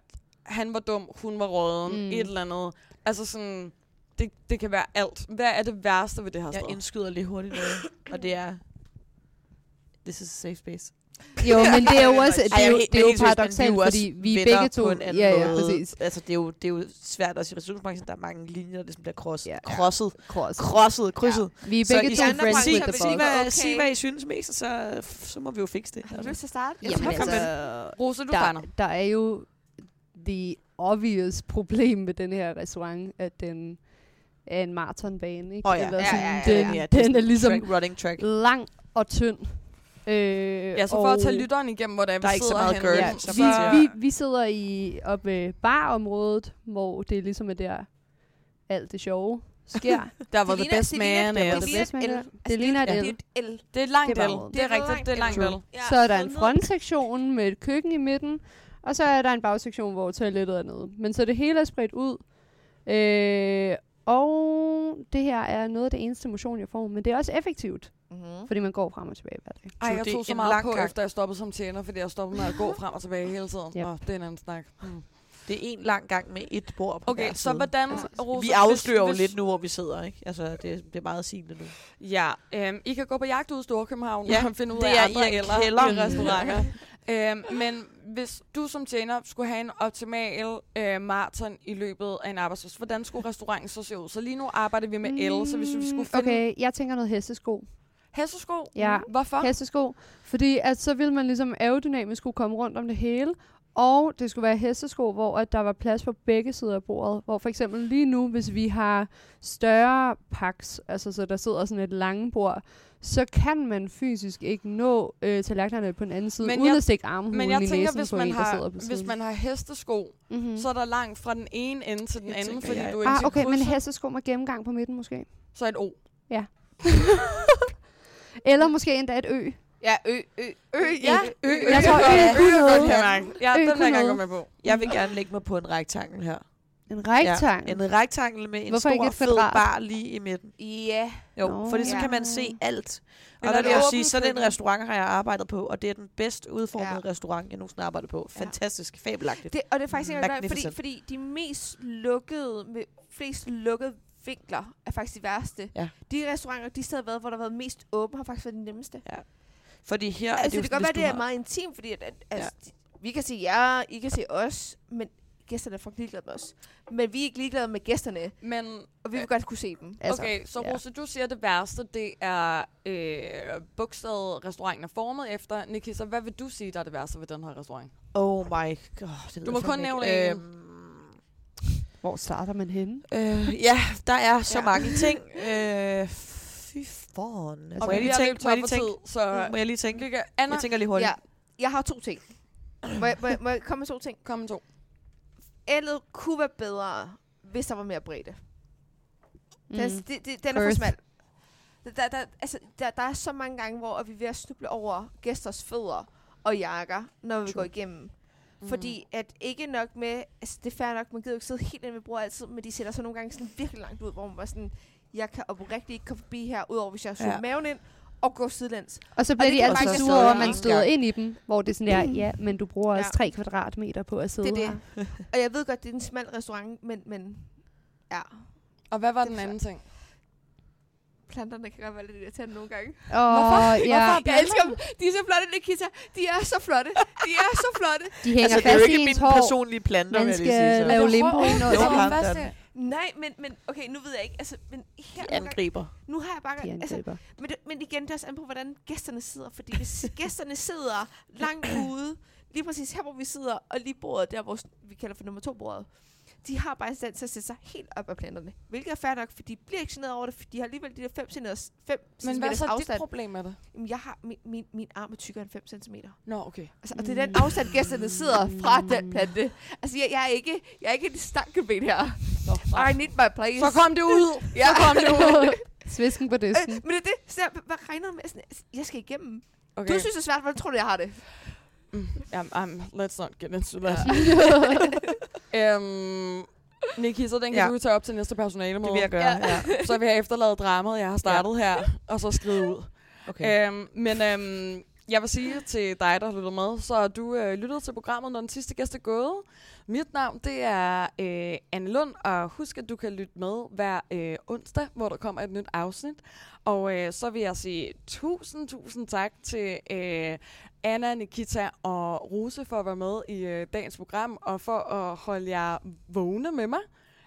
[SPEAKER 3] han var dum, hun var råden,
[SPEAKER 5] Mm.
[SPEAKER 3] mm. et eller andet. Altså sådan, det, det kan være alt. Hvad er det værste ved det her
[SPEAKER 4] Jeg
[SPEAKER 3] sted?
[SPEAKER 4] indskyder lige hurtigt noget, og det er... This is a safe space.
[SPEAKER 5] Jo, men det er jo (laughs) også det er
[SPEAKER 4] jeg
[SPEAKER 5] jo, det er jo paradoxalt, fordi vi er begge to...
[SPEAKER 4] på en anden
[SPEAKER 5] ja, ja,
[SPEAKER 4] måde.
[SPEAKER 5] præcis.
[SPEAKER 4] Altså, det er, jo, det er jo svært også i restaurationsbranchen. Der er mange linjer, der ligesom bliver krosset.
[SPEAKER 5] Ja.
[SPEAKER 4] Ja. Krosset.
[SPEAKER 5] Cross.
[SPEAKER 4] Krosset. Krydset.
[SPEAKER 5] Vi er
[SPEAKER 4] Så
[SPEAKER 5] begge
[SPEAKER 4] I
[SPEAKER 5] to friends
[SPEAKER 2] brancher
[SPEAKER 5] with the
[SPEAKER 2] sige,
[SPEAKER 5] boss.
[SPEAKER 4] Sig, hvad,
[SPEAKER 2] Okay.
[SPEAKER 4] sig, hvad I synes mest, og så, så må vi jo fikse det.
[SPEAKER 2] Har du lyst til at starte?
[SPEAKER 5] Jamen
[SPEAKER 4] så kom
[SPEAKER 5] altså,
[SPEAKER 3] Rose, du
[SPEAKER 5] der, der er jo the obvious problem med den her restaurant, at den er en maratonbane, ikke?
[SPEAKER 4] Åh ja.
[SPEAKER 5] Eller
[SPEAKER 2] Ja,
[SPEAKER 5] sådan,
[SPEAKER 2] ja, ja, ja.
[SPEAKER 5] Den,
[SPEAKER 4] Ja, det er
[SPEAKER 5] den er ligesom
[SPEAKER 4] Track, running track.
[SPEAKER 5] lang og tynd. Øh,
[SPEAKER 3] Ja, så for at tage lytteren igennem, hvor der,
[SPEAKER 4] Der er
[SPEAKER 3] vi
[SPEAKER 4] ikke så
[SPEAKER 3] sidder
[SPEAKER 4] meget
[SPEAKER 3] henne.
[SPEAKER 5] Ja,
[SPEAKER 4] som
[SPEAKER 5] vi,
[SPEAKER 4] siger.
[SPEAKER 5] vi, vi sidder i op ved barområdet, hvor det ligesom er der alt det sjove sker. (laughs)
[SPEAKER 3] Der var
[SPEAKER 2] Det
[SPEAKER 3] the
[SPEAKER 2] ligner-
[SPEAKER 3] best
[SPEAKER 2] det ligner-
[SPEAKER 3] man
[SPEAKER 2] det et L.
[SPEAKER 5] er.
[SPEAKER 2] Altså,
[SPEAKER 5] Det ligner et
[SPEAKER 2] det er
[SPEAKER 5] L.
[SPEAKER 2] et L.
[SPEAKER 3] Det er et langt
[SPEAKER 5] er bare-
[SPEAKER 3] Det er rigtigt, det er langt del.
[SPEAKER 2] Ja,
[SPEAKER 5] så er der en frontsektion med et køkken i midten, og så er der en bagsektion, hvor toilettet er nede. Men så det hele er spredt ud. Øh, og det her er noget af det eneste motion, jeg får, men det er også effektivt,
[SPEAKER 2] Mhm.
[SPEAKER 5] fordi man går frem og tilbage hver dag.
[SPEAKER 3] Ej, jeg
[SPEAKER 4] er
[SPEAKER 3] tog så meget på,
[SPEAKER 4] gang.
[SPEAKER 3] efter jeg stoppede som tjener, fordi jeg stoppede med at gå frem og tilbage hele tiden.
[SPEAKER 5] Yep.
[SPEAKER 3] Nå, det er en anden snak. Hmm.
[SPEAKER 4] Det er en lang gang med et bord på
[SPEAKER 3] Okay, så
[SPEAKER 4] side.
[SPEAKER 3] hvordan,
[SPEAKER 4] Altså,
[SPEAKER 3] Rosa,
[SPEAKER 4] vi afslører jo
[SPEAKER 3] hvis,
[SPEAKER 4] lidt nu, hvor vi sidder, ikke? Altså, det, det er meget sigende nu.
[SPEAKER 3] Ja, øhm, I kan gå på jagt ud i Storkøbenhavn
[SPEAKER 4] Ja,
[SPEAKER 3] og finde ud af andre
[SPEAKER 4] eller
[SPEAKER 3] kælder
[SPEAKER 4] i
[SPEAKER 3] i restauranter. (laughs) Øhm, men hvis du som tjener skulle have en optimal øh, maraton i løbet af en arbejdsplads, hvordan skulle restauranten så se ud? Så lige nu arbejder vi med L, så hvis vi skulle finde
[SPEAKER 5] Okay, jeg tænker noget hestesko.
[SPEAKER 3] hestesko,
[SPEAKER 5] Ja.
[SPEAKER 3] hvorfor?
[SPEAKER 5] Hestesko. Fordi at så ville man ligesom aerodynamisk kunne komme rundt om det hele. Og det skulle være hestesko, hvor at der var plads på begge sider af bordet. Hvor for eksempel lige nu, hvis vi har større paks, altså så der sidder sådan et lange bord, så kan man fysisk ikke nå øh, tallerkenerne på den anden side,
[SPEAKER 3] Men
[SPEAKER 5] uden
[SPEAKER 3] jeg-
[SPEAKER 5] at stikke armhulen
[SPEAKER 3] Men jeg
[SPEAKER 5] i
[SPEAKER 3] tænker,
[SPEAKER 5] næsen
[SPEAKER 3] hvis
[SPEAKER 5] på
[SPEAKER 3] man,
[SPEAKER 5] en, der sidder
[SPEAKER 3] har, hvis man har hestesko,
[SPEAKER 5] mm-hmm.
[SPEAKER 3] så er der langt fra den ene ende til den
[SPEAKER 4] Det
[SPEAKER 3] anden,
[SPEAKER 4] tænker
[SPEAKER 3] fordi
[SPEAKER 4] jeg.
[SPEAKER 3] du ikke
[SPEAKER 5] Ah, okay, men
[SPEAKER 3] krydse,
[SPEAKER 5] hestesko med gennemgang på midten måske.
[SPEAKER 3] så et O.
[SPEAKER 5] Eller måske endda et ø.
[SPEAKER 2] Ja, ø, ø, ø,
[SPEAKER 3] Ja,
[SPEAKER 2] ø, ø,
[SPEAKER 5] Jeg tror,
[SPEAKER 4] Ja,
[SPEAKER 5] ø kunne
[SPEAKER 3] Godt,
[SPEAKER 5] noget.
[SPEAKER 3] Henrik. Ja,
[SPEAKER 5] Ø
[SPEAKER 3] den vil
[SPEAKER 5] kunne
[SPEAKER 3] jeg gerne gå
[SPEAKER 5] noget.
[SPEAKER 3] med på.
[SPEAKER 4] Jeg vil gerne lægge mig på en rektangel her.
[SPEAKER 5] En rektangel.
[SPEAKER 4] Ja, en rektangel med en
[SPEAKER 5] Hvorfor
[SPEAKER 4] stor, fed
[SPEAKER 5] kvadrat?
[SPEAKER 4] bar lige i midten.
[SPEAKER 2] Ja.
[SPEAKER 4] Jo,
[SPEAKER 5] Nå.
[SPEAKER 4] for så
[SPEAKER 2] Ja.
[SPEAKER 4] kan man se alt. Og der vil jeg sige, sådan en restaurant har jeg arbejdet på, og det er den bedst udformede
[SPEAKER 2] Ja.
[SPEAKER 4] restaurant, jeg nogensinde har arbejdet på.
[SPEAKER 2] Ja.
[SPEAKER 4] Fantastisk, fabelagtigt.
[SPEAKER 2] Det, og det er faktisk ikke engang, fordi, fordi de mest lukkede, med flest lukkede vinkler er faktisk de værste.
[SPEAKER 4] Ja.
[SPEAKER 2] De restauranter, de steder, været, hvor der har været mest åbent, har faktisk været de nemmeste.
[SPEAKER 4] Fordi her er
[SPEAKER 2] altså,
[SPEAKER 4] det
[SPEAKER 2] det,
[SPEAKER 4] jo
[SPEAKER 2] det
[SPEAKER 4] sådan,
[SPEAKER 2] kan godt være, det er meget intimt, fordi at, at, altså, de, vi kan se jer, I kan se os, men gæsterne er fucking ligeglade med os. Men vi er ikke ligeglade med gæsterne,
[SPEAKER 3] Men
[SPEAKER 2] og vi vil godt kunne se dem.
[SPEAKER 5] Altså,
[SPEAKER 3] okay, så
[SPEAKER 5] ja.
[SPEAKER 3] Rose, du siger, at det værste, det er øh, bogstavet, restaurantens er formet efter. Nikisa, hvad vil du sige, der er det værste ved den her restaurant?
[SPEAKER 4] Oh my god, det
[SPEAKER 3] Du må kun nævne en.
[SPEAKER 4] Øhm,
[SPEAKER 5] Hvor starter man henne?
[SPEAKER 4] Øh, ja, der er så
[SPEAKER 2] Ja.
[SPEAKER 4] mange ting. (laughs) Øh, fy foran. Altså,
[SPEAKER 3] Og
[SPEAKER 4] må jeg lige tænke?
[SPEAKER 3] løbet
[SPEAKER 4] Må jeg lige tænke?
[SPEAKER 3] tid, så
[SPEAKER 4] Må jeg lige tænke?
[SPEAKER 3] Anna,
[SPEAKER 4] Jeg tænker lige hurtigt.
[SPEAKER 2] Ja, jeg har to ting. Må jeg, må, jeg, må jeg komme med to ting?
[SPEAKER 3] kom med to.
[SPEAKER 2] L'et kunne være bedre, hvis der var mere bredde. Mm. Den,
[SPEAKER 5] Mm.
[SPEAKER 2] det, det, den er for smal. Der, der, altså, der, der er så mange gange, hvor vi er ved at snuble over gæsters fødder og jakker, når vi
[SPEAKER 4] True.
[SPEAKER 2] går igennem. Mm. Fordi at ikke nok med, altså det er fair nok, man gider jo ikke sidde helt ind ved bordet altid, men de sætter så nogle gange sådan virkelig langt ud, hvor man bare sådan, jeg kan oprigtigt ikke komme forbi her, udover hvis jeg har
[SPEAKER 4] ja.
[SPEAKER 2] maven ind og går sidelæns.
[SPEAKER 5] Og så
[SPEAKER 2] Og
[SPEAKER 5] bliver
[SPEAKER 2] det
[SPEAKER 5] de altid sure over, at man støder ind i dem, hvor det er sådan der, ja, men du bruger også
[SPEAKER 2] Ja.
[SPEAKER 5] tre kvadratmeter på at sidde
[SPEAKER 2] Det er
[SPEAKER 5] her.
[SPEAKER 2] det. (laughs) og jeg ved godt, det er en smal restaurant, men, men ja,
[SPEAKER 3] Og hvad var
[SPEAKER 2] Det
[SPEAKER 3] den anden ting?
[SPEAKER 2] planterne kan godt være lidt irriterende nogle gange.
[SPEAKER 5] Åh, ja,
[SPEAKER 3] Hvorfor?
[SPEAKER 2] Jeg elsker dem. De er så flotte, Nikita. De er så flotte. De er så flotte.
[SPEAKER 5] de hænger
[SPEAKER 4] Altså, det er jo
[SPEAKER 5] fast
[SPEAKER 4] ikke mine personlige planter,
[SPEAKER 5] Man
[SPEAKER 4] vil jeg lige
[SPEAKER 5] skal
[SPEAKER 4] sige. Så.
[SPEAKER 5] lave
[SPEAKER 3] Er det
[SPEAKER 5] limbo i noget.
[SPEAKER 4] Jo,
[SPEAKER 3] Så
[SPEAKER 2] Nej, men, men okay, nu ved jeg ikke. Altså, men her
[SPEAKER 4] De angriber.
[SPEAKER 2] nu har jeg bare...
[SPEAKER 5] De
[SPEAKER 2] Altså, men, det, men igen, det er også an på, hvordan gæsterne sidder. Fordi hvis (laughs) gæsterne sidder langt ude, lige præcis her, hvor vi sidder, og lige bordet, der hvor vi kalder for nummer to bordet, de har bare en stand til at sætte sig helt op af planterne. Hvilket er fair nok, for de bliver ikke generet over det, for de har alligevel de der 5 cm 5
[SPEAKER 3] Men hvad er så dit
[SPEAKER 2] afstand.
[SPEAKER 3] problem med det?
[SPEAKER 2] Jamen, jeg har, min, min, min arm er tykkere end 5 cm.
[SPEAKER 3] Nå, okay.
[SPEAKER 2] Altså, og det er den afstand, gæsterne sidder fra den plante. Altså, jeg, jeg er ikke, jeg er ikke et stankelben her.
[SPEAKER 3] Nå,
[SPEAKER 2] I need my place.
[SPEAKER 3] Så kom det ud! (laughs)
[SPEAKER 2] ja.
[SPEAKER 3] Så kom det ud! (laughs)
[SPEAKER 5] Svisken på
[SPEAKER 2] Øh,
[SPEAKER 5] disken.
[SPEAKER 2] men det er det. Så jeg, hvad regner du med? Sådan, altså, jeg skal igennem. Okay. Du synes, det er svært. Hvordan tror du, jeg har det?
[SPEAKER 3] Um, um, let's not get into that. (laughs) øhm, Nikki, så den kan
[SPEAKER 4] Ja.
[SPEAKER 3] ja. du tage op til næste personale
[SPEAKER 4] Det vil jeg gøre,
[SPEAKER 2] Ja.
[SPEAKER 4] ja.
[SPEAKER 3] Så vil jeg efterlade dramaet, jeg har startet her, og så skrive ud.
[SPEAKER 4] Okay.
[SPEAKER 3] Øhm, men øhm, jeg vil sige til dig, der lytter med, så du øh, lyttede til programmet, når den sidste gæst er gået. Mit navn, det er øh, Anne Lund, og husk, at du kan lytte med hver øh, onsdag, hvor der kommer et nyt afsnit. Og øh, så vil jeg sige tusind, tusind tak til øh, Anna, Nikita og Rose for at være med i øh, dagens program, og for at holde jer vågne med mig.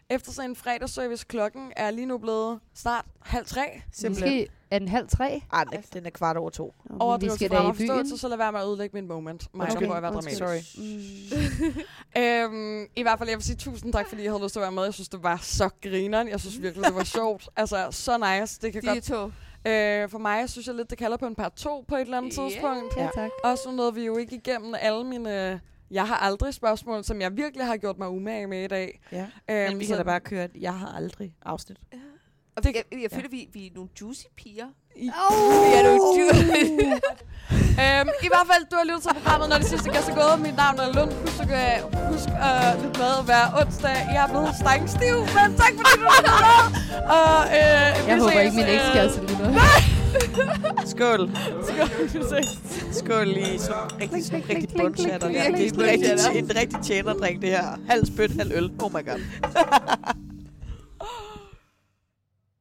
[SPEAKER 3] Efter sådan en fredagsservice, klokken er lige nu blevet snart halv tre.
[SPEAKER 4] Simpelthen.
[SPEAKER 5] Måske er den halv tre.
[SPEAKER 4] Ej, den er, den er kvart over to.
[SPEAKER 5] Nå, men
[SPEAKER 3] overdrivelse
[SPEAKER 5] skal
[SPEAKER 3] fra
[SPEAKER 5] da i
[SPEAKER 3] forståelse, så lad være med at ødelægge min moment. Mig, okay.
[SPEAKER 4] Undskyld.
[SPEAKER 3] der prøver at være
[SPEAKER 5] Undskyld.
[SPEAKER 3] dramatisk.
[SPEAKER 4] Sorry. (laughs)
[SPEAKER 3] Øhm, I hvert fald, jeg vil sige tusind tak, fordi jeg havde lyst til at være med. Jeg synes, det var så grineren. Jeg synes virkelig, det var (laughs) sjovt. Altså, så nice. Det kan
[SPEAKER 2] De
[SPEAKER 3] godt...
[SPEAKER 2] to.
[SPEAKER 3] Øh, for mig synes jeg lidt, det kalder på en part 2 på et eller andet
[SPEAKER 2] Ja.
[SPEAKER 3] tidspunkt.
[SPEAKER 5] Ja, tak.
[SPEAKER 3] Også nu nåede vi jo ikke igennem alle mine... Jeg har aldrig spørgsmål, som jeg virkelig har gjort mig umage med i dag.
[SPEAKER 4] Ja.
[SPEAKER 3] Øhm,
[SPEAKER 4] Men vi
[SPEAKER 3] så-
[SPEAKER 4] kan da bare køre, et jeg har aldrig afsnit.
[SPEAKER 2] Og det, jeg, jeg føler, vi, vi er nogle juicy piger.
[SPEAKER 3] I,
[SPEAKER 2] Vi er nogle juicy. (laughs)
[SPEAKER 3] øhm, I hvert fald, du har lyttet til programmet, når det sidste gæst er gået. Mit navn er Lund. Husk, at, husk at lytte med hver onsdag. Jeg er blevet stangstiv, men tak fordi du lyttede med. Og, øh,
[SPEAKER 5] Jeg håber
[SPEAKER 3] ses,
[SPEAKER 5] ikke, min ekskæreste lytter. (laughs)
[SPEAKER 4] Skål.
[SPEAKER 3] Skål, ses.
[SPEAKER 4] Skål i sådan rigtig, rigtig
[SPEAKER 5] klink,
[SPEAKER 4] bundshatter. Det er en rigtig, rigtig tjenerdrik, det her. Halv spyt, halv øl. Oh my god. (laughs)